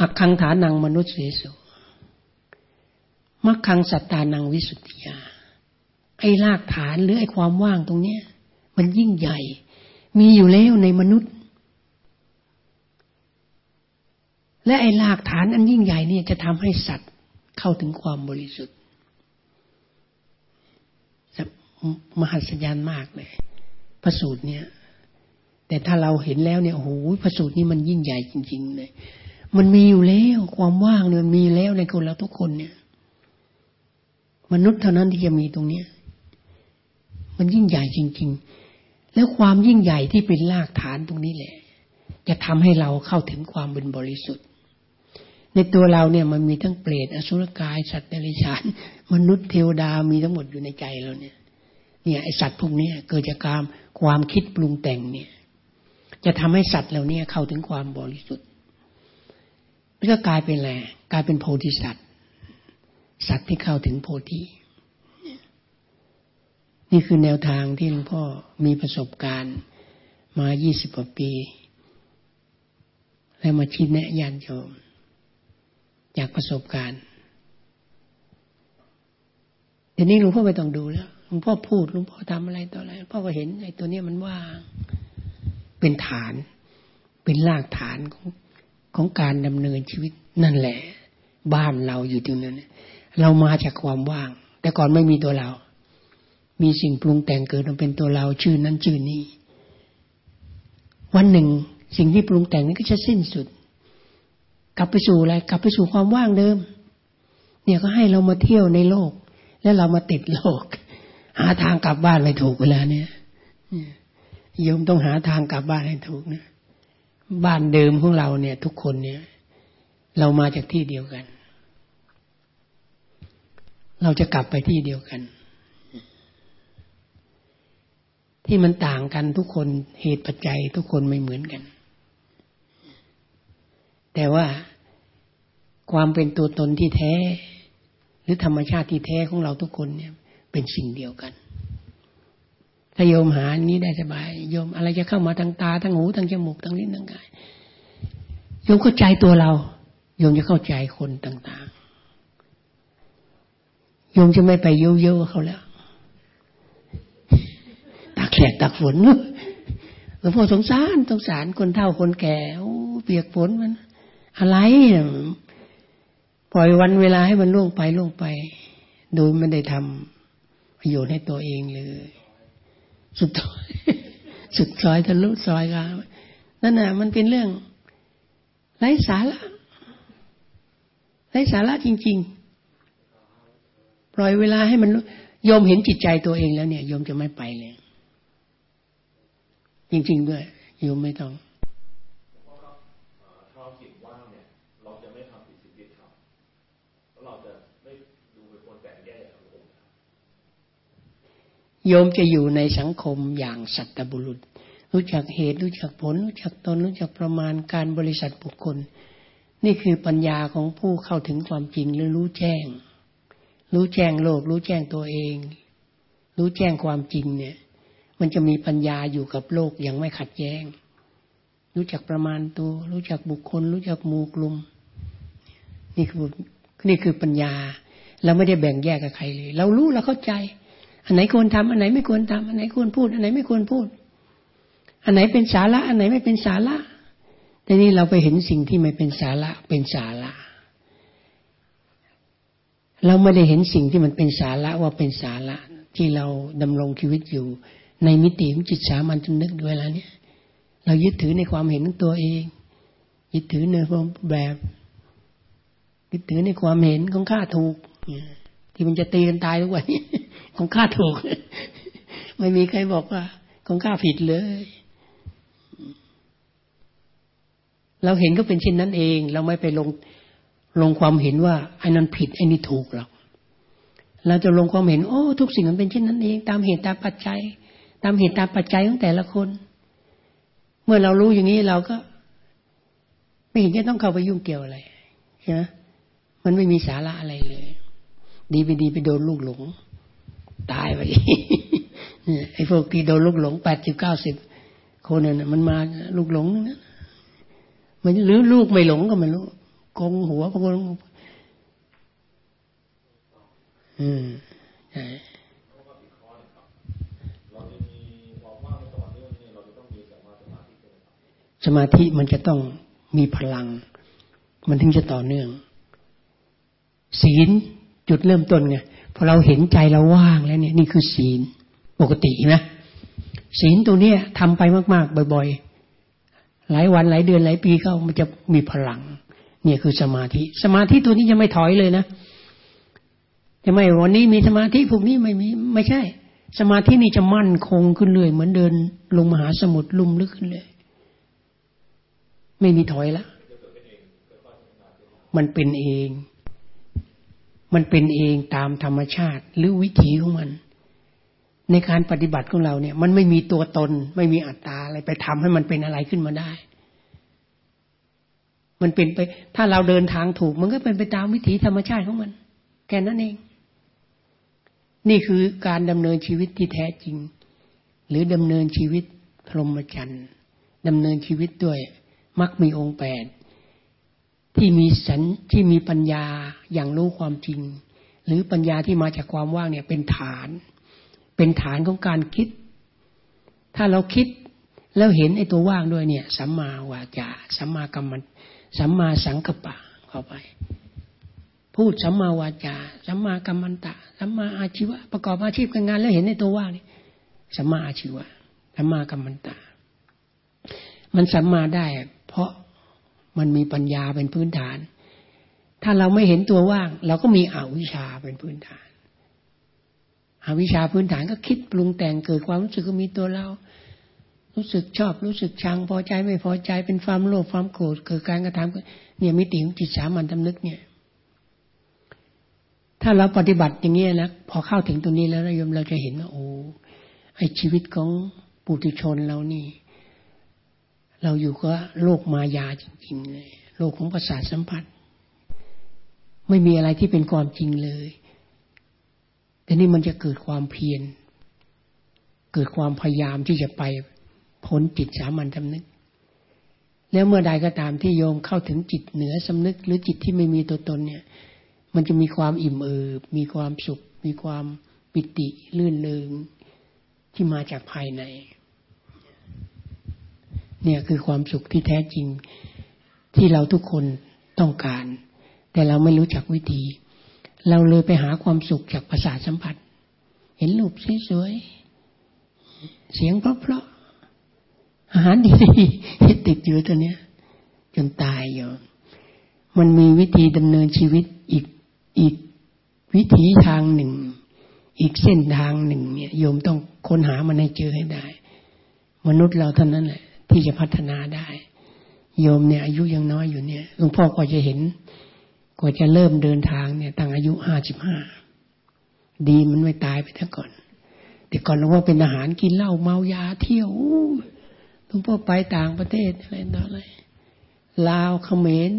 อักขังฐานังมนุษย์เสสุมักขังสัตตานังวิสุทธิยา ไอ้รากฐานหรือไอ้ความว่างตรงเนี้ย มันยิ่งใหญ่ มีอยู่แล้วในมนุษย์ และไอ้รากฐานอันยิ่งใหญ่เนี่ยจะทำให้สัตว เข้าถึงความบริสุทธิ์มหัศจรรย์มากเลยพระสูตรเนี่ย แต่ถ้าเราเห็นแล้วเนี่ยโอ้โหพระสูตรนี้มันยิ่งใหญ่จริง ๆ เลย มันมีอยู่แล้วความว่างเนี่ยมันมีแล้วในคนเราทุกคนเนี่ย มนุษย์เท่านั้นที่จะมีตรงเนี้ย มันยิ่งใหญ่จริง ๆ แล้วความยิ่งใหญ่ที่เป็นรากฐานตรงนี้แหละ จะทำให้เราเข้าถึงความเป็นบริสุทธิ์ ในตัวเราเนี่ยมันมีทั้งเปรตอสุรกาย สัตว์เดรัจฉาน มนุษย์เทวดามีทั้งหมดอยู่ในใจเราเนี่ย เนี่ยไอสัตว์พวกนี้เกิดจากความความคิดปรุงแต่งเนี่ย จะทำให้สัตว์เหล่านี้เข้าถึงความบริสุทธิ์มันก็กลายเป็นแหละกลายเป็นโพธิสัตว์ สัตว์ที่เข้าถึงโพธินี่คือแนวทางที่หลวงพ่อมีประสบการณ์มายี่สิบกว่าปี และมาชี้แนะญาณโยม จากประสบการณ์ทีนี้หลวงพ่อไม่ต้องดูแล้วหลวงพ่อพูดหลวงพ่อทำอะไรต่ออะไรพ่อก็เห็นไอ้ตัวนี้มันว่างเป็นฐาน เป็นรากฐานของของการดำเนินชีวิตนั่นแหละ บ้านเราอยู่ตรงนั้นเรามาจากความว่าง แต่ก่อนไม่มีตัวเรา มีสิ่งปรุงแต่งเกิดมาเป็นตัวเรา ชื่อนั้นชื่อนี้ วันหนึ่งสิ่งที่ปรุงแต่งนี้ก็จะสิ้นสุด กลับไปสู่อะไรกลับไปสู่ความว่างเดิม เนี่ยก็ให้เรามาเที่ยวในโลก แล้วเรามาติดโลก หาทางกลับบ้านไม่ถูกเวลาเนี่ยโยมต้องหาทางกลับบ้านให้ถูกนะบ้านเดิมของเราเนี่ย ทุกคนเนี่ย เรามาจากที่เดียวกัน เราจะกลับไปที่เดียวกัน ที่มันต่างกันทุกคนเหตุปัจจัยทุกคนไม่เหมือนกัน แต่ว่าความเป็นตัวตนที่แท้ หรือธรรมชาติที่แท้ของเราทุกคนเนี่ยเป็นสิ่งเดียวกันถ้าโยมหานี้ได้สบายโยมอะไรจะเข้ามาทางตาทางหูทางจมูกทางลิ้นทางกายโยมเข้าใจตัวเรา โยมจะเข้าใจคนต่างโยมจะไม่ไปเย้ๆเขาแล้วตักแดดตักฝนหลวงพ่อสงสารสงสารคนเฒ่าคนแก่เปียกฝนมัน อะไรปล่อยวันเวลาให้มันล่วงไปล่วงไป โดยไม่ได้ทำประโยชน์ให้ตัวเองเลย สุดท้ายสุดซอยทะลุซอยกันนั่นน่ะ มันเป็นเรื่องไร้สาระไร้สาระจริง ๆ ปล่อยเวลาให้มันโยมเห็นจิตใจตัวเองแล้วเนี่ยโยมจะไม่ไปเลย จริง ๆ ด้วยโยมไม่ต้อง โยมจะอยู่ในสังคมอย่างสัตบุรุษ รู้จักเหตุรู้จักผล รู้จักตนรู้จักประมาณการบริษัทบุคคล นี่คือปัญญาของผู้เข้าถึงความจริงหรือรู้แจ้ง รู้แจ้งโลก รู้แจ้งตัวเอง รู้แจ้งความจริงเนี่ย มันจะมีปัญญาอยู่กับโลกอย่างไม่ขัดแย้ง รู้จักประมาณตัว รู้จักบุคคล รู้จักหมู่กลุ่มนี่คือนี่คือปัญญาเราไม่ได้แบ่งแยกกับใครเลย เรารู้เราเข้าใจ อันไหนควรทำอันไหนไม่ควรทำอันไหนควรพูด อันไหนไม่ควรพูด อันไหนเป็นสาระ อันไหนไม่เป็นสาระแต่นี่เราไปเห็นสิ่งที่ไม่เป็นสาระเป็นสาระเราไม่ได้เห็นสิ่งที่มันเป็นสาระว่าเป็นสาระที่เราดำรงชีวิตอยู่ ในมิติของจิตสามัญจำนึกเวลาเนี้ยเรายึดถือในความเห็นของตัวเอง ยึดถือในความแบบ ยึดถือในความเห็นของข้าถูก ที่มันจะตีกันตายทุกวันของข้าถูก ไม่มีใครบอกว่า ของข้าผิดเลย เราเห็นก็เป็นเช่นนั้นเอง เราไม่ไปลงลงความเห็นว่าไอ้นั้นผิดไอ้นี่ถูกหรอกเราจะลงความเห็น โอ้ ทุกสิ่งมันเป็นเช่นนั้นเอง ตามเหตุตามปัจจัย ตามเหตุตามปัจจัยของแต่ละคน เมื่อเรารู้อย่างนี้เราก็ ไม่เห็นจะต้องเข้าไปยุ่งเกี่ยวอะไรใช่ไหมมันไม่มีสาระอะไรเลย ดีไปดีไปโดนลูกหลง ตายไปไอ้พวกที่โดนลูกหลงแปดสิบเก้าสิบคนนั้นมันมาลูกหลงนะมันหรือลูกไม่หลงก็ไม่รู้กงหัวพวกนอืมใช่สมาธิมันจะต้องมีพลัง มันถึงจะต่อเนื่อง ศีล จุดเริ่มต้นไงพอเราเห็นใจเราว่างแล้วเนี่ยนี่คือศีลปกตินะศีลตัวเนี้ยทำไปมาก ๆ บ่อย ๆ หลายวันหลายเดือนหลายปีเข้ามันจะมีพลัง เนี่ยคือสมาธิ สมาธิตัวนี้จะไม่ถอยเลยนะจะไม่วันนี้มีสมาธิพวกนี้ไม่มีไม่ใช่ สมาธินี่จะมั่นคงขึ้นเลยเหมือนเดิน ลงมหาสมุทรลุ่มลึกขึ้นเลยไม่มีถอยละมันเป็นเอง มันเป็นเองตามธรรมชาติ หรือวิถีของมัน ในการปฏิบัติของเราเนี่ย มันไม่มีตัวตน ไม่มีอัตตาอะไรไปทำให้มันเป็นอะไรขึ้นมาได้ มันเป็นไป ถ้าเราเดินทางถูก มันก็เป็นไปตามวิถีธรรมชาติของมัน แค่นั้นเอง นี่คือการดำเนินชีวิตที่แท้จริง หรือดำเนินชีวิตพรหมจรรย์ดำเนินชีวิตด้วยมักมีองค์แปด ที่มีสันที่มีปัญญาอย่างรู้ความจริง หรือปัญญาที่มาจากความว่างเนี่ยเป็นฐาน เป็นฐานของการคิด ถ้าเราคิดแล้วเห็นไอ้ตัวว่างด้วยเนี่ยสัมมาวาจาสัมมากรรมสัมมาสังกัปปะเข้าไป พูดสัมมาวาจาสัมมากัมมันตะสัมมาอาชีวะ ประกอบอาชีพการงานแล้วเห็นในตัวว่างนี่สัมมาอาชีวะสัมมากัมมันตะ มันสัมมาได้ เพราะ มันมีปัญญาเป็นพื้นฐาน ถ้าเราไม่เห็นตัวว่าง เราก็มีอวิชชาเป็นพื้นฐานอวิชชาพื้นฐานก็คิดปรุงแต่งเกิดความรู้สึกก็มีตัวเรา รู้สึกชอบรู้สึกชังพอใจไม่พอใจเป็นความโลภความโกรธเกิดการกระทำเนี่ยมิติของจิตสามัญทำนึกเนี่ย ถ้าเราปฏิบัติอย่างนี้นะพอเข้าถึงตรงนี้แล้วนะโยมเราจะเห็นว่าโอ้ไอชีวิตของปุถุชนเรานี่ เราอยู่ก็โลกมายาจริงๆเลยโลกของประสาทสัมผัส ไม่มีอะไรที่เป็นความจริงเลยแต่นี่มันจะเกิดความเพียรเกิดความพยายามที่จะไปพ้นจิตสามัญสำนึก แล้วเมื่อใดก็ตามที่โยมเข้าถึงจิตเหนือสำนึก หรือจิตที่ไม่มีตัวตนเนี่ย มันจะมีความอิ่มเอิบมีความสุข มีความปิติลื่นเลิงที่มาจากภายใน เนี่ยคือความสุขที่แท้จริง ที่เราทุกคนต้องการ แต่เราไม่รู้จักวิธี เราเลยไปหาความสุขจากภาษาทสัมผัส เห็นรูปสวยๆเสียงเพราะๆอาหารดีๆติดอยู่ตัวเนี้ย จนตายอยู่มันมีวิธีดำเนินชีวิตอีกอีกวิถีทางหนึ่ง อีกเส้นทางหนึ่งเนี่ยโยมต้องค้นหามันให้เจอให้ได้ มนุษย์เราเท่านั้นแหละ ที่จะพัฒนาได้ โยมเนี่ยอายุยังน้อยอยู่เนี่ยหลวงพ่อก็จะเห็นกว่าจะเริ่มเดินทางเนี่ยตั้งอายุห้าสิบห้าดีมันไม่ตายไปทั้งก่อน แต่ก่อนหลวงพ่อเป็นทหารกินเหล้าเมายาเที่ยวหลวงพ่อไปต่างประเทศอะไรต่ออะไรลาวเขมร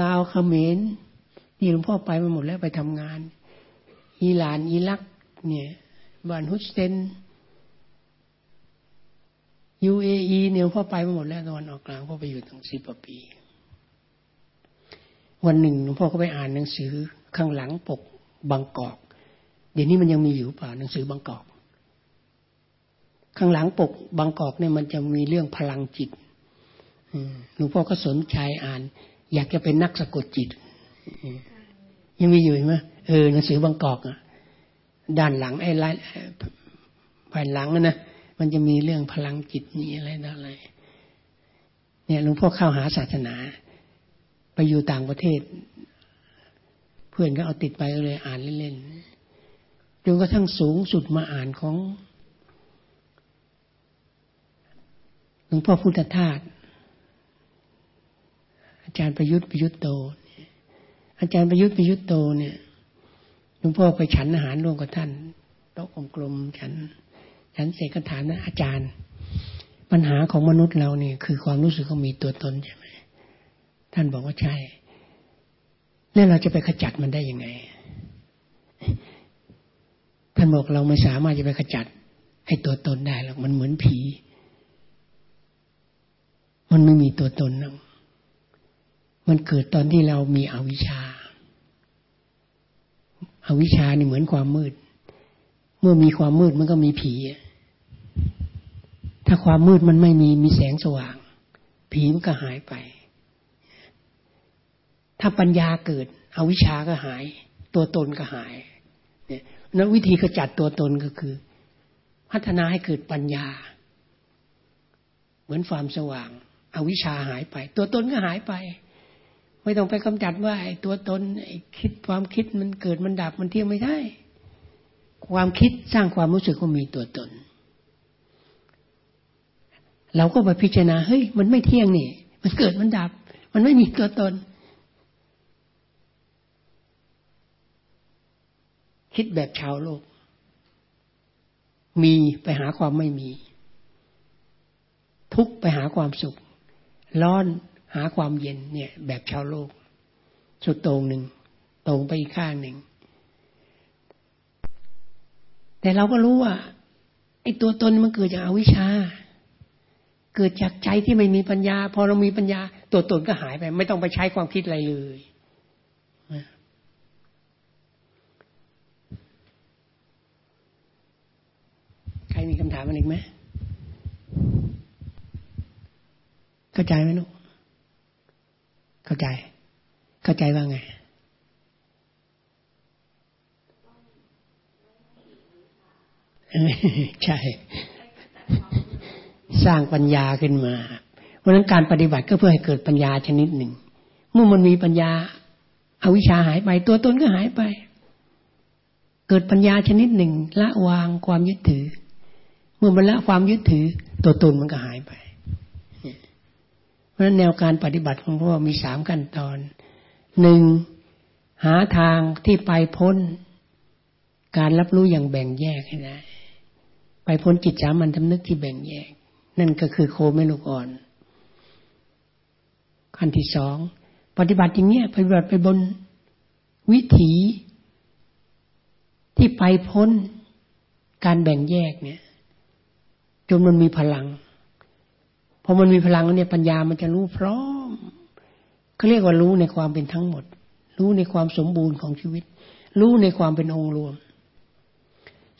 ลาวเขมรนี่หลวงพ่อไปมาหมดแล้วไปทำงาน อิหร่านอิรัก เนี่ยบานฮุสเซน ยูเออีเนี่ยพ่อไปมาหมดแล้วตอนออกกลางพ่อไปอยู่ตั้งสิบกว่าปี วันหนึ่งหลวงพ่อก็ไปอ่านหนังสือข้างหลังปกบางกอก เดี๋ยวนี้มันยังมีอยู่เปล่าหนังสือบางกอก ข้างหลังปกบางกอกเนี่ยมันจะมีเรื่องพลังจิตหลวงพ่อก็สนใจอ่าน อยากจะเป็นนักสะกดจิต ยังมีอยู่ไหมเออหนังสือบางกอกอะ ด้านหลังไอ้ลายแผ่นหลังนะ มันจะมีเรื่องพลังจิตนี่อะไรต่ออะไร เนี่ยหลวงพ่อเข้าหาศาสนา ไปอยู่ต่างประเทศ เพื่อนก็เอาติดไปเลยอ่านเล่นๆจนกระทั่งสูงสุดมาอ่านของหลวงพ่อพุทธทาสอาจารย์ประยุทธ์ประยุทธ์โต อาจารย์ประยุทธ์ประยุทธ์โตเนี่ยหลวงพ่อไปฉันอาหารร่วมกับท่านโต๊ะกลมๆฉัน ฉันเสกถามนะอาจารย์ ปัญหาของมนุษย์เราเนี่ย คือความรู้สึกเขามีตัวตนใช่ไหมท่านบอกว่าใช่ แล้วเราจะไปขจัดมันได้ยังไง ท่านบอกเราไม่สามารถจะไปขจัดไอ้ตัวตนได้หรอกมันเหมือนผี มันไม่มีตัวตนนะมันเกิดตอนที่เรามีอวิชชาอาวิชชานี่เหมือนความมืด เมื่อมีความมืดมันก็มีผี ถ้าความมืดมันไม่มีมีแสงสว่าง ผีมันก็หายไป ถ้าปัญญาเกิดอวิชชาก็หาย ตัวตนก็หายเนี่ยนั้นวิธีกระจัดตัวตนก็คือ พัฒนาให้เกิดปัญญา เหมือนความสว่างอวิชชาหายไป ตัวตนก็หายไป ไม่ต้องไปกำจัดว่าไอ้ตัวตนไอ้คิดความคิดมันเกิดมันดับมันเที่ยงไม่ได้ ความคิดสร้างความรู้สึกก็มีตัวตน เราก็ไปพิจารณาเฮ้ยมันไม่เที่ยงนี่ มันเกิดมันดับ มันไม่มีตัวตน คิดแบบชาวโลก มีไปหาความไม่มี ทุกไปหาความสุข ร้อนหาความเย็นเนี่ย แบบชาวโลก สุดตรงหนึ่งตรงไปอีกข้างหนึ่ง แต่เราก็รู้ว่าไอ้ตัวตนมันเกิดจากอาวิชชา เกิดจากใจที่ไม่มีปัญญา พอเรามีปัญญา ตัวตนก็หายไป ไม่ต้องไปใช้ความคิดอะไรเลยใครมีคำถามอะไรไหมเข้าใจไหมลูกเข้าใจ เข้าใจว่าไงใช่ สร้างปัญญาขึ้นมา เพราะนั้นการปฏิบัติก็เพื่อให้เกิดปัญญาชนิดหนึ่ง เมื่อมันมีปัญญาอาวิชชาหายไป ตัวตนก็หายไป เกิดปัญญาชนิดหนึ่ง ละวางความยึดถือ เมื่อมันละความยึดถือ ตัวตนมันก็หายไป เพราะนั้นแนวการปฏิบัติของพวกมีสามขั้นตอนหนึ่งหาทางที่ไปพ้น การรับรู้อย่างแบ่งแยกให้ได้ ไปพ้นจิตสามัญทำนึกที่แบ่งแยก นั่นก็คือโคไม่ลูกอ่อน ขั้นที่สองปฏิบัติอย่างเงี้ยปฏิบัติไปบนวิถีที่ไปพ้นการแบ่งแยกเนี่ยจนมันมีพลังพอมันมีพลังแล้วเนี่ยปัญญามันจะรู้พร้อมเขาเรียกว่ารู้ในความเป็นทั้งหมด รู้ในความสมบูรณ์ของชีวิต รู้ในความเป็นองค์รวม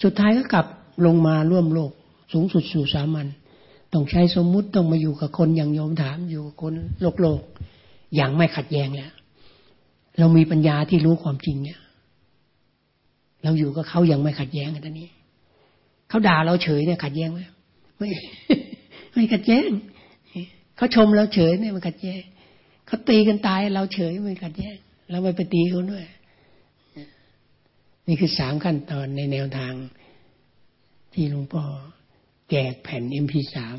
สุดท้ายก็กลับลงมาร่วมโลก สูงสุดสู่สามัญ ต้องใช้สมมุติต้องมาอยู่กับคนอย่างโยมถามอยู่กับคนโลกโลกอย่างไม่ขัดแย้งแล้วเรามีปัญญาที่รู้ความจริงเนี่ย เราอยู่กับเขาอย่างไม่ขัดแย้งกันตอนนี้เขาด่าเราเฉยเนี่ยขัดแย้งไหมไม่ไม่ขัดแย้งเขาชมเราเฉยเนี่ยมันขัดแย้งเขาตีกันตายเราเฉยไม่ขัดแย้งเราไม่ไปตีเขาด้วย นี่คือสามขั้นตอนในแนวทางที่หลวงพ่อ แจกแผ่นเอ็มพีสาม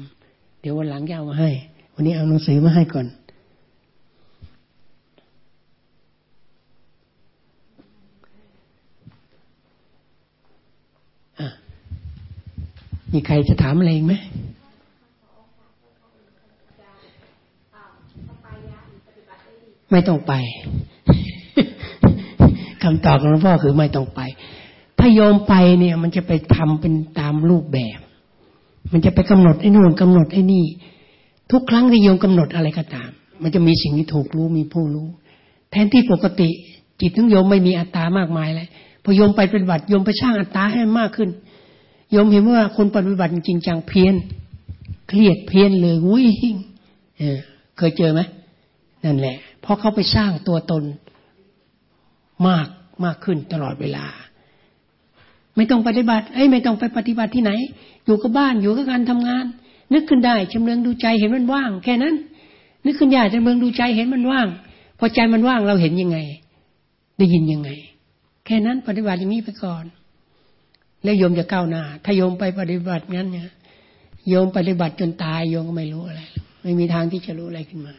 เดี๋ยววันหลังจะเอามาให้ วันนี้เอาหนังสือมาให้ก่อนมีใครจะถามอะไรไหมไม่ต้องไปคำตอบของหลวงพ่อคือไม่ต้องไป ถ้าโยมไปเนี่ย มันจะไปทำเป็นตามรูปแบบ มันจะไปกำหนดไอ้นู่นกำหนดไอ้นี่ ทุกครั้งที่โยมกำหนดอะไรก็ตาม มันจะมีสิ่งที่ถูกรู้มีผู้รู้ แทนที่ปกติ จิตของโยมไม่มีอัตตามากมายเลยพอโยมไปปฏิบัติโยมไปสร้างอัตตาให้มากขึ้นโยมเห็นว่าคนปฏิบัติจริงจังเพี้ยน เครียดเพี้ยนเลยวุ้ยเออเคยเจอไหมนั่นแหละเพราะเขาไปสร้างตัวตนมากมากขึ้นตลอดเวลา ไม่ต้องปฏิบัติ เอ้ยไม่ต้องไปปฏิบัติที่ไหน อยู่กับบ้านอยู่กับการทำงาน นึกขึ้นได้ชำเลืองดูใจเห็นมันว่าง แค่นั้น นึกขึ้นได้ชำเลืองดูใจเห็นมันว่าง พอใจมันว่างเราเห็นยังไง ได้ยินยังไง แค่นั้นปฏิบัติอย่างนี้ไปก่อน แล้วโยมจะก้าวหน้า ถ้าโยมไปปฏิบัติงั้นเนี่ยโยมปฏิบัติจนตายโยมก็ไม่รู้อะไร ไม่มีทางที่จะรู้อะไรขึ้นมา